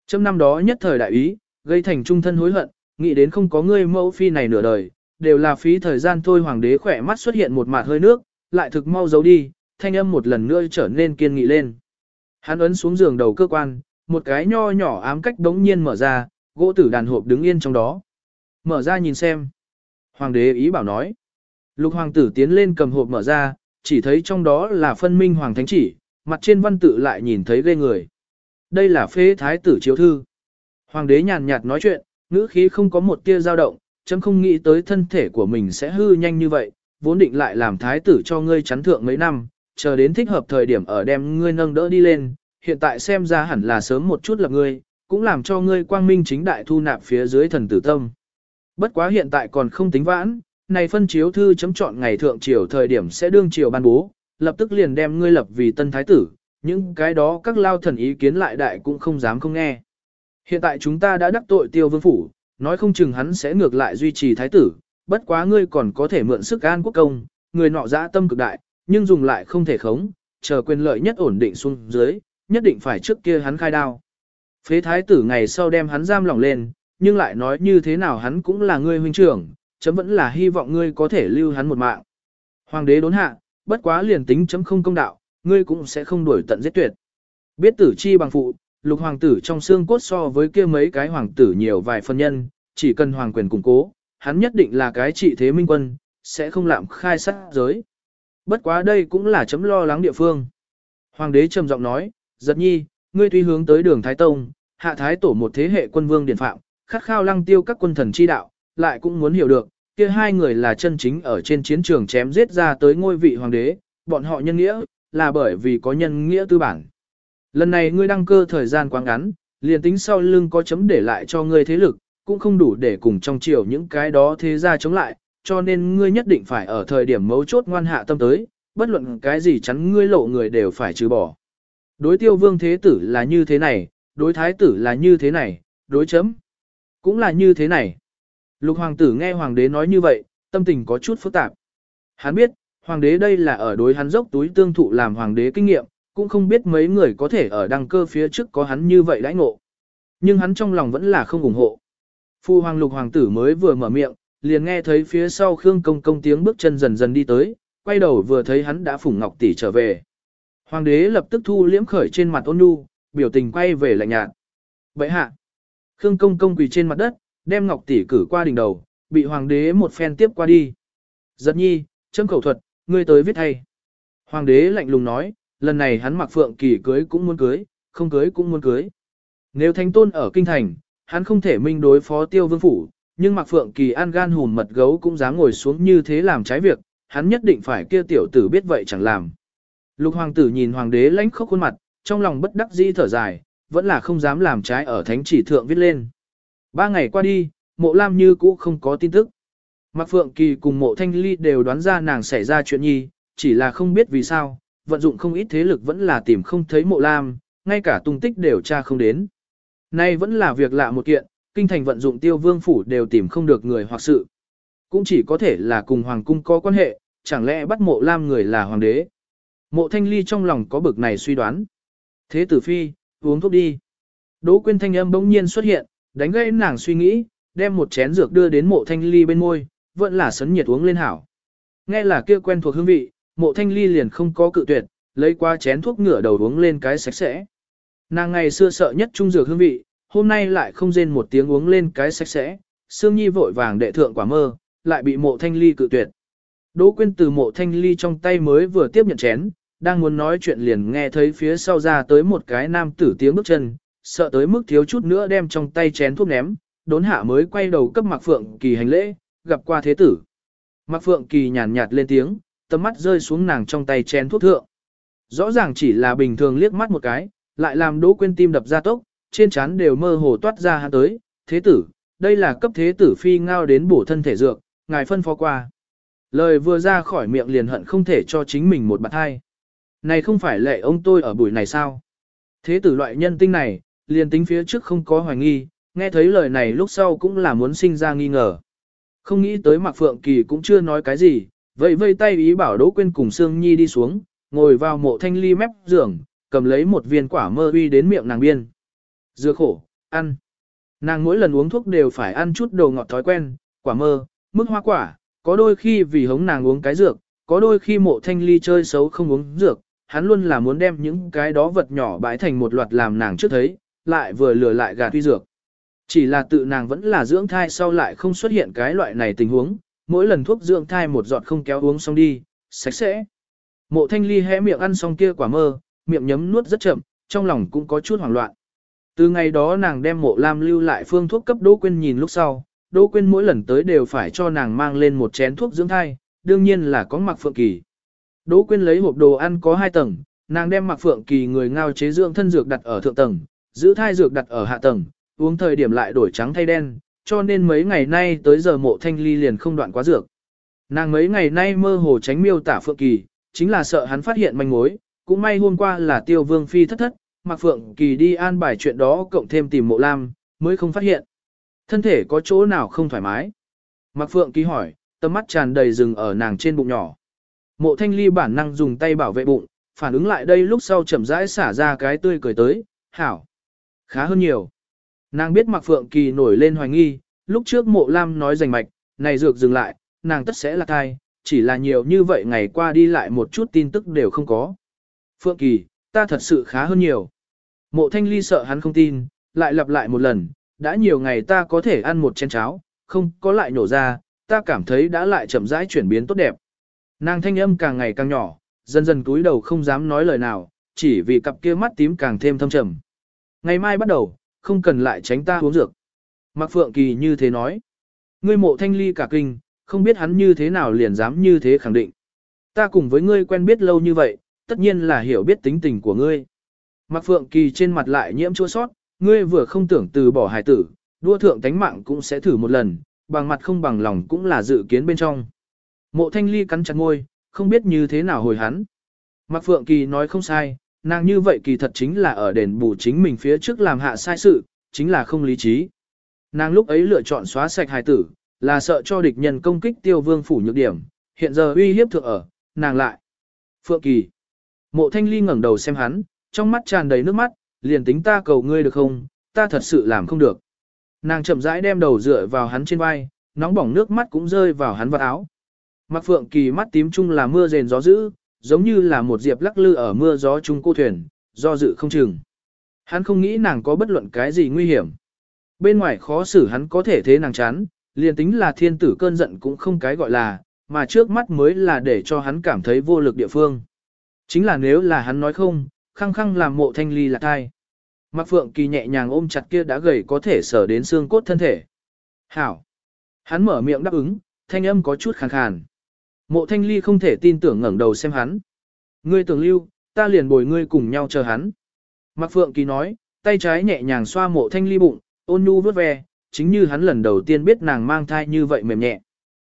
Trong năm đó nhất thời đại ý, gây thành trung thân hối hận, nghĩ đến không có ngươi mẫu phi này nửa đời, đều là phí thời gian thôi hoàng đế khỏe mắt xuất hiện một mạt hơi nước, lại thực mau giấu đi, thanh âm một lần nữa trở nên kiên nghị lên. Hắn ấn xuống giường đầu cơ quan, một cái nho nhỏ ám cách đống nhiên mở ra, gỗ tử đàn hộp đứng yên trong đó. Mở ra nhìn xem. Hoàng đế ý bảo nói. Lục hoàng tử tiến lên cầm hộp mở ra, chỉ thấy trong đó là phân minh hoàng thánh chỉ, mặt trên văn tự lại nhìn thấy ghê người. Đây là phế thái tử chiếu thư. Hoàng đế nhàn nhạt nói chuyện, ngữ khí không có một tia dao động, chấm không nghĩ tới thân thể của mình sẽ hư nhanh như vậy, vốn định lại làm thái tử cho ngươi chắn thượng mấy năm, chờ đến thích hợp thời điểm ở đem ngươi nâng đỡ đi lên, hiện tại xem ra hẳn là sớm một chút lập ngươi, cũng làm cho ngươi quang minh chính đại thu nạp phía dưới thần tử tâm. Bất quá hiện tại còn không tính vãn, này phân chiếu thư chấm chọn ngày thượng triều thời điểm sẽ đương triều ban bố, lập tức liền đem ngươi lập vì tân thái tử, những cái đó các lao thần ý kiến lại đại cũng không dám không nghe. Hiện tại chúng ta đã đắc tội tiêu vương phủ, nói không chừng hắn sẽ ngược lại duy trì thái tử, bất quá ngươi còn có thể mượn sức an quốc công, người nọ dã tâm cực đại, nhưng dùng lại không thể khống, chờ quyền lợi nhất ổn định xuống dưới, nhất định phải trước kia hắn khai đao. Phế thái tử ngày sau đem hắn giam lỏng lên, nhưng lại nói như thế nào hắn cũng là ngươi huynh trưởng, chấm vẫn là hy vọng ngươi có thể lưu hắn một mạng. Hoàng đế đốn hạ, bất quá liền tính chấm không công đạo, ngươi cũng sẽ không đuổi tận giết tuyệt. Biết tử chi bằng phụ, lục hoàng tử trong xương cốt so với kia mấy cái hoàng tử nhiều vài phân nhân, chỉ cần hoàng quyền củng cố, hắn nhất định là cái trị thế minh quân, sẽ không lạm khai sát giới. Bất quá đây cũng là chấm lo lắng địa phương. Hoàng đế trầm giọng nói, giật nhi, ngươi tuy hướng tới đường Thái Tông, hạ Thái Tổ một thế hệ quân vương điển phạm, khát khao lăng tiêu các quân thần chi đạo, lại cũng muốn hiểu được, kia hai người là chân chính ở trên chiến trường chém giết ra tới ngôi vị hoàng đế, bọn họ nhân nghĩa, là bởi vì có nhân nghĩa tư bản. Lần này ngươi đăng cơ thời gian quá ngắn, liền tính sau lưng có chấm để lại cho ngươi thế lực, cũng không đủ để cùng trong triều những cái đó thế ra chống lại, cho nên ngươi nhất định phải ở thời điểm mấu chốt ngoan hạ tâm tới, bất luận cái gì chắn ngươi lộ người đều phải trừ bỏ. Đối tiêu vương thế tử là như thế này, đối thái tử là như thế này, đối chấm cũng là như thế này. Lục hoàng tử nghe hoàng đế nói như vậy, tâm tình có chút phức tạp. Hắn biết, hoàng đế đây là ở đối hắn dốc túi tương thụ làm hoàng đế kinh nghiệm, cũng không biết mấy người có thể ở đăng cơ phía trước có hắn như vậy đãi ngộ. Nhưng hắn trong lòng vẫn là không ủng hộ. Phu hoàng lục hoàng tử mới vừa mở miệng, liền nghe thấy phía sau Khương Công Công tiếng bước chân dần dần đi tới, quay đầu vừa thấy hắn đã phủng ngọc tỷ trở về. Hoàng đế lập tức thu liễm khởi trên mặt ôn nhu, biểu tình quay về lạnh nhạt. Vậy hạ, Khương Công Công quỳ trên mặt đất, đem ngọc tỷ cử qua đỉnh đầu, bị hoàng đế một phen tiếp qua đi. Giật nhi, châm khẩu thuật, ngươi tới viết thay. Hoàng đế lạnh lùng nói, lần này hắn mặc phượng kỳ cưới cũng muốn cưới, không cưới cũng muốn cưới. Nếu thánh tôn ở kinh thành, hắn không thể minh đối phó tiêu vương phủ, nhưng mặc phượng kỳ an gan hùn mật gấu cũng dám ngồi xuống như thế làm trái việc, hắn nhất định phải kia tiểu tử biết vậy chẳng làm. Lục hoàng tử nhìn hoàng đế lãnh khốc khuôn mặt, trong lòng bất đắc dĩ thở dài, vẫn là không dám làm trái ở thánh chỉ thượng viết lên. Ba ngày qua đi, mộ lam như cũ không có tin tức. Mạc Phượng Kỳ cùng mộ thanh ly đều đoán ra nàng xảy ra chuyện nhi, chỉ là không biết vì sao, vận dụng không ít thế lực vẫn là tìm không thấy mộ lam, ngay cả tung tích đều tra không đến. Nay vẫn là việc lạ một kiện, kinh thành vận dụng tiêu vương phủ đều tìm không được người hoặc sự. Cũng chỉ có thể là cùng hoàng cung có quan hệ, chẳng lẽ bắt mộ lam người là hoàng đế. Mộ thanh ly trong lòng có bực này suy đoán. Thế tử phi, uống thuốc đi. Đỗ quyên thanh âm bỗng nhiên xuất hiện, đánh gây nàng suy nghĩ, đem một chén dược đưa đến mộ thanh ly bên môi, vẫn là sấn nhiệt uống lên hảo. Nghe là kia quen thuộc hương vị, mộ thanh ly liền không có cự tuyệt, lấy qua chén thuốc ngửa đầu uống lên cái sạch sẽ. Nàng ngày xưa sợ nhất trung dược hương vị, hôm nay lại không rên một tiếng uống lên cái sạch sẽ, Sương Nhi vội vàng đệ thượng quả mơ, lại bị mộ thanh ly cự tuyệt. Đỗ Quyên từ mộ thanh ly trong tay mới vừa tiếp nhận chén, đang muốn nói chuyện liền nghe thấy phía sau ra tới một cái nam tử tiếng bước chân, sợ tới mức thiếu chút nữa đem trong tay chén thuốc ném, đốn hạ mới quay đầu cấp Mạc Phượng Kỳ hành lễ, gặp qua thế tử. Mạc Phượng Kỳ nhàn nhạt lên tiếng, tầm mắt rơi xuống nàng trong tay chén thuốc thượng. Rõ ràng chỉ là bình thường liếc mắt một cái, lại làm Đỗ Quyên tim đập ra tốc, trên trán đều mơ hồ toát ra hắn tới, thế tử, đây là cấp thế tử phi ngao đến bổ thân thể dược, ngài phân phó qua. Lời vừa ra khỏi miệng liền hận không thể cho chính mình một bạt hai. Này không phải lệ ông tôi ở buổi này sao? Thế tử loại nhân tinh này, liền tính phía trước không có hoài nghi, nghe thấy lời này lúc sau cũng là muốn sinh ra nghi ngờ. Không nghĩ tới Mạc Phượng Kỳ cũng chưa nói cái gì, vậy vây tay ý bảo Đỗ Quyên cùng Sương Nhi đi xuống, ngồi vào mộ thanh ly mép giường, cầm lấy một viên quả mơ uy đến miệng nàng biên. Dưa khổ, ăn. Nàng mỗi lần uống thuốc đều phải ăn chút đồ ngọt thói quen, quả mơ, mức hoa quả, có đôi khi vì hống nàng uống cái dược, có đôi khi mộ thanh ly chơi xấu không uống dược, hắn luôn là muốn đem những cái đó vật nhỏ bãi thành một loạt làm nàng trước thấy, lại vừa lừa lại gạt tuy dược. Chỉ là tự nàng vẫn là dưỡng thai sau lại không xuất hiện cái loại này tình huống, mỗi lần thuốc dưỡng thai một giọt không kéo uống xong đi, sạch sẽ. Mộ thanh ly hé miệng ăn xong kia quả mơ, miệng nhấm nuốt rất chậm, trong lòng cũng có chút hoảng loạn. Từ ngày đó nàng đem mộ lam lưu lại phương thuốc cấp Đỗ Quyên nhìn lúc sau, Đỗ Quyên mỗi lần tới đều phải cho nàng mang lên một chén thuốc dưỡng thai, đương nhiên là có mặc phượng kỳ. Đỗ Quyên lấy hộp đồ ăn có hai tầng, nàng đem mặc phượng kỳ người ngao chế dưỡng thân dược đặt ở thượng tầng, giữ thai dược đặt ở hạ tầng, uống thời điểm lại đổi trắng thay đen, cho nên mấy ngày nay tới giờ mộ thanh ly liền không đoạn quá dược. Nàng mấy ngày nay mơ hồ tránh miêu tả phượng kỳ, chính là sợ hắn phát hiện manh mối, cũng may hôm qua là tiêu vương phi thất thất, mặc phượng kỳ đi an bài chuyện đó cộng thêm tìm mộ lam, mới không phát hiện. Thân thể có chỗ nào không thoải mái? Mặc phượng kỳ hỏi, tầm mắt tràn đầy rừng ở nàng trên bụng nhỏ. Mộ thanh ly bản năng dùng tay bảo vệ bụng, phản ứng lại đây lúc sau chậm rãi xả ra cái tươi cười tới, hảo. Khá hơn nhiều. Nàng biết mặc phượng kỳ nổi lên hoài nghi, lúc trước mộ lam nói rành mạch, này dược dừng lại, nàng tất sẽ là thai, chỉ là nhiều như vậy ngày qua đi lại một chút tin tức đều không có. Phượng kỳ, ta thật sự khá hơn nhiều. Mộ thanh ly sợ hắn không tin, lại lặp lại một lần, đã nhiều ngày ta có thể ăn một chén cháo, không có lại nổ ra, ta cảm thấy đã lại chậm rãi chuyển biến tốt đẹp. Nàng thanh âm càng ngày càng nhỏ, dần dần túi đầu không dám nói lời nào, chỉ vì cặp kia mắt tím càng thêm thâm trầm. Ngày mai bắt đầu, không cần lại tránh ta uống dược. Mạc Phượng Kỳ như thế nói. Ngươi mộ thanh ly cả kinh, không biết hắn như thế nào liền dám như thế khẳng định. Ta cùng với ngươi quen biết lâu như vậy, tất nhiên là hiểu biết tính tình của ngươi. Mạc Phượng Kỳ trên mặt lại nhiễm chua sót, ngươi vừa không tưởng từ bỏ hài tử, đua thượng tánh mạng cũng sẽ thử một lần, bằng mặt không bằng lòng cũng là dự kiến bên trong. Mộ thanh ly cắn chặt ngôi, không biết như thế nào hồi hắn. Mạc Phượng Kỳ nói không sai, nàng như vậy kỳ thật chính là ở đền bù chính mình phía trước làm hạ sai sự, chính là không lý trí. Nàng lúc ấy lựa chọn xóa sạch hài tử, là sợ cho địch nhân công kích tiêu vương phủ nhược điểm, hiện giờ uy hiếp thượng ở, nàng lại. Phượng Kỳ. Mộ thanh ly ngẩng đầu xem hắn, trong mắt tràn đầy nước mắt, liền tính ta cầu ngươi được không, ta thật sự làm không được. Nàng chậm rãi đem đầu dựa vào hắn trên vai, nóng bỏng nước mắt cũng rơi vào hắn vào áo. Mặc phượng kỳ mắt tím chung là mưa rền gió dữ, giống như là một diệp lắc lư ở mưa gió chung cô thuyền, do dự không chừng. Hắn không nghĩ nàng có bất luận cái gì nguy hiểm. Bên ngoài khó xử hắn có thể thế nàng chán, liền tính là thiên tử cơn giận cũng không cái gọi là, mà trước mắt mới là để cho hắn cảm thấy vô lực địa phương. Chính là nếu là hắn nói không, khăng khăng làm mộ thanh ly là thai. Mạc Phượng Kỳ nhẹ nhàng ôm chặt kia đã gầy có thể sở đến xương cốt thân thể. Hảo. Hắn mở miệng đáp ứng, thanh âm có chút khàn khàn. Mộ thanh ly không thể tin tưởng ngẩng đầu xem hắn. Ngươi tưởng lưu, ta liền bồi ngươi cùng nhau chờ hắn. Mạc Phượng Kỳ nói, tay trái nhẹ nhàng xoa mộ thanh ly bụng, ôn nhu vuốt ve, chính như hắn lần đầu tiên biết nàng mang thai như vậy mềm nhẹ.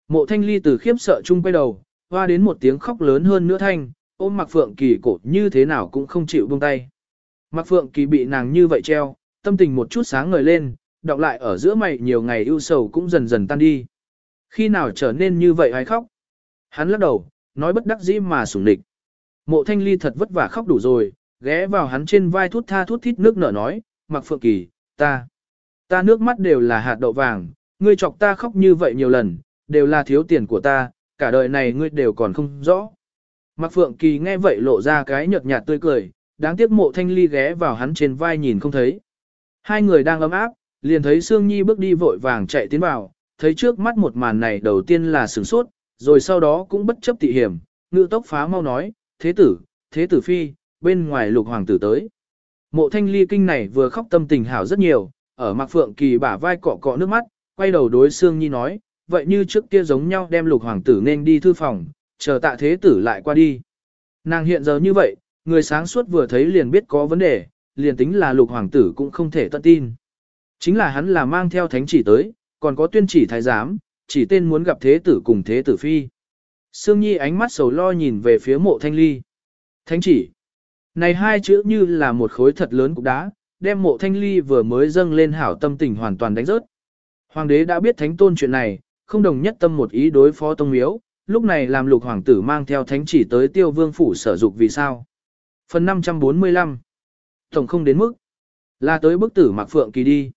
Mộ thanh ly từ khiếp sợ chung quay đầu, hoa đến một tiếng khóc lớn hơn nữa thanh, ôm Mạc Phượng Kỳ cổ như thế nào cũng không chịu buông tay. Mạc Phượng Kỳ bị nàng như vậy treo, tâm tình một chút sáng ngời lên, đọc lại ở giữa mày nhiều ngày ưu sầu cũng dần dần tan đi. Khi nào trở nên như vậy hay khóc? Hắn lắc đầu, nói bất đắc dĩ mà sủng địch. Mộ thanh ly thật vất vả khóc đủ rồi, ghé vào hắn trên vai thút tha thút thít nước nở nói, mặc Phượng Kỳ, ta, ta nước mắt đều là hạt đậu vàng, ngươi chọc ta khóc như vậy nhiều lần, đều là thiếu tiền của ta, cả đời này ngươi đều còn không rõ. mặc Phượng Kỳ nghe vậy lộ ra cái nhợt nhạt tươi cười, đáng tiếc mộ thanh ly ghé vào hắn trên vai nhìn không thấy. Hai người đang ấm áp, liền thấy Sương Nhi bước đi vội vàng chạy tiến vào, thấy trước mắt một màn này đầu tiên là sửng sốt, rồi sau đó cũng bất chấp tị hiểm, ngự tốc phá mau nói, thế tử, thế tử phi, bên ngoài lục hoàng tử tới. Mộ thanh ly kinh này vừa khóc tâm tình hảo rất nhiều, ở Mạc Phượng Kỳ bả vai cọ cọ nước mắt, quay đầu đối Sương Nhi nói, vậy như trước kia giống nhau đem lục hoàng tử nên đi thư phòng, chờ tạ thế tử lại qua đi. Nàng hiện giờ như vậy, người sáng suốt vừa thấy liền biết có vấn đề, liền tính là lục hoàng tử cũng không thể tận tin. Chính là hắn là mang theo thánh chỉ tới, còn có tuyên chỉ thái giám, chỉ tên muốn gặp thế tử cùng thế tử phi. Sương Nhi ánh mắt sầu lo nhìn về phía mộ thanh ly. Thánh chỉ. Này hai chữ như là một khối thật lớn cục đá, đem mộ thanh ly vừa mới dâng lên hảo tâm tình hoàn toàn đánh rớt. Hoàng đế đã biết thánh tôn chuyện này, không đồng nhất tâm một ý đối phó tông miếu, lúc này làm lục hoàng tử mang theo thánh chỉ tới tiêu vương phủ sở dục vì sao. Phần 545 Tổng không đến mức là tới bức tử Mạc Phượng Kỳ đi.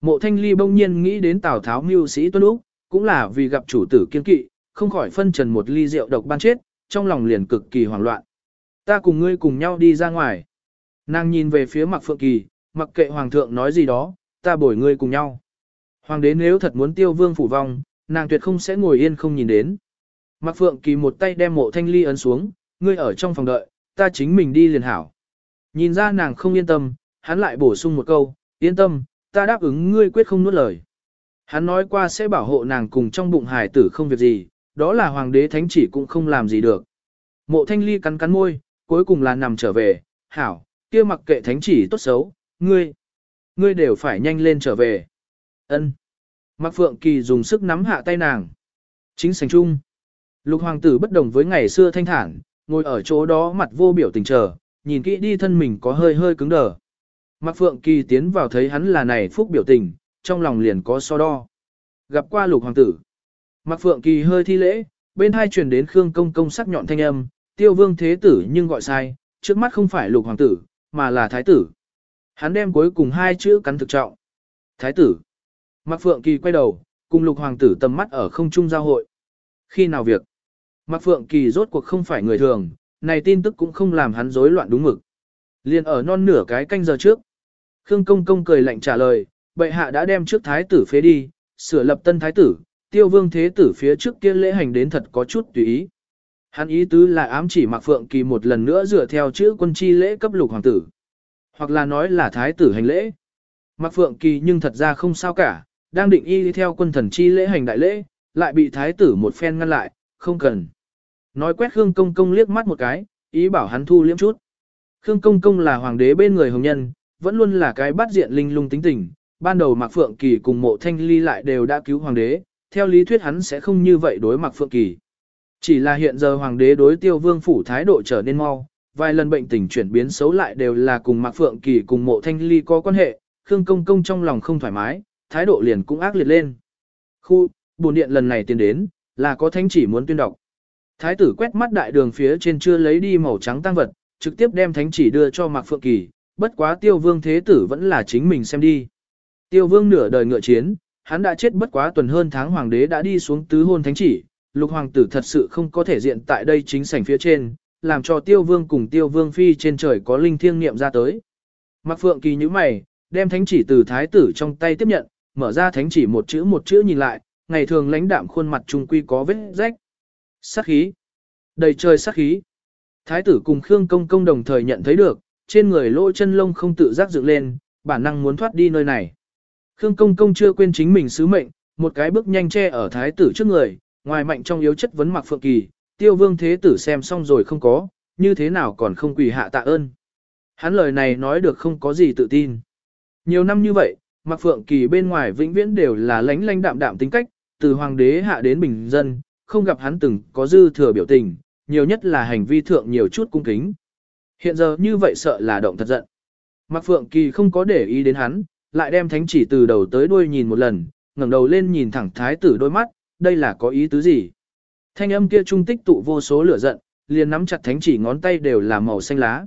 Mộ Thanh Ly bỗng nhiên nghĩ đến Tào Tháo mưu sĩ tuân úc, cũng là vì gặp chủ tử kiên kỵ, không khỏi phân trần một ly rượu độc ban chết, trong lòng liền cực kỳ hoảng loạn. Ta cùng ngươi cùng nhau đi ra ngoài. Nàng nhìn về phía Mạc Phượng Kỳ, mặc kệ Hoàng thượng nói gì đó, ta bồi ngươi cùng nhau. Hoàng đế nếu thật muốn tiêu vương phủ vong, nàng tuyệt không sẽ ngồi yên không nhìn đến. Mạc Phượng Kỳ một tay đem mộ thanh ly ấn xuống, ngươi ở trong phòng đợi, ta chính mình đi liền hảo. Nhìn ra nàng không yên tâm, hắn lại bổ sung một câu, yên tâm, ta đáp ứng ngươi quyết không nuốt lời. Hắn nói qua sẽ bảo hộ nàng cùng trong bụng hải tử không việc gì, đó là hoàng đế thánh chỉ cũng không làm gì được. Mộ thanh ly cắn cắn môi, cuối cùng là nằm trở về, hảo, kia mặc kệ thánh chỉ tốt xấu, ngươi, ngươi đều phải nhanh lên trở về. ân Mạc Phượng Kỳ dùng sức nắm hạ tay nàng. Chính sành chung. Lục hoàng tử bất đồng với ngày xưa thanh thản, ngồi ở chỗ đó mặt vô biểu tình chờ, nhìn kỹ đi thân mình có hơi hơi cứng đờ. Mạc Phượng Kỳ tiến vào thấy hắn là này phúc biểu tình, trong lòng liền có so đo. Gặp qua lục hoàng tử. Mạc Phượng Kỳ hơi thi lễ, bên hai truyền đến Khương Công Công sắc nhọn thanh âm, tiêu vương thế tử nhưng gọi sai, trước mắt không phải lục hoàng tử, mà là thái tử. Hắn đem cuối cùng hai chữ cắn thực trọng. Thái tử. Mạc Phượng Kỳ quay đầu, cùng lục hoàng tử tầm mắt ở không trung giao hội. Khi nào việc? Mạc Phượng Kỳ rốt cuộc không phải người thường, này tin tức cũng không làm hắn rối loạn đúng mực. Liên ở non nửa cái canh giờ trước. Khương Công Công cười lạnh trả lời, bệ hạ đã đem trước thái tử phế đi, sửa lập tân thái tử, tiêu vương thế tử phía trước kia lễ hành đến thật có chút tùy ý. Hắn ý tứ là ám chỉ Mạc Phượng Kỳ một lần nữa dựa theo chữ quân chi lễ cấp lục hoàng tử. Hoặc là nói là thái tử hành lễ. Mạc Phượng Kỳ nhưng thật ra không sao cả, đang định y đi theo quân thần chi lễ hành đại lễ, lại bị thái tử một phen ngăn lại, không cần. Nói quét Khương Công Công liếc mắt một cái, ý bảo hắn thu liếm chút. Khương Công Công là hoàng đế bên người hồng nhân, vẫn luôn là cái bắt diện linh lung tính tình. Ban đầu Mạc Phượng Kỳ cùng mộ thanh ly lại đều đã cứu hoàng đế, theo lý thuyết hắn sẽ không như vậy đối Mạc Phượng Kỳ. Chỉ là hiện giờ hoàng đế đối tiêu vương phủ thái độ trở nên mau, vài lần bệnh tình chuyển biến xấu lại đều là cùng Mạc Phượng Kỳ cùng mộ thanh ly có quan hệ, Khương Công Công trong lòng không thoải mái, thái độ liền cũng ác liệt lên. Khu, buồn điện lần này tiến đến, là có thánh chỉ muốn tuyên đọc. Thái tử quét mắt đại đường phía trên chưa lấy đi màu trắng tăng vật, trực tiếp đem thánh chỉ đưa cho Mạc Phượng Kỳ, bất quá tiêu vương thế tử vẫn là chính mình xem đi. Tiêu vương nửa đời ngựa chiến, hắn đã chết bất quá tuần hơn tháng hoàng đế đã đi xuống tứ hôn thánh chỉ, lục hoàng tử thật sự không có thể diện tại đây chính sảnh phía trên, làm cho tiêu vương cùng tiêu vương phi trên trời có linh thiêng niệm ra tới. Mặc Phượng Kỳ như mày, đem thánh chỉ từ thái tử trong tay tiếp nhận, mở ra thánh chỉ một chữ một chữ nhìn lại, ngày thường lãnh đạm khuôn mặt trung quy có vết rách. Sát khí. Đầy trời sát khí. Thái tử cùng Khương Công Công đồng thời nhận thấy được, trên người lỗ chân lông không tự giác dựng lên, bản năng muốn thoát đi nơi này. Khương Công Công chưa quên chính mình sứ mệnh, một cái bước nhanh che ở thái tử trước người, ngoài mạnh trong yếu chất vấn mặc phượng kỳ, tiêu vương thế tử xem xong rồi không có, như thế nào còn không quỳ hạ tạ ơn. Hắn lời này nói được không có gì tự tin. Nhiều năm như vậy, mặc phượng kỳ bên ngoài vĩnh viễn đều là lánh lánh đạm đạm tính cách, từ hoàng đế hạ đến bình dân, không gặp hắn từng có dư thừa biểu tình, nhiều nhất là hành vi thượng nhiều chút cung kính. Hiện giờ như vậy sợ là động thật giận. Mạc Phượng Kỳ không có để ý đến hắn, lại đem thánh chỉ từ đầu tới đuôi nhìn một lần, ngẩng đầu lên nhìn thẳng thái tử đôi mắt, đây là có ý tứ gì? Thanh âm kia trung tích tụ vô số lửa giận, liền nắm chặt thánh chỉ ngón tay đều là màu xanh lá.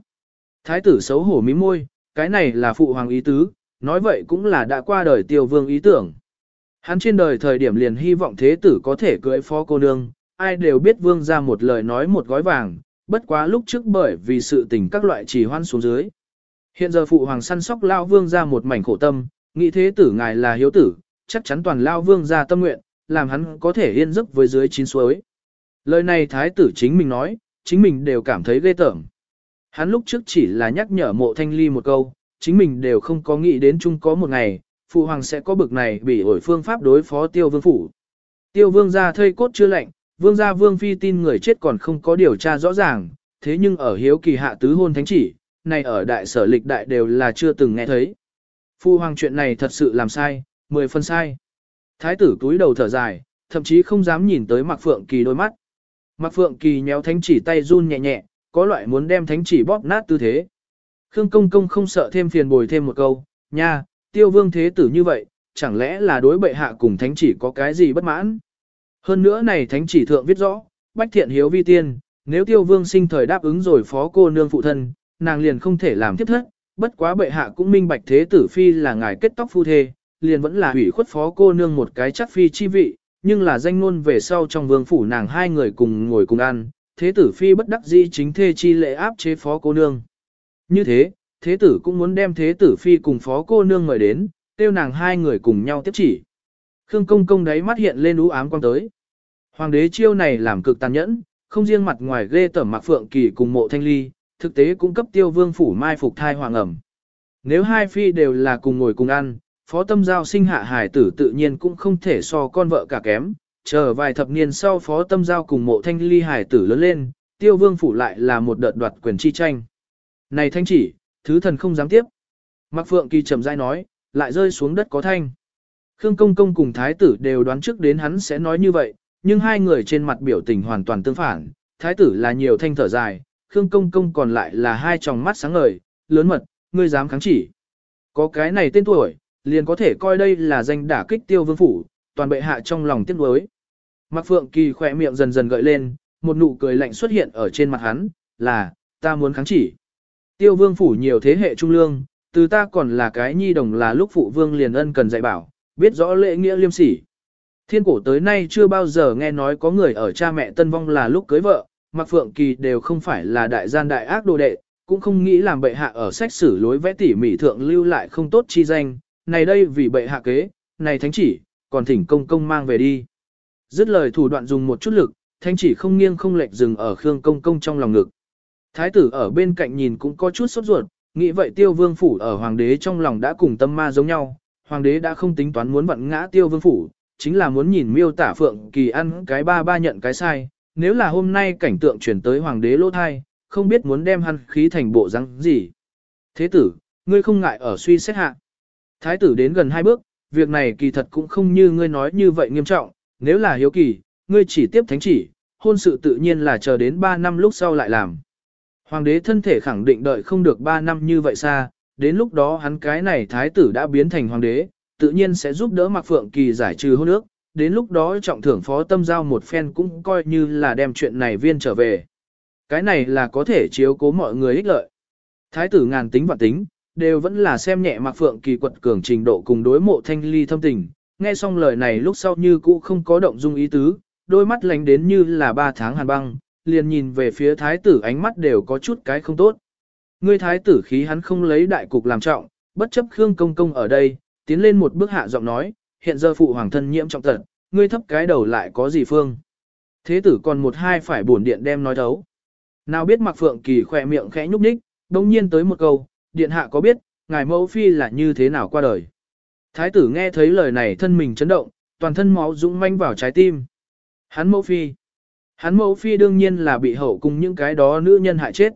Thái tử xấu hổ mím môi, cái này là phụ hoàng ý tứ, nói vậy cũng là đã qua đời tiêu vương ý tưởng. Hắn trên đời thời điểm liền hy vọng thế tử có thể cưới phó cô nương, ai đều biết vương ra một lời nói một gói vàng, bất quá lúc trước bởi vì sự tình các loại trì hoan xuống dưới. Hiện giờ phụ hoàng săn sóc lao vương ra một mảnh khổ tâm, nghĩ thế tử ngài là hiếu tử, chắc chắn toàn lao vương ra tâm nguyện, làm hắn có thể yên giấc với dưới chín suối. Lời này thái tử chính mình nói, chính mình đều cảm thấy ghê tởm. Hắn lúc trước chỉ là nhắc nhở mộ thanh ly một câu, chính mình đều không có nghĩ đến chung có một ngày, phụ hoàng sẽ có bực này bị ổi phương pháp đối phó tiêu vương phủ. Tiêu vương ra thây cốt chưa lạnh, vương gia vương phi tin người chết còn không có điều tra rõ ràng, thế nhưng ở hiếu kỳ hạ tứ hôn thánh chỉ, này ở đại sở lịch đại đều là chưa từng nghe thấy. Phu hoàng chuyện này thật sự làm sai, mười phân sai. Thái tử túi đầu thở dài, thậm chí không dám nhìn tới Mạc Phượng Kỳ đôi mắt. Mạc Phượng Kỳ nhéo thánh chỉ tay run nhẹ nhẹ, có loại muốn đem thánh chỉ bóp nát tư thế. Khương Công Công không sợ thêm phiền bồi thêm một câu, nha, tiêu vương thế tử như vậy, chẳng lẽ là đối bệ hạ cùng thánh chỉ có cái gì bất mãn? Hơn nữa này thánh chỉ thượng viết rõ, bách thiện hiếu vi tiên, nếu tiêu vương sinh thời đáp ứng rồi phó cô nương phụ thân, nàng liền không thể làm tiếp thất, bất quá bệ hạ cũng minh bạch thế tử phi là ngài kết tóc phu thê, liền vẫn là hủy khuất phó cô nương một cái chắc phi chi vị, nhưng là danh ngôn về sau trong vương phủ nàng hai người cùng ngồi cùng ăn, thế tử phi bất đắc dĩ chính thê chi lệ áp chế phó cô nương. Như thế, thế tử cũng muốn đem thế tử phi cùng phó cô nương mời đến, tiêu nàng hai người cùng nhau tiếp chỉ. Khương công công đấy mắt hiện lên ú ám quang tới. Hoàng đế chiêu này làm cực tàn nhẫn, không riêng mặt ngoài ghê tởm mạc phượng kỳ cùng mộ thanh ly, thực tế cũng cấp tiêu vương phủ mai phục thai hoàng ẩm. Nếu hai phi đều là cùng ngồi cùng ăn, phó tâm giao sinh hạ hải tử tự nhiên cũng không thể so con vợ cả kém, chờ vài thập niên sau phó tâm giao cùng mộ thanh ly hải tử lớn lên, tiêu vương phủ lại là một đợt đoạt quyền chi tranh. Này thanh chỉ, thứ thần không dám tiếp. Mạc Phượng Kỳ trầm dai nói, lại rơi xuống đất có thanh. Khương Công Công cùng Thái tử đều đoán trước đến hắn sẽ nói như vậy, nhưng hai người trên mặt biểu tình hoàn toàn tương phản. Thái tử là nhiều thanh thở dài, Khương Công Công còn lại là hai tròng mắt sáng ngời, lớn mật, ngươi dám kháng chỉ. Có cái này tên tuổi, liền có thể coi đây là danh đả kích tiêu vương phủ, toàn bệ hạ trong lòng tiếc nuối. Mạc Phượng Kỳ khỏe miệng dần dần gợi lên, một nụ cười lạnh xuất hiện ở trên mặt hắn, là, ta muốn kháng chỉ. Tiêu vương phủ nhiều thế hệ trung lương, từ ta còn là cái nhi đồng là lúc phụ vương liền ân cần dạy bảo, biết rõ lễ nghĩa liêm sỉ. Thiên cổ tới nay chưa bao giờ nghe nói có người ở cha mẹ tân vong là lúc cưới vợ, Mạc Phượng Kỳ đều không phải là đại gian đại ác đồ đệ, cũng không nghĩ làm bệ hạ ở sách sử lối vẽ tỉ mỉ thượng lưu lại không tốt chi danh, này đây vì bệ hạ kế, này thánh chỉ, còn thỉnh công công mang về đi. Dứt lời thủ đoạn dùng một chút lực, Thánh chỉ không nghiêng không lệch dừng ở Khương Công Công trong lòng ngực. Thái tử ở bên cạnh nhìn cũng có chút sốt ruột, nghĩ vậy tiêu vương phủ ở hoàng đế trong lòng đã cùng tâm ma giống nhau, hoàng đế đã không tính toán muốn vặn ngã tiêu vương phủ, chính là muốn nhìn miêu tả phượng kỳ ăn cái ba ba nhận cái sai, nếu là hôm nay cảnh tượng chuyển tới hoàng đế lỗ thai, không biết muốn đem hắn khí thành bộ răng gì. Thế tử, ngươi không ngại ở suy xét hạ. Thái tử đến gần hai bước, việc này kỳ thật cũng không như ngươi nói như vậy nghiêm trọng, nếu là hiếu kỳ, ngươi chỉ tiếp thánh chỉ, hôn sự tự nhiên là chờ đến 3 năm lúc sau lại làm. Hoàng đế thân thể khẳng định đợi không được 3 năm như vậy xa, đến lúc đó hắn cái này thái tử đã biến thành hoàng đế, tự nhiên sẽ giúp đỡ Mạc Phượng Kỳ giải trừ hôn ước, đến lúc đó trọng thưởng phó tâm giao một phen cũng coi như là đem chuyện này viên trở về. Cái này là có thể chiếu cố mọi người ích lợi. Thái tử ngàn tính và tính, đều vẫn là xem nhẹ Mạc Phượng Kỳ quật cường trình độ cùng đối mộ thanh ly thâm tình. Nghe xong lời này lúc sau như cũ không có động dung ý tứ, đôi mắt lánh đến như là ba tháng hàn băng, liền nhìn về phía thái tử ánh mắt đều có chút cái không tốt. Ngươi thái tử khí hắn không lấy đại cục làm trọng, bất chấp Khương Công Công ở đây, tiến lên một bước hạ giọng nói, hiện giờ phụ hoàng thân nhiễm trọng tật, ngươi thấp cái đầu lại có gì phương. Thế tử còn một hai phải buồn điện đem nói thấu. Nào biết Mạc Phượng Kỳ khỏe miệng khẽ nhúc nhích, đồng nhiên tới một câu, điện hạ có biết, ngài mẫu phi là như thế nào qua đời. Thái tử nghe thấy lời này thân mình chấn động, toàn thân máu dũng manh vào trái tim. Hắn mẫu phi. Hắn mẫu phi đương nhiên là bị hậu cùng những cái đó nữ nhân hại chết.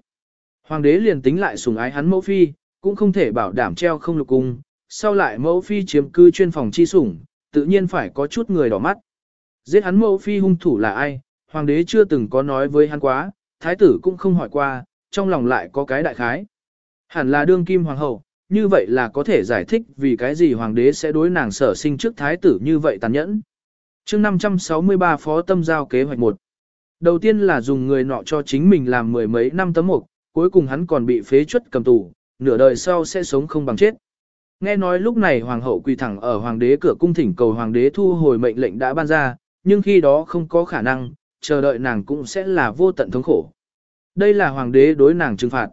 Hoàng đế liền tính lại sủng ái hắn mẫu phi, cũng không thể bảo đảm treo không lục cung, sau lại mẫu phi chiếm cư chuyên phòng chi sủng, tự nhiên phải có chút người đỏ mắt. Giết hắn mẫu phi hung thủ là ai, hoàng đế chưa từng có nói với hắn quá, thái tử cũng không hỏi qua, trong lòng lại có cái đại khái. Hẳn là đương kim hoàng hậu, như vậy là có thể giải thích vì cái gì hoàng đế sẽ đối nàng sở sinh trước thái tử như vậy tàn nhẫn. chương 563 phó tâm giao kế hoạch 1. Đầu tiên là dùng người nọ cho chính mình làm mười mấy năm tấm mục, cuối cùng hắn còn bị phế chuất cầm tù, nửa đời sau sẽ sống không bằng chết. Nghe nói lúc này hoàng hậu quỳ thẳng ở hoàng đế cửa cung thỉnh cầu hoàng đế thu hồi mệnh lệnh đã ban ra, nhưng khi đó không có khả năng, chờ đợi nàng cũng sẽ là vô tận thống khổ. Đây là hoàng đế đối nàng trừng phạt.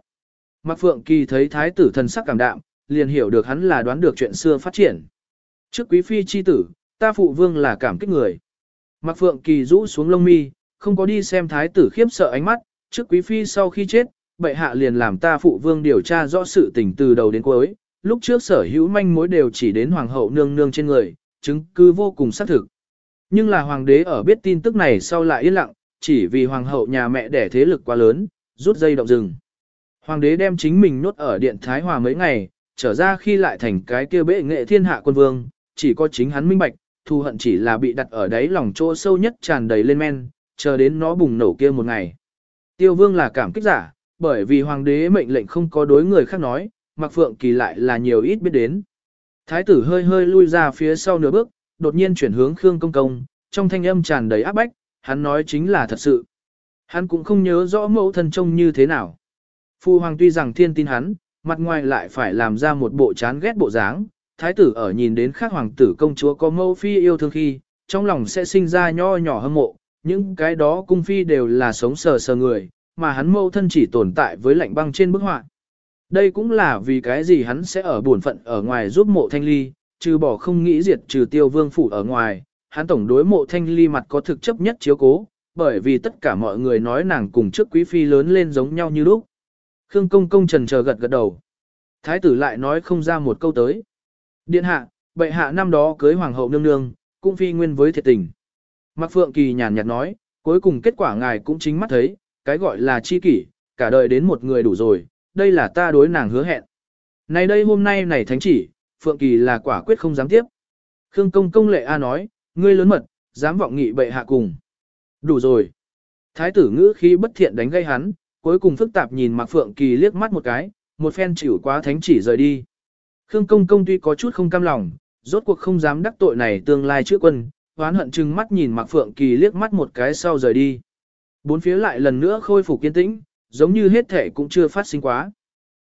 Mạc Phượng Kỳ thấy thái tử thần sắc cảm đạm, liền hiểu được hắn là đoán được chuyện xưa phát triển. Trước quý phi chi tử, ta phụ vương là cảm kích người. Mạc Phượng Kỳ rũ xuống lông mi, không có đi xem thái tử khiếp sợ ánh mắt, trước quý phi sau khi chết, bệ hạ liền làm ta phụ vương điều tra rõ sự tình từ đầu đến cuối, lúc trước sở hữu manh mối đều chỉ đến hoàng hậu nương nương trên người, chứng cứ vô cùng xác thực. Nhưng là hoàng đế ở biết tin tức này sau lại yên lặng, chỉ vì hoàng hậu nhà mẹ đẻ thế lực quá lớn, rút dây động rừng. Hoàng đế đem chính mình nốt ở điện Thái Hòa mấy ngày, trở ra khi lại thành cái kia bệ nghệ thiên hạ quân vương, chỉ có chính hắn minh bạch, thù hận chỉ là bị đặt ở đáy lòng chỗ sâu nhất tràn đầy lên men, chờ đến nó bùng nổ kia một ngày. Tiêu vương là cảm kích giả, bởi vì hoàng đế mệnh lệnh không có đối người khác nói, Mạc Phượng Kỳ lại là nhiều ít biết đến. Thái tử hơi hơi lui ra phía sau nửa bước, đột nhiên chuyển hướng Khương Công Công, trong thanh âm tràn đầy áp bách, hắn nói chính là thật sự. Hắn cũng không nhớ rõ mẫu thân trông như thế nào. Phu hoàng tuy rằng thiên tin hắn, mặt ngoài lại phải làm ra một bộ chán ghét bộ dáng, thái tử ở nhìn đến khác hoàng tử công chúa có mẫu phi yêu thương khi, trong lòng sẽ sinh ra nho nhỏ hâm mộ, những cái đó cung phi đều là sống sờ sờ người, mà hắn mẫu thân chỉ tồn tại với lạnh băng trên bức họa. Đây cũng là vì cái gì hắn sẽ ở buồn phận ở ngoài giúp mộ thanh ly, trừ bỏ không nghĩ diệt trừ tiêu vương phủ ở ngoài, hắn tổng đối mộ thanh ly mặt có thực chấp nhất chiếu cố, bởi vì tất cả mọi người nói nàng cùng trước quý phi lớn lên giống nhau như lúc. Khương công công trần chờ gật gật đầu. Thái tử lại nói không ra một câu tới. Điện hạ, bệ hạ năm đó cưới hoàng hậu nương nương, cũng phi nguyên với thiệt tình. Mạc Phượng Kỳ nhàn nhạt nói, cuối cùng kết quả ngài cũng chính mắt thấy, cái gọi là chi kỷ, cả đời đến một người đủ rồi, đây là ta đối nàng hứa hẹn. Này đây hôm nay này thánh chỉ, Phượng Kỳ là quả quyết không dám tiếp. Khương Công Công Lệ A nói, ngươi lớn mật, dám vọng nghị bệ hạ cùng. Đủ rồi. Thái tử ngữ khi bất thiện đánh gây hắn, cuối cùng phức tạp nhìn Mạc Phượng Kỳ liếc mắt một cái, một phen chịu quá thánh chỉ rời đi. Khương Công Công tuy có chút không cam lòng, rốt cuộc không dám đắc tội này tương lai chữa quân, hoán hận chừng mắt nhìn Mạc Phượng Kỳ liếc mắt một cái sau rời đi. Bốn phía lại lần nữa khôi phục kiên tĩnh, giống như hết thể cũng chưa phát sinh quá.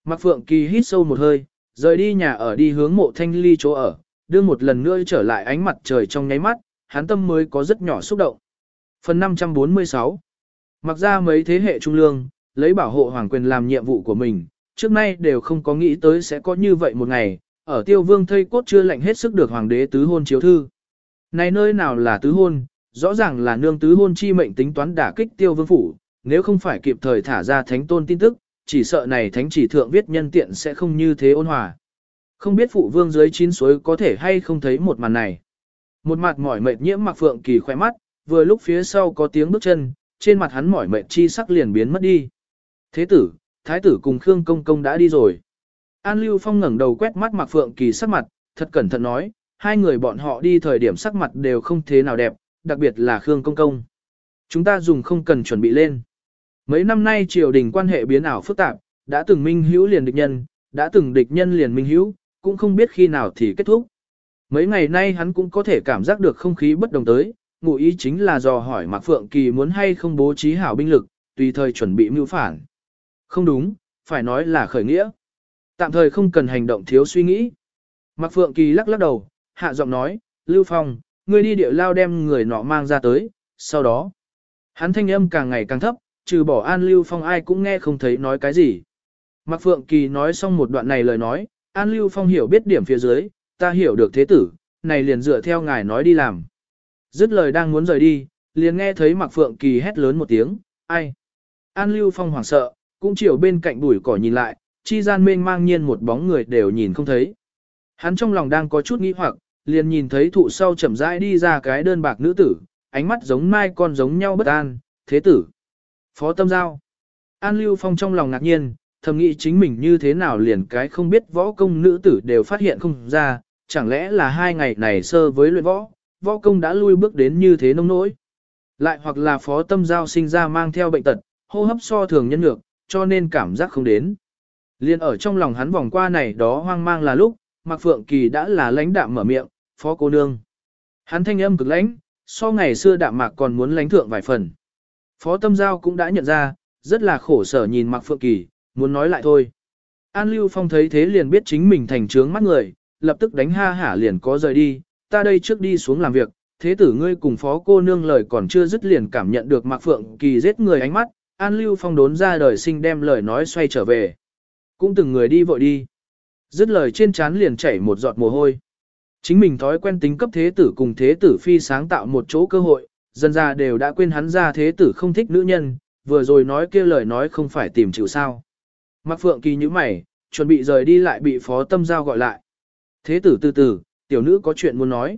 Mạc Phượng Kỳ hít sâu một hơi, rời đi nhà ở đi hướng mộ thanh ly chỗ ở, đưa một lần nữa trở lại ánh mặt trời trong nháy mắt, hắn tâm mới có rất nhỏ xúc động. Phần 546 Mặc ra mấy thế hệ trung lương, lấy bảo hộ hoàng quyền làm nhiệm vụ của mình, trước nay đều không có nghĩ tới sẽ có như vậy một ngày, ở tiêu vương thây cốt chưa lạnh hết sức được hoàng đế tứ hôn chiếu thư. Này nơi nào là tứ hôn, rõ ràng là nương tứ hôn chi mệnh tính toán đả kích tiêu vương phủ, nếu không phải kịp thời thả ra thánh tôn tin tức, chỉ sợ này thánh chỉ thượng viết nhân tiện sẽ không như thế ôn hòa. Không biết phụ vương dưới chín suối có thể hay không thấy một màn này. Một mặt mỏi mệt nhiễm mặc phượng kỳ khỏe mắt, vừa lúc phía sau có tiếng bước chân, trên mặt hắn mỏi mệt chi sắc liền biến mất đi. Thế tử, thái tử cùng Khương Công Công đã đi rồi. An Lưu Phong ngẩng đầu quét mắt mặc phượng kỳ sắc mặt, thật cẩn thận nói, hai người bọn họ đi thời điểm sắc mặt đều không thế nào đẹp, đặc biệt là Khương Công Công. Chúng ta dùng không cần chuẩn bị lên. Mấy năm nay triều đình quan hệ biến ảo phức tạp, đã từng minh hữu liền địch nhân, đã từng địch nhân liền minh hữu, cũng không biết khi nào thì kết thúc. Mấy ngày nay hắn cũng có thể cảm giác được không khí bất đồng tới, ngụ ý chính là dò hỏi Mạc Phượng Kỳ muốn hay không bố trí hảo binh lực, tùy thời chuẩn bị mưu phản. Không đúng, phải nói là khởi nghĩa. Tạm thời không cần hành động thiếu suy nghĩ. Mạc Phượng Kỳ lắc lắc đầu, hạ giọng nói, Lưu Phong, ngươi đi địa lao đem người nọ mang ra tới, sau đó. Hắn thanh âm càng ngày càng thấp, trừ bỏ An Lưu Phong ai cũng nghe không thấy nói cái gì. Mạc Phượng Kỳ nói xong một đoạn này lời nói, An Lưu Phong hiểu biết điểm phía dưới, ta hiểu được thế tử, này liền dựa theo ngài nói đi làm. Dứt lời đang muốn rời đi, liền nghe thấy Mạc Phượng Kỳ hét lớn một tiếng, ai? An Lưu Phong hoảng sợ, cũng chiều bên cạnh bụi cỏ nhìn lại, chi gian mênh mang nhiên một bóng người đều nhìn không thấy. Hắn trong lòng đang có chút nghi hoặc, liền nhìn thấy thụ sau chậm rãi đi ra cái đơn bạc nữ tử, ánh mắt giống mai con giống nhau bất an, thế tử. Phó Tâm Giao. An Lưu Phong trong lòng ngạc nhiên, thầm nghĩ chính mình như thế nào liền cái không biết võ công nữ tử đều phát hiện không ra, chẳng lẽ là hai ngày này sơ với luyện võ, võ công đã lui bước đến như thế nông nỗi. Lại hoặc là Phó Tâm Giao sinh ra mang theo bệnh tật, hô hấp so thường nhân ngược, cho nên cảm giác không đến. Liên ở trong lòng hắn vòng qua này đó hoang mang là lúc, Mạc Phượng Kỳ đã là lãnh đạm mở miệng, phó cô nương. Hắn thanh âm cực lãnh, so ngày xưa đạm mạc còn muốn lãnh thượng vài phần. Phó Tâm Giao cũng đã nhận ra, rất là khổ sở nhìn Mạc Phượng Kỳ, muốn nói lại thôi. An Lưu Phong thấy thế liền biết chính mình thành trướng mắt người, lập tức đánh ha hả liền có rời đi, ta đây trước đi xuống làm việc, thế tử ngươi cùng phó cô nương lời còn chưa dứt liền cảm nhận được Mạc Phượng Kỳ giết người ánh mắt, An Lưu Phong đốn ra đời sinh đem lời nói xoay trở về. Cũng từng người đi vội đi. Dứt lời trên trán liền chảy một giọt mồ hôi. Chính mình thói quen tính cấp thế tử cùng thế tử phi sáng tạo một chỗ cơ hội, dân ra đều đã quên hắn ra thế tử không thích nữ nhân, vừa rồi nói kia lời nói không phải tìm chịu sao. Mạc Phượng Kỳ như mày, chuẩn bị rời đi lại bị phó tâm giao gọi lại. Thế tử từ từ, tiểu nữ có chuyện muốn nói.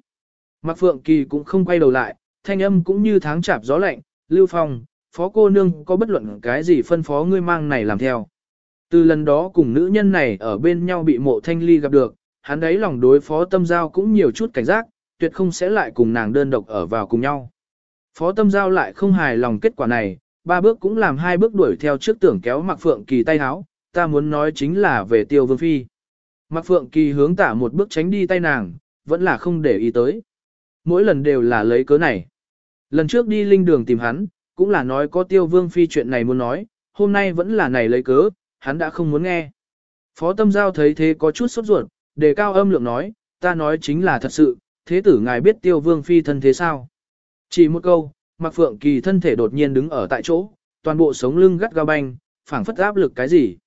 Mạc Phượng Kỳ cũng không quay đầu lại, thanh âm cũng như tháng chạp gió lạnh, Lưu Phong, phó cô nương có bất luận cái gì phân phó ngươi mang này làm theo. Từ lần đó cùng nữ nhân này ở bên nhau bị mộ thanh ly gặp được, hắn đấy lòng đối phó tâm giao cũng nhiều chút cảnh giác, tuyệt không sẽ lại cùng nàng đơn độc ở vào cùng nhau. Phó tâm giao lại không hài lòng kết quả này, ba bước cũng làm hai bước đuổi theo trước tưởng kéo Mạc Phượng Kỳ tay háo, ta muốn nói chính là về tiêu vương phi. Mạc Phượng Kỳ hướng tả một bước tránh đi tay nàng, vẫn là không để ý tới. Mỗi lần đều là lấy cớ này. Lần trước đi linh đường tìm hắn, cũng là nói có tiêu vương phi chuyện này muốn nói, hôm nay vẫn là này lấy cớ, hắn đã không muốn nghe. Phó Tâm Giao thấy thế có chút sốt ruột, đề cao âm lượng nói, ta nói chính là thật sự, thế tử ngài biết tiêu vương phi thân thế sao? Chỉ một câu, Mạc Phượng Kỳ thân thể đột nhiên đứng ở tại chỗ, toàn bộ sống lưng gắt gao banh, phảng phất áp lực cái gì.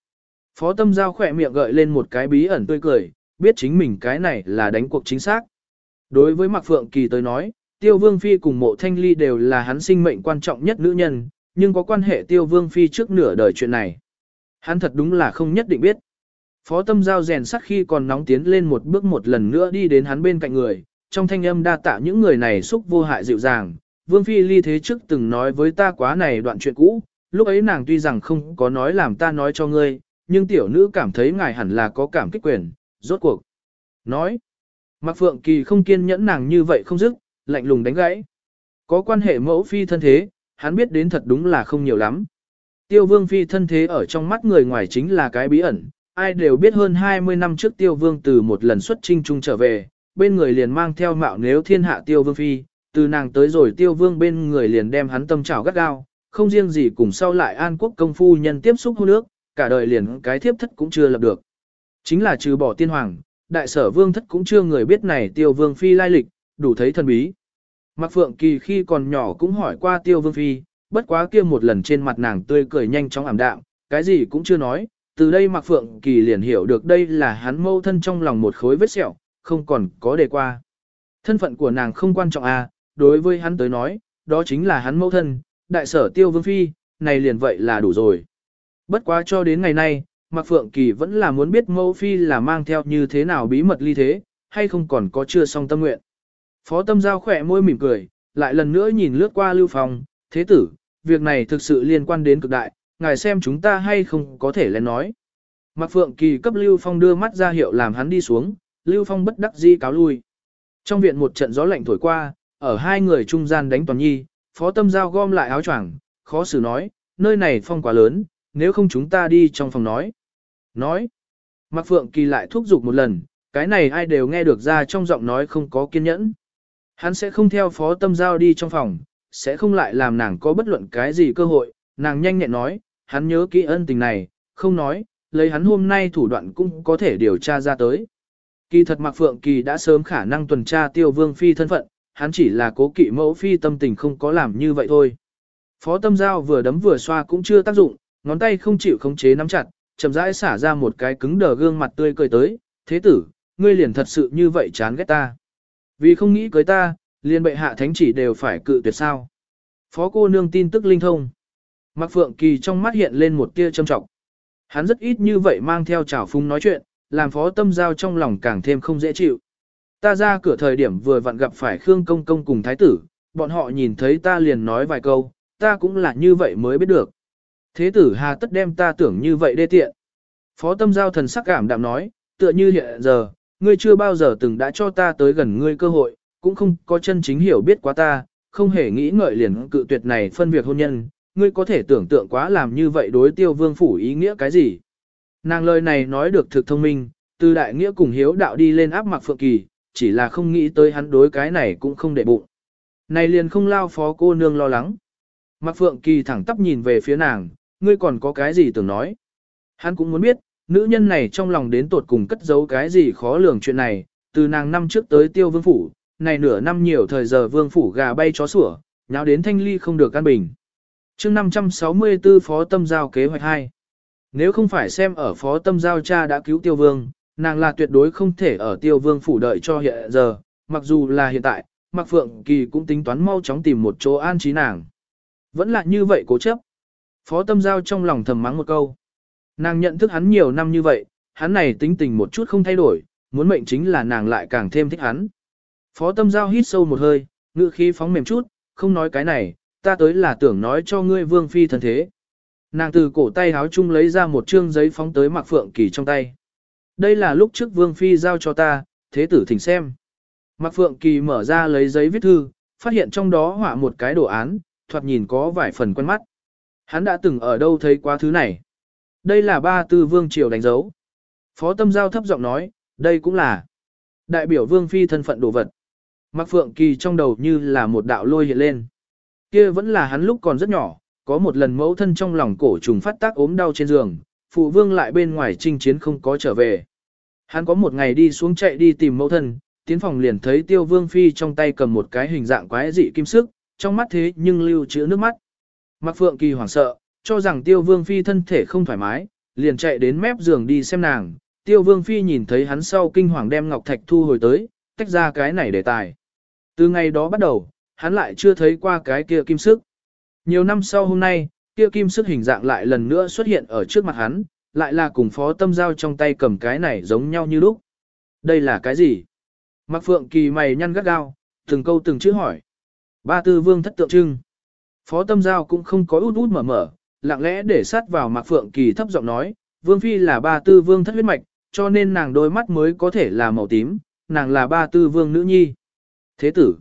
Phó Tâm Giao khỏe miệng gợi lên một cái bí ẩn tươi cười, biết chính mình cái này là đánh cuộc chính xác. Đối với Mạc Phượng Kỳ tới nói, Tiêu Vương Phi cùng mộ thanh ly đều là hắn sinh mệnh quan trọng nhất nữ nhân, nhưng có quan hệ Tiêu Vương Phi trước nửa đời chuyện này. Hắn thật đúng là không nhất định biết. Phó tâm giao rèn sắc khi còn nóng tiến lên một bước một lần nữa đi đến hắn bên cạnh người, trong thanh âm đa tạ những người này xúc vô hại dịu dàng. Vương Phi ly thế trước từng nói với ta quá này đoạn chuyện cũ, lúc ấy nàng tuy rằng không có nói làm ta nói cho ngươi, nhưng tiểu nữ cảm thấy ngài hẳn là có cảm kích quyền, rốt cuộc. Nói, Mạc Phượng Kỳ không kiên nhẫn nàng như vậy không dứt, lạnh lùng đánh gãy. Có quan hệ mẫu phi thân thế, hắn biết đến thật đúng là không nhiều lắm. Tiêu Vương phi thân thế ở trong mắt người ngoài chính là cái bí ẩn, ai đều biết hơn 20 năm trước Tiêu Vương từ một lần xuất trinh trung trở về, bên người liền mang theo mạo nếu thiên hạ Tiêu Vương phi, từ nàng tới rồi Tiêu Vương bên người liền đem hắn tâm trào gắt gao, không riêng gì cùng sau lại An Quốc công phu nhân tiếp xúc hôn nước, cả đời liền cái thiếp thất cũng chưa lập được. Chính là trừ bỏ tiên hoàng, đại sở vương thất cũng chưa người biết này Tiêu Vương phi lai lịch, đủ thấy thần bí. Mạc Phượng Kỳ khi còn nhỏ cũng hỏi qua Tiêu Vương Phi, bất quá kia một lần trên mặt nàng tươi cười nhanh chóng ảm đạm, cái gì cũng chưa nói, từ đây Mạc Phượng Kỳ liền hiểu được đây là hắn mâu thân trong lòng một khối vết sẹo, không còn có đề qua. Thân phận của nàng không quan trọng à, đối với hắn tới nói, đó chính là hắn mẫu thân, đại sở tiêu vương phi, này liền vậy là đủ rồi. Bất quá cho đến ngày nay, Mạc Phượng Kỳ vẫn là muốn biết mẫu phi là mang theo như thế nào bí mật ly thế, hay không còn có chưa xong tâm nguyện. Phó tâm giao khỏe môi mỉm cười, lại lần nữa nhìn lướt qua Lưu Phong, thế tử, việc này thực sự liên quan đến cực đại, ngài xem chúng ta hay không có thể lên nói. Mạc Phượng Kỳ cấp Lưu Phong đưa mắt ra hiệu làm hắn đi xuống, Lưu Phong bất đắc dĩ cáo lui. Trong viện một trận gió lạnh thổi qua, ở hai người trung gian đánh toàn nhi, phó tâm giao gom lại áo choàng, khó xử nói, nơi này phong quá lớn, nếu không chúng ta đi trong phòng nói. Nói, Mạc Phượng Kỳ lại thúc giục một lần, cái này ai đều nghe được ra trong giọng nói không có kiên nhẫn. Hắn sẽ không theo phó tâm giao đi trong phòng, sẽ không lại làm nàng có bất luận cái gì cơ hội, nàng nhanh nhẹn nói, hắn nhớ kỹ ân tình này, không nói, lấy hắn hôm nay thủ đoạn cũng có thể điều tra ra tới. Kỳ thật Mạc Phượng Kỳ đã sớm khả năng tuần tra tiêu vương phi thân phận, hắn chỉ là cố kỵ mẫu phi tâm tình không có làm như vậy thôi. Phó tâm giao vừa đấm vừa xoa cũng chưa tác dụng, ngón tay không chịu khống chế nắm chặt, chậm rãi xả ra một cái cứng đờ gương mặt tươi cười tới, thế tử, ngươi liền thật sự như vậy chán ghét ta. Vì không nghĩ cưới ta, liền bệ hạ thánh chỉ đều phải cự tuyệt sao. Phó cô nương tin tức linh thông. Mạc Phượng Kỳ trong mắt hiện lên một tia châm trọng. Hắn rất ít như vậy mang theo trào phúng nói chuyện, làm phó tâm giao trong lòng càng thêm không dễ chịu. Ta ra cửa thời điểm vừa vặn gặp phải Khương Công Công cùng Thái tử, bọn họ nhìn thấy ta liền nói vài câu, ta cũng là như vậy mới biết được. Thế tử hà tất đem ta tưởng như vậy đê tiện. Phó tâm giao thần sắc cảm đạm nói, tựa như hiện giờ, ngươi chưa bao giờ từng đã cho ta tới gần ngươi cơ hội, cũng không có chân chính hiểu biết quá ta, không hề nghĩ ngợi liền cự tuyệt này phân việc hôn nhân, ngươi có thể tưởng tượng quá làm như vậy đối tiêu vương phủ ý nghĩa cái gì. Nàng lời này nói được thực thông minh, từ đại nghĩa cùng hiếu đạo đi lên áp mặc phượng kỳ, chỉ là không nghĩ tới hắn đối cái này cũng không để bụng. Này liền không lao phó cô nương lo lắng. Mặc phượng kỳ thẳng tắp nhìn về phía nàng, ngươi còn có cái gì tưởng nói. Hắn cũng muốn biết, nữ nhân này trong lòng đến tột cùng cất giấu cái gì khó lường chuyện này, từ nàng năm trước tới tiêu vương phủ, này nửa năm nhiều thời giờ vương phủ gà bay chó sủa, nháo đến thanh ly không được căn bình. chương 564 phó tâm giao kế hoạch 2. Nếu không phải xem ở phó tâm giao cha đã cứu tiêu vương, nàng là tuyệt đối không thể ở tiêu vương phủ đợi cho hiện giờ, mặc dù là hiện tại, Mạc Phượng Kỳ cũng tính toán mau chóng tìm một chỗ an trí nàng. Vẫn là như vậy cố chấp. Phó tâm giao trong lòng thầm mắng một câu. Nàng nhận thức hắn nhiều năm như vậy, hắn này tính tình một chút không thay đổi, muốn mệnh chính là nàng lại càng thêm thích hắn. Phó tâm giao hít sâu một hơi, ngữ khí phóng mềm chút, không nói cái này, ta tới là tưởng nói cho ngươi vương phi thân thế. Nàng từ cổ tay háo chung lấy ra một chương giấy phóng tới Mạc Phượng Kỳ trong tay. Đây là lúc trước vương phi giao cho ta, thế tử thỉnh xem. Mạc Phượng Kỳ mở ra lấy giấy viết thư, phát hiện trong đó họa một cái đồ án, thoạt nhìn có vài phần quen mắt. Hắn đã từng ở đâu thấy quá thứ này. Đây là ba tư vương triều đánh dấu. Phó tâm giao thấp giọng nói, đây cũng là đại biểu vương phi thân phận đồ vật. Mạc Phượng Kỳ trong đầu như là một đạo lôi hiện lên. Kia vẫn là hắn lúc còn rất nhỏ, có một lần mẫu thân trong lòng cổ trùng phát tác ốm đau trên giường, phụ vương lại bên ngoài chinh chiến không có trở về. Hắn có một ngày đi xuống chạy đi tìm mẫu thân, tiến phòng liền thấy tiêu vương phi trong tay cầm một cái hình dạng quái dị kim sức, trong mắt thế nhưng lưu trữ nước mắt. Mạc Phượng Kỳ hoảng sợ, cho rằng tiêu vương phi thân thể không thoải mái, liền chạy đến mép giường đi xem nàng. Tiêu vương phi nhìn thấy hắn sau kinh hoàng đem ngọc thạch thu hồi tới, tách ra cái này để tài. Từ ngày đó bắt đầu, hắn lại chưa thấy qua cái kia kim sức. Nhiều năm sau hôm nay, kia kim sức hình dạng lại lần nữa xuất hiện ở trước mặt hắn, lại là cùng phó tâm giao trong tay cầm cái này giống nhau như lúc. Đây là cái gì? Mạc Phượng Kỳ mày nhăn gắt gao, từng câu từng chữ hỏi. Ba tư vương thất tượng trưng. Phó tâm giao cũng không có út út mở mở, lặng lẽ để sát vào Mạc Phượng Kỳ thấp giọng nói, vương phi là ba tư vương thất huyết mạch, cho nên nàng đôi mắt mới có thể là màu tím, nàng là ba tư vương nữ nhi. Thế tử.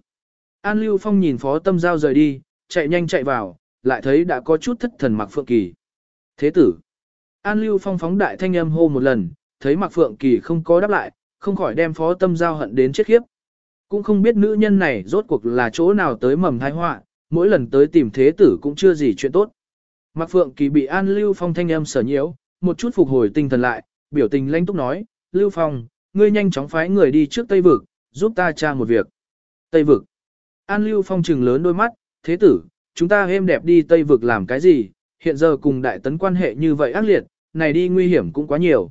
An Lưu Phong nhìn phó tâm giao rời đi, chạy nhanh chạy vào, lại thấy đã có chút thất thần Mạc Phượng Kỳ. Thế tử. An Lưu Phong phóng đại thanh âm hô một lần, thấy Mạc Phượng Kỳ không có đáp lại, không khỏi đem phó tâm giao hận đến chết khiếp. Cũng không biết nữ nhân này rốt cuộc là chỗ nào tới mầm thai họa, mỗi lần tới tìm thế tử cũng chưa gì chuyện tốt. Mạc Phượng Kỳ bị An Lưu Phong thanh âm sở nhiễu, một chút phục hồi tinh thần lại, biểu tình lãnh túc nói, Lưu Phong, ngươi nhanh chóng phái người đi trước Tây Vực, giúp ta tra một việc. Tây Vực. An Lưu Phong trừng lớn đôi mắt, thế tử, chúng ta êm đẹp đi Tây Vực làm cái gì, hiện giờ cùng đại tấn quan hệ như vậy ác liệt, này đi nguy hiểm cũng quá nhiều.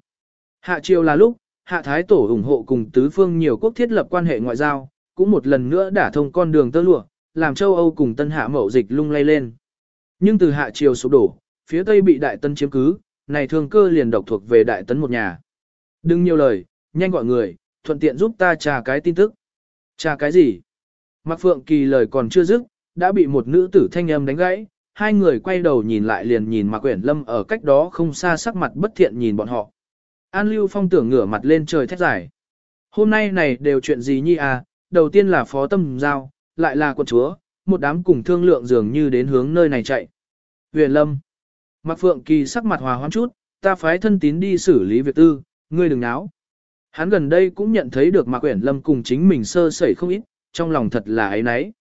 Hạ triều là lúc, Hạ Thái Tổ ủng hộ cùng tứ phương nhiều quốc thiết lập quan hệ ngoại giao, cũng một lần nữa đả thông con đường tơ lụa, làm châu Âu cùng tân hạ mậu dịch lung lay lên. Nhưng từ hạ triều sụp đổ, phía tây bị đại tân chiếm cứ, này thương cơ liền độc thuộc về đại tấn một nhà. Đừng nhiều lời, nhanh gọi người, thuận tiện giúp ta trà cái tin tức. Trà cái gì? Mạc Phượng Kỳ lời còn chưa dứt, đã bị một nữ tử thanh âm đánh gãy, hai người quay đầu nhìn lại liền nhìn Mạc Uyển Lâm ở cách đó không xa sắc mặt bất thiện nhìn bọn họ. An Lưu Phong tưởng ngửa mặt lên trời thét giải. Hôm nay này đều chuyện gì nhi à, đầu tiên là phó tâm giao, lại là quân chúa, một đám cùng thương lượng dường như đến hướng nơi này chạy. Huyền Lâm. Mạc Phượng Kỳ sắc mặt hòa hoãn chút, ta phái thân tín đi xử lý việc tư, ngươi đừng náo. Hắn gần đây cũng nhận thấy được Mạc Uyển Lâm cùng chính mình sơ sẩy không ít, trong lòng thật là ấy nấy.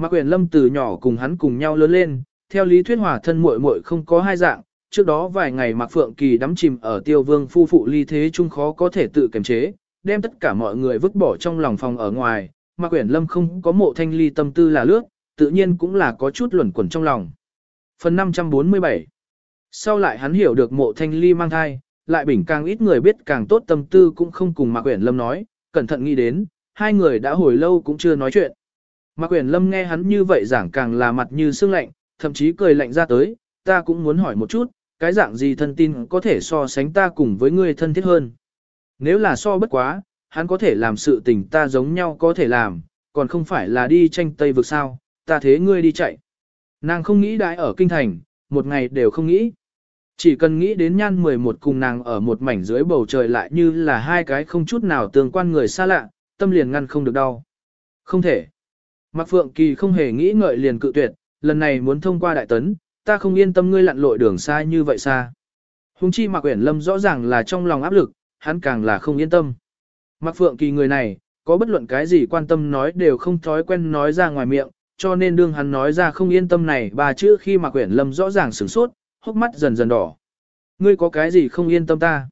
Mạc Uyển Lâm từ nhỏ cùng hắn cùng nhau lớn lên, theo lý thuyết hòa thân muội muội không có hai dạng, trước đó vài ngày Mạc Phượng Kỳ đắm chìm ở Tiêu Vương phu phụ ly thế chung khó có thể tự kiềm chế, đem tất cả mọi người vứt bỏ trong lòng phòng ở ngoài, Mạc Uyển Lâm không có mộ thanh ly tâm tư là lướt, tự nhiên cũng là có chút luẩn quẩn trong lòng. Phần 547 Sau lại hắn hiểu được mộ thanh ly mang thai, lại bình càng ít người biết càng tốt tâm tư cũng không cùng Mạc Uyển Lâm nói, cẩn thận nghĩ đến, hai người đã hồi lâu cũng chưa nói chuyện. Mạc Uyển Lâm nghe hắn như vậy giảng càng là mặt như sương lạnh, thậm chí cười lạnh ra tới, ta cũng muốn hỏi một chút, cái dạng gì thân tin có thể so sánh ta cùng với ngươi thân thiết hơn. Nếu là so bất quá, hắn có thể làm sự tình ta giống nhau có thể làm, còn không phải là đi tranh Tây vực sao, ta thế ngươi đi chạy. Nàng không nghĩ đãi ở kinh thành, một ngày đều không nghĩ. Chỉ cần nghĩ đến nhan 11 cùng nàng ở một mảnh dưới bầu trời lại như là hai cái không chút nào tương quan người xa lạ, tâm liền ngăn không được đau. Không thể. Mạc Phượng Kỳ không hề nghĩ ngợi liền cự tuyệt, lần này muốn thông qua đại tấn, ta không yên tâm ngươi lặn lội đường xa như vậy xa. Hùng chi Mạc Uyển Lâm rõ ràng là trong lòng áp lực, hắn càng là không yên tâm. Mạc Phượng Kỳ người này, có bất luận cái gì quan tâm nói đều không thói quen nói ra ngoài miệng, cho nên đương hắn nói ra không yên tâm này ba chữ khi Mạc Uyển Lâm rõ ràng sửng sốt, hốc mắt dần dần đỏ. Ngươi có cái gì không yên tâm ta?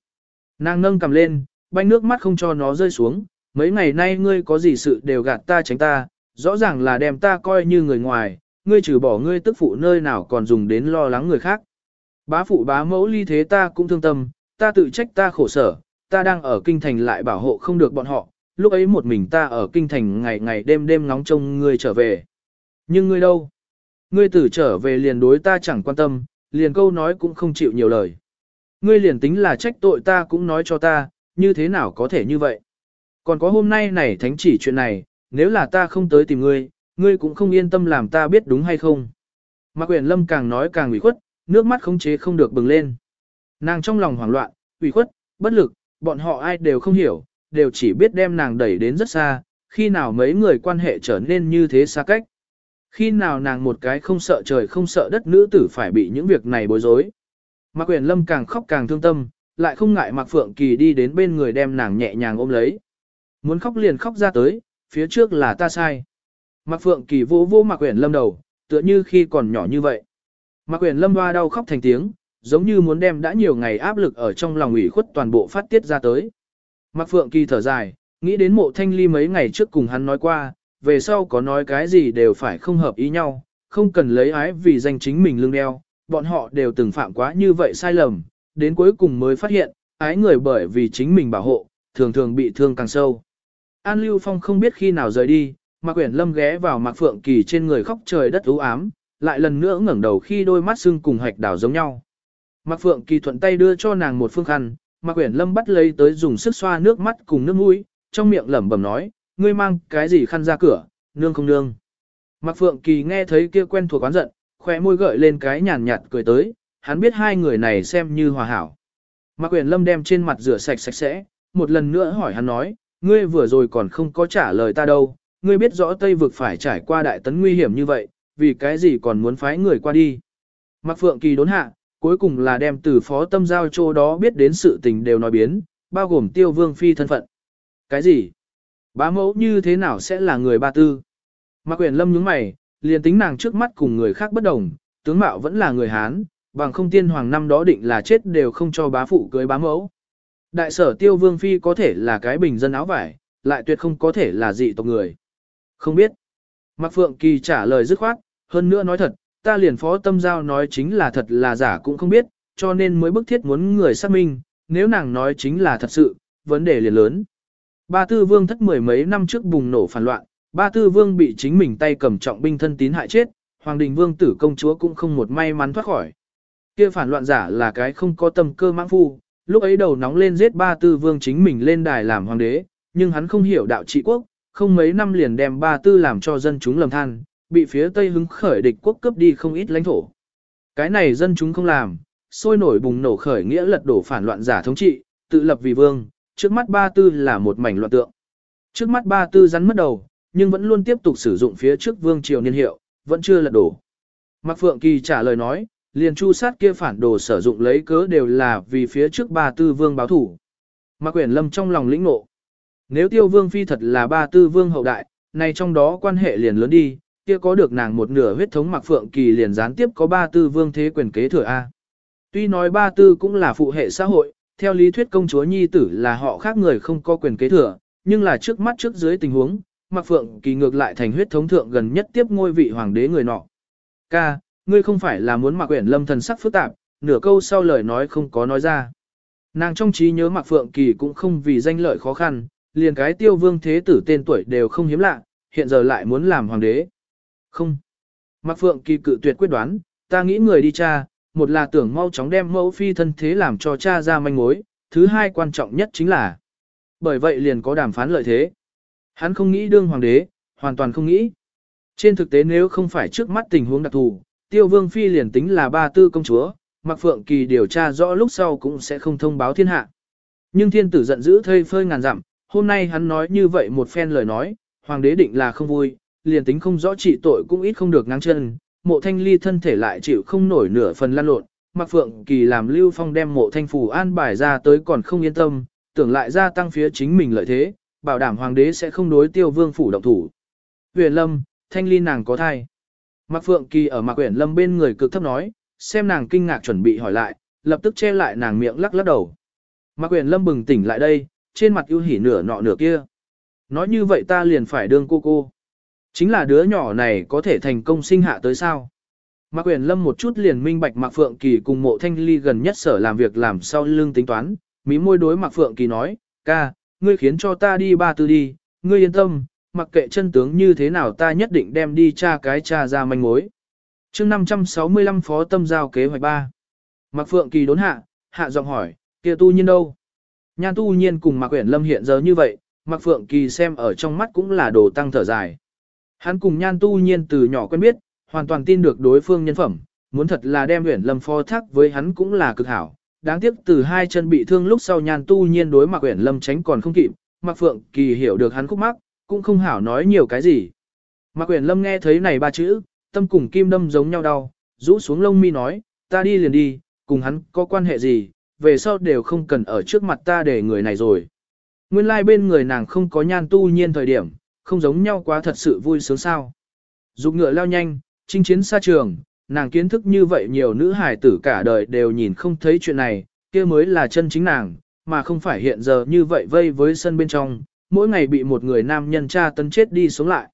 Nàng nâng cầm lên, banh nước mắt không cho nó rơi xuống, mấy ngày nay ngươi có gì sự đều gạt ta tránh ta, rõ ràng là đem ta coi như người ngoài, ngươi trừ bỏ ngươi tức phụ nơi nào còn dùng đến lo lắng người khác. Bá phụ bá mẫu ly thế ta cũng thương tâm, ta tự trách ta khổ sở, ta đang ở kinh thành lại bảo hộ không được bọn họ, lúc ấy một mình ta ở kinh thành ngày ngày đêm đêm ngóng trông ngươi trở về. Nhưng ngươi đâu? Ngươi tử trở về liền đối ta chẳng quan tâm, liền câu nói cũng không chịu nhiều lời. Ngươi liền tính là trách tội ta cũng nói cho ta, như thế nào có thể như vậy? Còn có hôm nay này thánh chỉ chuyện này, nếu là ta không tới tìm ngươi, ngươi cũng không yên tâm làm ta biết đúng hay không. Mạc Quyền Lâm càng nói càng ủy khuất, nước mắt không chế không được bừng lên. Nàng trong lòng hoảng loạn, ủy khuất, bất lực, bọn họ ai đều không hiểu, đều chỉ biết đem nàng đẩy đến rất xa, khi nào mấy người quan hệ trở nên như thế xa cách. Khi nào nàng một cái không sợ trời không sợ đất nữ tử phải bị những việc này bối rối. Mạc Quyền Lâm càng khóc càng thương tâm, lại không ngại Mạc Phượng Kỳ đi đến bên người đem nàng nhẹ nhàng ôm lấy. Muốn khóc liền khóc ra tới, phía trước là ta sai. Mạc Phượng Kỳ vô vô Mạc Quyền Lâm đầu, tựa như khi còn nhỏ như vậy. Mạc Quyền Lâm hoa đau khóc thành tiếng, giống như muốn đem đã nhiều ngày áp lực ở trong lòng ủy khuất toàn bộ phát tiết ra tới. Mạc Phượng Kỳ thở dài, nghĩ đến mộ thanh ly mấy ngày trước cùng hắn nói qua, về sau có nói cái gì đều phải không hợp ý nhau, không cần lấy ái vì danh chính mình lương đeo, bọn họ đều từng phạm quá như vậy sai lầm, đến cuối cùng mới phát hiện, ái người bởi vì chính mình bảo hộ, thường thường bị thương càng sâu. An Lưu Phong không biết khi nào rời đi, Mạc Quyển Lâm ghé vào Mạc Phượng Kỳ trên người khóc trời đất u ám, lại lần nữa ngẩng đầu khi đôi mắt sưng cùng hạch đảo giống nhau. Mạc Phượng Kỳ thuận tay đưa cho nàng một phương khăn, Mạc Quyển Lâm bắt lấy tới dùng sức xoa nước mắt cùng nước mũi, trong miệng lẩm bẩm nói, ngươi mang cái gì khăn ra cửa, nương không nương. Mạc Phượng Kỳ nghe thấy kia quen thuộc quán giận, khóe môi gợi lên cái nhàn nhạt cười tới, hắn biết hai người này xem như hòa hảo. Mạc Quyển Lâm đem trên mặt rửa sạch sạch sẽ, một lần nữa hỏi hắn nói, ngươi vừa rồi còn không có trả lời ta đâu, ngươi biết rõ Tây vực phải trải qua đại tấn nguy hiểm như vậy, vì cái gì còn muốn phái người qua đi. Mạc Phượng Kỳ đốn hạ, cuối cùng là đem từ phó tâm giao chỗ đó biết đến sự tình đều nói biến, bao gồm tiêu vương phi thân phận. Cái gì? Bá mẫu như thế nào sẽ là người ba tư? Mạc Quyền Lâm nhướng mày, liền tính nàng trước mắt cùng người khác bất đồng, tướng mạo vẫn là người Hán, bằng không tiên hoàng năm đó định là chết đều không cho bá phụ cưới bá mẫu. Đại sở tiêu vương phi có thể là cái bình dân áo vải, lại tuyệt không có thể là dị tộc người. Không biết. Mạc Phượng Kỳ trả lời dứt khoát, hơn nữa nói thật, ta liền phó tâm giao nói chính là thật là giả cũng không biết, cho nên mới bức thiết muốn người xác minh, nếu nàng nói chính là thật sự, vấn đề liền lớn. Ba tư vương thất mười mấy năm trước bùng nổ phản loạn, Ba tư vương bị chính mình tay cầm trọng binh thân tín hại chết, hoàng đình vương tử công chúa cũng không một may mắn thoát khỏi. Kia phản loạn giả là cái không có tâm cơ mãng phu, lúc ấy đầu nóng lên giết ba tư vương chính mình lên đài làm hoàng đế, nhưng hắn không hiểu đạo trị quốc, không mấy năm liền đem ba tư làm cho dân chúng lầm than, bị phía Tây hứng khởi địch quốc cướp đi không ít lãnh thổ. Cái này dân chúng không làm, sôi nổi bùng nổ khởi nghĩa lật đổ phản loạn giả thống trị, tự lập vì vương, trước mắt ba tư là một mảnh loạn tượng. Trước mắt ba tư rắn mất đầu, nhưng vẫn luôn tiếp tục sử dụng phía trước vương triều niên hiệu, vẫn chưa lật đổ. Mạc Phượng Kỳ trả lời nói, liền chu sát kia phản đồ sử dụng lấy cớ đều là vì phía trước ba tư vương báo thủ. Mạc Quyển Lâm trong lòng lĩnh ngộ. Nếu tiêu vương phi thật là ba tư vương hậu đại, nay trong đó quan hệ liền lớn đi, kia có được nàng một nửa huyết thống Mạc Phượng Kỳ liền gián tiếp có ba tư vương thế quyền kế thừa A. Tuy nói ba tư cũng là phụ hệ xã hội, theo lý thuyết công chúa nhi tử là họ khác người không có quyền kế thừa, nhưng là trước mắt trước dưới tình huống, Mạc Phượng Kỳ ngược lại thành huyết thống thượng gần nhất tiếp ngôi vị hoàng đế người nọ. Ca, ngươi không phải là muốn Mạc Uyển Lâm thần sắc phức tạp, nửa câu sau lời nói không có nói ra. Nàng trong trí nhớ Mạc Phượng Kỳ cũng không vì danh lợi khó khăn, liền cái tiêu vương thế tử tên tuổi đều không hiếm lạ, hiện giờ lại muốn làm hoàng đế. Không. Mạc Phượng Kỳ cự tuyệt quyết đoán, ta nghĩ người đi cha, một là tưởng mau chóng đem mẫu phi thân thế làm cho cha ra manh mối, thứ hai quan trọng nhất chính là bởi vậy liền có đàm phán lợi thế. Hắn không nghĩ đương hoàng đế, hoàn toàn không nghĩ. Trên thực tế nếu không phải trước mắt tình huống đặc thù, tiêu vương phi liền tính là ba tư công chúa, Mặc Phượng Kỳ điều tra rõ lúc sau cũng sẽ không thông báo thiên hạ. Nhưng thiên tử giận dữ thây phơi ngàn dặm, hôm nay hắn nói như vậy một phen lời nói, hoàng đế định là không vui, liền tính không rõ trị tội cũng ít không được ngang chân, mộ thanh ly thân thể lại chịu không nổi nửa phần lan lộn, Mặc Phượng Kỳ làm Lưu Phong đem mộ thanh phủ an bài ra tới còn không yên tâm, tưởng lại gia tăng phía chính mình lợi thế, bảo đảm hoàng đế sẽ không đối tiêu vương phủ động thủ. Huyền Lâm, thanh ly nàng có thai. Mạc Phượng Kỳ ở Mạc Huyền Lâm bên người cực thấp nói, xem nàng kinh ngạc chuẩn bị hỏi lại, lập tức che lại nàng miệng lắc lắc đầu. Mạc Huyền Lâm bừng tỉnh lại đây, trên mặt ưu hỉ nửa nọ nửa kia. Nói như vậy ta liền phải đương cô cô. Chính là đứa nhỏ này có thể thành công sinh hạ tới sao. Mạc Quyền Lâm một chút liền minh bạch Mạc Phượng Kỳ cùng mộ thanh ly gần nhất sở làm việc làm sau lưng tính toán, mí môi đối Mạc Phượng Kỳ nói, ca, ngươi khiến cho ta đi ba tư đi, ngươi yên tâm, mặc kệ chân tướng như thế nào ta nhất định đem đi tra cái tra ra manh mối. chương 565 Phó Tâm Giao kế hoạch 3. Mạc Phượng Kỳ đốn hạ, hạ giọng hỏi, kia tu nhiên đâu? Nhan tu nhiên cùng Mạc Quyển Lâm hiện giờ như vậy, Mạc Phượng Kỳ xem ở trong mắt cũng là đồ tăng thở dài. Hắn cùng Nhan tu nhiên từ nhỏ quen biết, hoàn toàn tin được đối phương nhân phẩm, muốn thật là đem Uyển Lâm phó thác với hắn cũng là cực hảo. Đáng tiếc từ hai chân bị thương lúc sau Nhan tu nhiên đối Mạc Uyển Lâm tránh còn không kịp, Mạc Phượng Kỳ hiểu được hắn khúc mắc, cũng không hảo nói nhiều cái gì. Mạc Uyển Lâm nghe thấy này ba chữ, tâm cùng kim đâm giống nhau đau, rũ xuống lông mi nói, ta đi liền đi, cùng hắn có quan hệ gì, về sau đều không cần ở trước mặt ta để người này rồi. Nguyên lai like bên người nàng không có nhan tu nhiên thời điểm, không giống nhau quá thật sự vui sướng sao. Dục ngựa lao nhanh, chinh chiến xa trường, nàng kiến thức như vậy nhiều nữ hải tử cả đời đều nhìn không thấy chuyện này, kia mới là chân chính nàng, mà không phải hiện giờ như vậy vây với sân bên trong, mỗi ngày bị một người nam nhân tra tấn chết đi sống lại.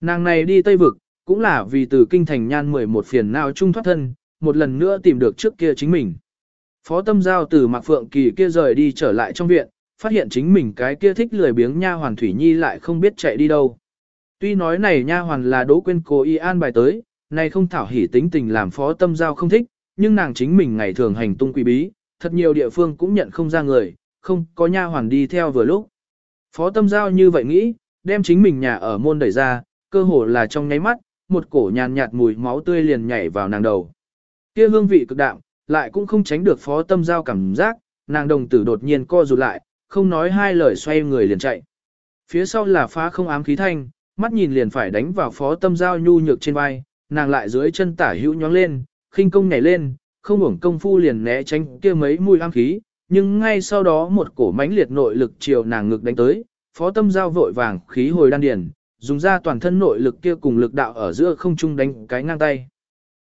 Nàng này đi Tây Vực, cũng là vì từ kinh thành nhan 11 phiền nào chung thoát thân, một lần nữa tìm được trước kia chính mình. Phó tâm giao từ Mạc Phượng Kỳ kia rời đi trở lại trong viện, phát hiện chính mình cái kia thích lười biếng nha hoàn Thủy Nhi lại không biết chạy đi đâu. Tuy nói này nha hoàn là đỗ quên cố y an bài tới, này không thảo hỉ tính tình làm phó tâm giao không thích, nhưng nàng chính mình ngày thường hành tung quỷ bí, thật nhiều địa phương cũng nhận không ra người, không có nha hoàn đi theo vừa lúc. Phó tâm giao như vậy nghĩ, đem chính mình nhà ở môn đẩy ra, cơ hồ là trong nháy mắt, một cổ nhàn nhạt mùi máu tươi liền nhảy vào nàng đầu. Kia hương vị cực đạm, lại cũng không tránh được phó tâm giao cảm giác, nàng đồng tử đột nhiên co rụt lại, không nói hai lời xoay người liền chạy. Phía sau là phá không ám khí thanh, mắt nhìn liền phải đánh vào phó tâm giao nhu nhược trên vai, nàng lại dưới chân tả hữu nhóng lên, khinh công nhảy lên, không uổng công phu liền né tránh kia mấy mùi ám khí, nhưng ngay sau đó một cổ mãnh liệt nội lực chiều nàng ngực đánh tới, phó tâm giao vội vàng khí hồi đan điền, dùng ra toàn thân nội lực kia cùng lực đạo ở giữa không trung đánh cái ngang tay.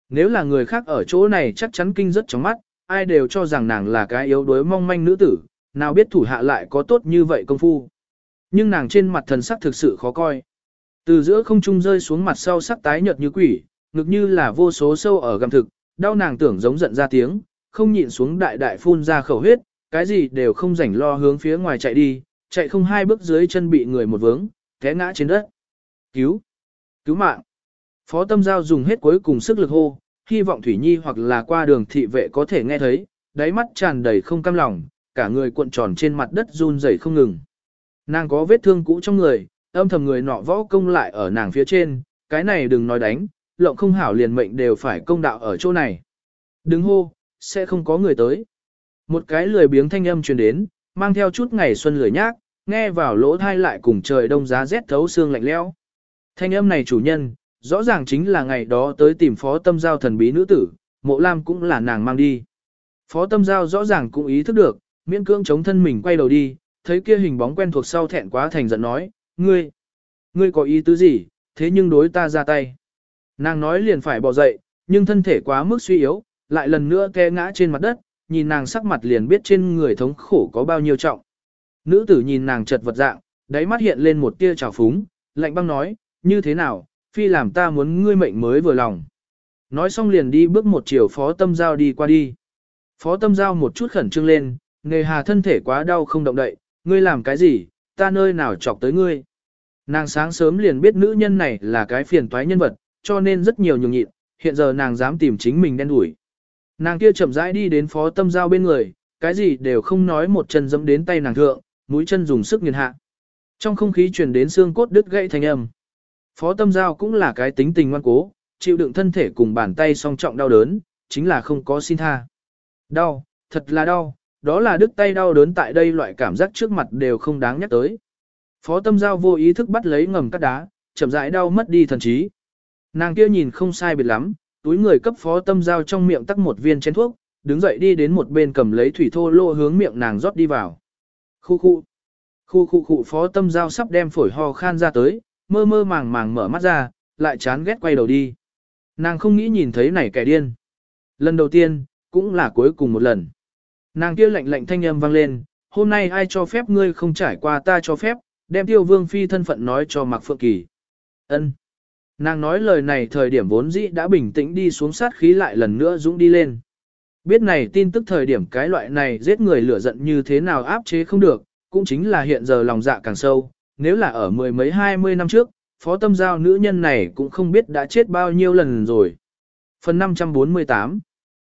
Nếu là người khác ở chỗ này chắc chắn kinh rất chóng mắt, ai đều cho rằng nàng là cái yếu đuối mong manh nữ tử, nào biết thủ hạ lại có tốt như vậy công phu. Nhưng nàng trên mặt thần sắc thực sự khó coi. Từ giữa không trung rơi xuống mặt sau sắc tái nhợt như quỷ, ngực như là vô số sâu ở gầm thực, đau nàng tưởng giống giận ra tiếng, không nhịn xuống đại đại phun ra khẩu huyết, cái gì đều không rảnh lo hướng phía ngoài chạy đi, chạy không hai bước dưới chân bị người một vướng, té ngã trên đất. Cứu! Cứu mạng! Phó tâm giao dùng hết cuối cùng sức lực hô, hy vọng Thủy Nhi hoặc là qua đường thị vệ có thể nghe thấy, đáy mắt tràn đầy không cam lòng, cả người cuộn tròn trên mặt đất run rẩy không ngừng. Nàng có vết thương cũ trong người, âm thầm người nọ võ công lại ở nàng phía trên, cái này đừng nói đánh, lộng không hảo liền mệnh đều phải công đạo ở chỗ này. Đừng hô, sẽ không có người tới. Một cái lười biếng thanh âm truyền đến, mang theo chút ngày xuân lười nhác, nghe vào lỗ thai lại cùng trời đông giá rét thấu xương lạnh lẽo. Thanh âm này chủ nhân, rõ ràng chính là ngày đó tới tìm phó tâm giao thần bí nữ tử, mộ lam cũng là nàng mang đi. Phó tâm giao rõ ràng cũng ý thức được, miễn cưỡng chống thân mình quay đầu đi, thấy kia hình bóng quen thuộc sau thẹn quá thành giận nói, ngươi, ngươi có ý tứ gì, thế nhưng đối ta ra tay. Nàng nói liền phải bỏ dậy, nhưng thân thể quá mức suy yếu, lại lần nữa té ngã trên mặt đất, nhìn nàng sắc mặt liền biết trên người thống khổ có bao nhiêu trọng. Nữ tử nhìn nàng chật vật dạng, đáy mắt hiện lên một tia trào phúng, lạnh băng nói, như thế nào, phi làm ta muốn ngươi mệnh mới vừa lòng. Nói xong liền đi bước một chiều phó tâm giao đi qua đi. Phó tâm giao một chút khẩn trương lên, nghề hà thân thể quá đau không động đậy, ngươi làm cái gì, ta nơi nào chọc tới ngươi. Nàng sáng sớm liền biết nữ nhân này là cái phiền toái nhân vật, cho nên rất nhiều nhường nhịn, hiện giờ nàng dám tìm chính mình đen đuổi. Nàng kia chậm rãi đi đến phó tâm giao bên người, cái gì đều không nói một chân dẫm đến tay nàng thượng, mũi chân dùng sức nghiền hạ. Trong không khí truyền đến xương cốt đứt gãy thành âm. Phó tâm giao cũng là cái tính tình ngoan cố, chịu đựng thân thể cùng bàn tay song trọng đau đớn, chính là không có xin tha. Đau, thật là đau, đó là đứt tay đau đớn tại đây loại cảm giác trước mặt đều không đáng nhắc tới. Phó tâm giao vô ý thức bắt lấy ngầm cắt đá, chậm rãi đau mất đi thần trí. Nàng kia nhìn không sai biệt lắm, túi người cấp phó tâm giao trong miệng tắc một viên chén thuốc, đứng dậy đi đến một bên cầm lấy thủy thô lô hướng miệng nàng rót đi vào. Khu khu. Khu khu khu phó tâm giao sắp đem phổi ho khan ra tới, mơ mơ màng màng mở mắt ra, lại chán ghét quay đầu đi. Nàng không nghĩ nhìn thấy này kẻ điên. Lần đầu tiên, cũng là cuối cùng một lần. Nàng kia lạnh lạnh thanh âm vang lên, hôm nay ai cho phép ngươi không trải qua ta cho phép, đem tiêu vương phi thân phận nói cho Mạc Phượng Kỳ. ân Nàng nói lời này thời điểm vốn dĩ đã bình tĩnh đi xuống sát khí lại lần nữa dũng đi lên. Biết này tin tức thời điểm cái loại này giết người lửa giận như thế nào áp chế không được, cũng chính là hiện giờ lòng dạ càng sâu, nếu là ở mười mấy hai mươi năm trước, phó tâm giao nữ nhân này cũng không biết đã chết bao nhiêu lần rồi. Phần 548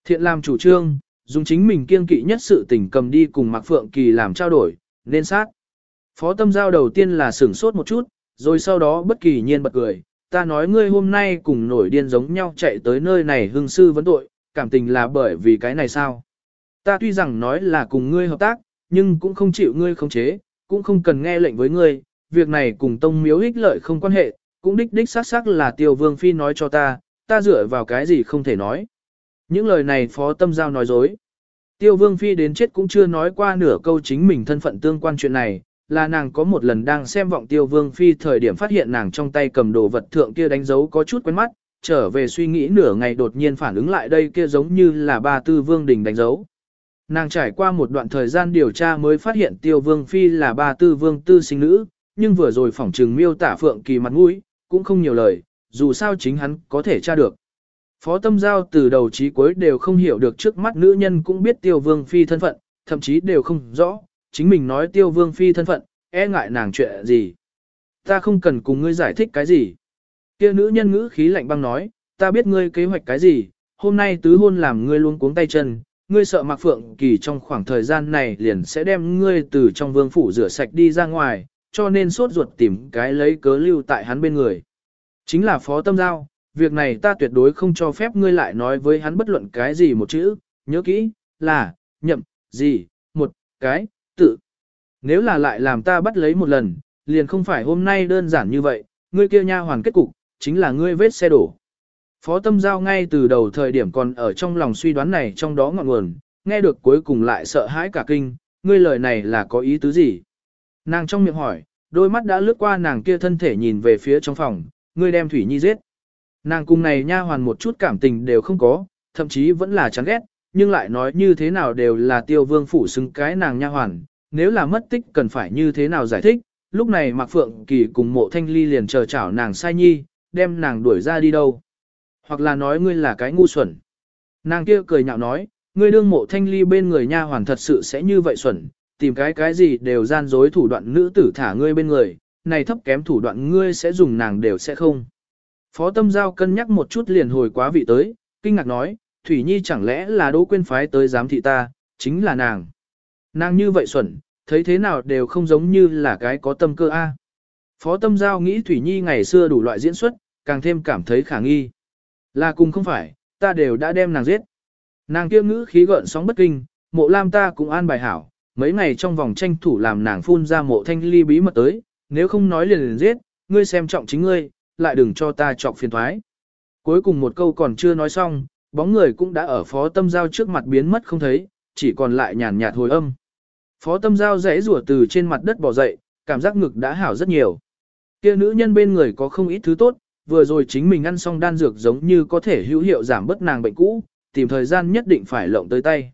Thiện làm chủ trương, dùng chính mình kiên kỵ nhất sự tình cầm đi cùng Mạc Phượng Kỳ làm trao đổi, nên sát. Phó tâm giao đầu tiên là sửng sốt một chút, rồi sau đó bất kỳ nhiên bật cười, ta nói ngươi hôm nay cùng nổi điên giống nhau chạy tới nơi này hưng sư vấn tội, cảm tình là bởi vì cái này sao? Ta tuy rằng nói là cùng ngươi hợp tác, nhưng cũng không chịu ngươi khống chế, cũng không cần nghe lệnh với ngươi, việc này cùng tông miếu ích lợi không quan hệ, cũng đích đích xác xác là tiêu vương phi nói cho ta, ta dựa vào cái gì không thể nói. Những lời này phó tâm giao nói dối. Tiêu vương phi đến chết cũng chưa nói qua nửa câu chính mình thân phận tương quan chuyện này, là nàng có một lần đang xem vọng tiêu vương phi thời điểm phát hiện nàng trong tay cầm đồ vật thượng kia đánh dấu có chút quen mắt, trở về suy nghĩ nửa ngày đột nhiên phản ứng lại đây kia giống như là ba tư vương đình đánh dấu. Nàng trải qua một đoạn thời gian điều tra mới phát hiện tiêu vương phi là ba tư vương tư sinh nữ, nhưng vừa rồi phỏng trừng miêu tả phượng kỳ mặt mũi, cũng không nhiều lời, dù sao chính hắn có thể tra được. Phó tâm giao từ đầu chí cuối đều không hiểu được trước mắt nữ nhân cũng biết tiêu vương phi thân phận, thậm chí đều không rõ, chính mình nói tiêu vương phi thân phận, e ngại nàng chuyện gì. Ta không cần cùng ngươi giải thích cái gì. Kia nữ nhân ngữ khí lạnh băng nói, ta biết ngươi kế hoạch cái gì, hôm nay tứ hôn làm ngươi luôn cuống tay chân, ngươi sợ Mạc Phượng Kỳ trong khoảng thời gian này liền sẽ đem ngươi từ trong vương phủ rửa sạch đi ra ngoài, cho nên sốt ruột tìm cái lấy cớ lưu tại hắn bên người. Chính là phó tâm giao, việc này ta tuyệt đối không cho phép ngươi lại nói với hắn bất luận cái gì một chữ, nhớ kỹ, là, nhậm, gì, một, cái. Nếu là lại làm ta bắt lấy một lần, liền không phải hôm nay đơn giản như vậy, ngươi kia nha hoàn kết cục, chính là ngươi vết xe đổ. Phó tâm giao ngay từ đầu thời điểm còn ở trong lòng suy đoán này trong đó ngọn nguồn, nghe được cuối cùng lại sợ hãi cả kinh, ngươi lời này là có ý tứ gì? Nàng trong miệng hỏi, đôi mắt đã lướt qua nàng kia thân thể nhìn về phía trong phòng, ngươi đem Thủy Nhi giết. Nàng cùng này nha hoàn một chút cảm tình đều không có, thậm chí vẫn là chán ghét, nhưng lại nói như thế nào đều là tiêu vương phủ xứng cái nàng nha hoàn, nếu là mất tích cần phải như thế nào giải thích, lúc này Mạc Phượng Kỳ cùng mộ thanh ly liền chờ chảo nàng sai nhi, đem nàng đuổi ra đi đâu. Hoặc là nói ngươi là cái ngu xuẩn. Nàng kia cười nhạo nói, ngươi đương mộ thanh ly bên người nha hoàn thật sự sẽ như vậy xuẩn, tìm cái cái gì đều gian dối thủ đoạn nữ tử thả ngươi bên người, này thấp kém thủ đoạn ngươi sẽ dùng nàng đều sẽ không. Phó Tâm Giao cân nhắc một chút liền hồi quá vị tới, kinh ngạc nói, Thủy Nhi chẳng lẽ là Đỗ Quyên phái tới giám thị ta, chính là nàng. Nàng như vậy xuẩn, thấy thế nào đều không giống như là cái có tâm cơ a. Phó Tâm Giao nghĩ Thủy Nhi ngày xưa đủ loại diễn xuất, càng thêm cảm thấy khả nghi. Là cùng không phải, ta đều đã đem nàng giết. Nàng kia ngữ khí gợn sóng bất kinh, mộ lam ta cũng an bài hảo, mấy ngày trong vòng tranh thủ làm nàng phun ra mộ thanh ly bí mật tới, nếu không nói liền liền giết, ngươi xem trọng chính ngươi, lại đừng cho ta trọng phiền thoái. Cuối cùng một câu còn chưa nói xong, bóng người cũng đã ở phó tâm giao trước mặt biến mất không thấy, chỉ còn lại nhàn nhạt hồi âm. Phó tâm giao rẽ rủa từ trên mặt đất bỏ dậy, cảm giác ngực đã hảo rất nhiều. Kia nữ nhân bên người có không ít thứ tốt, vừa rồi chính mình ăn xong đan dược giống như có thể hữu hiệu giảm bớt nàng bệnh cũ, tìm thời gian nhất định phải lộng tới tay.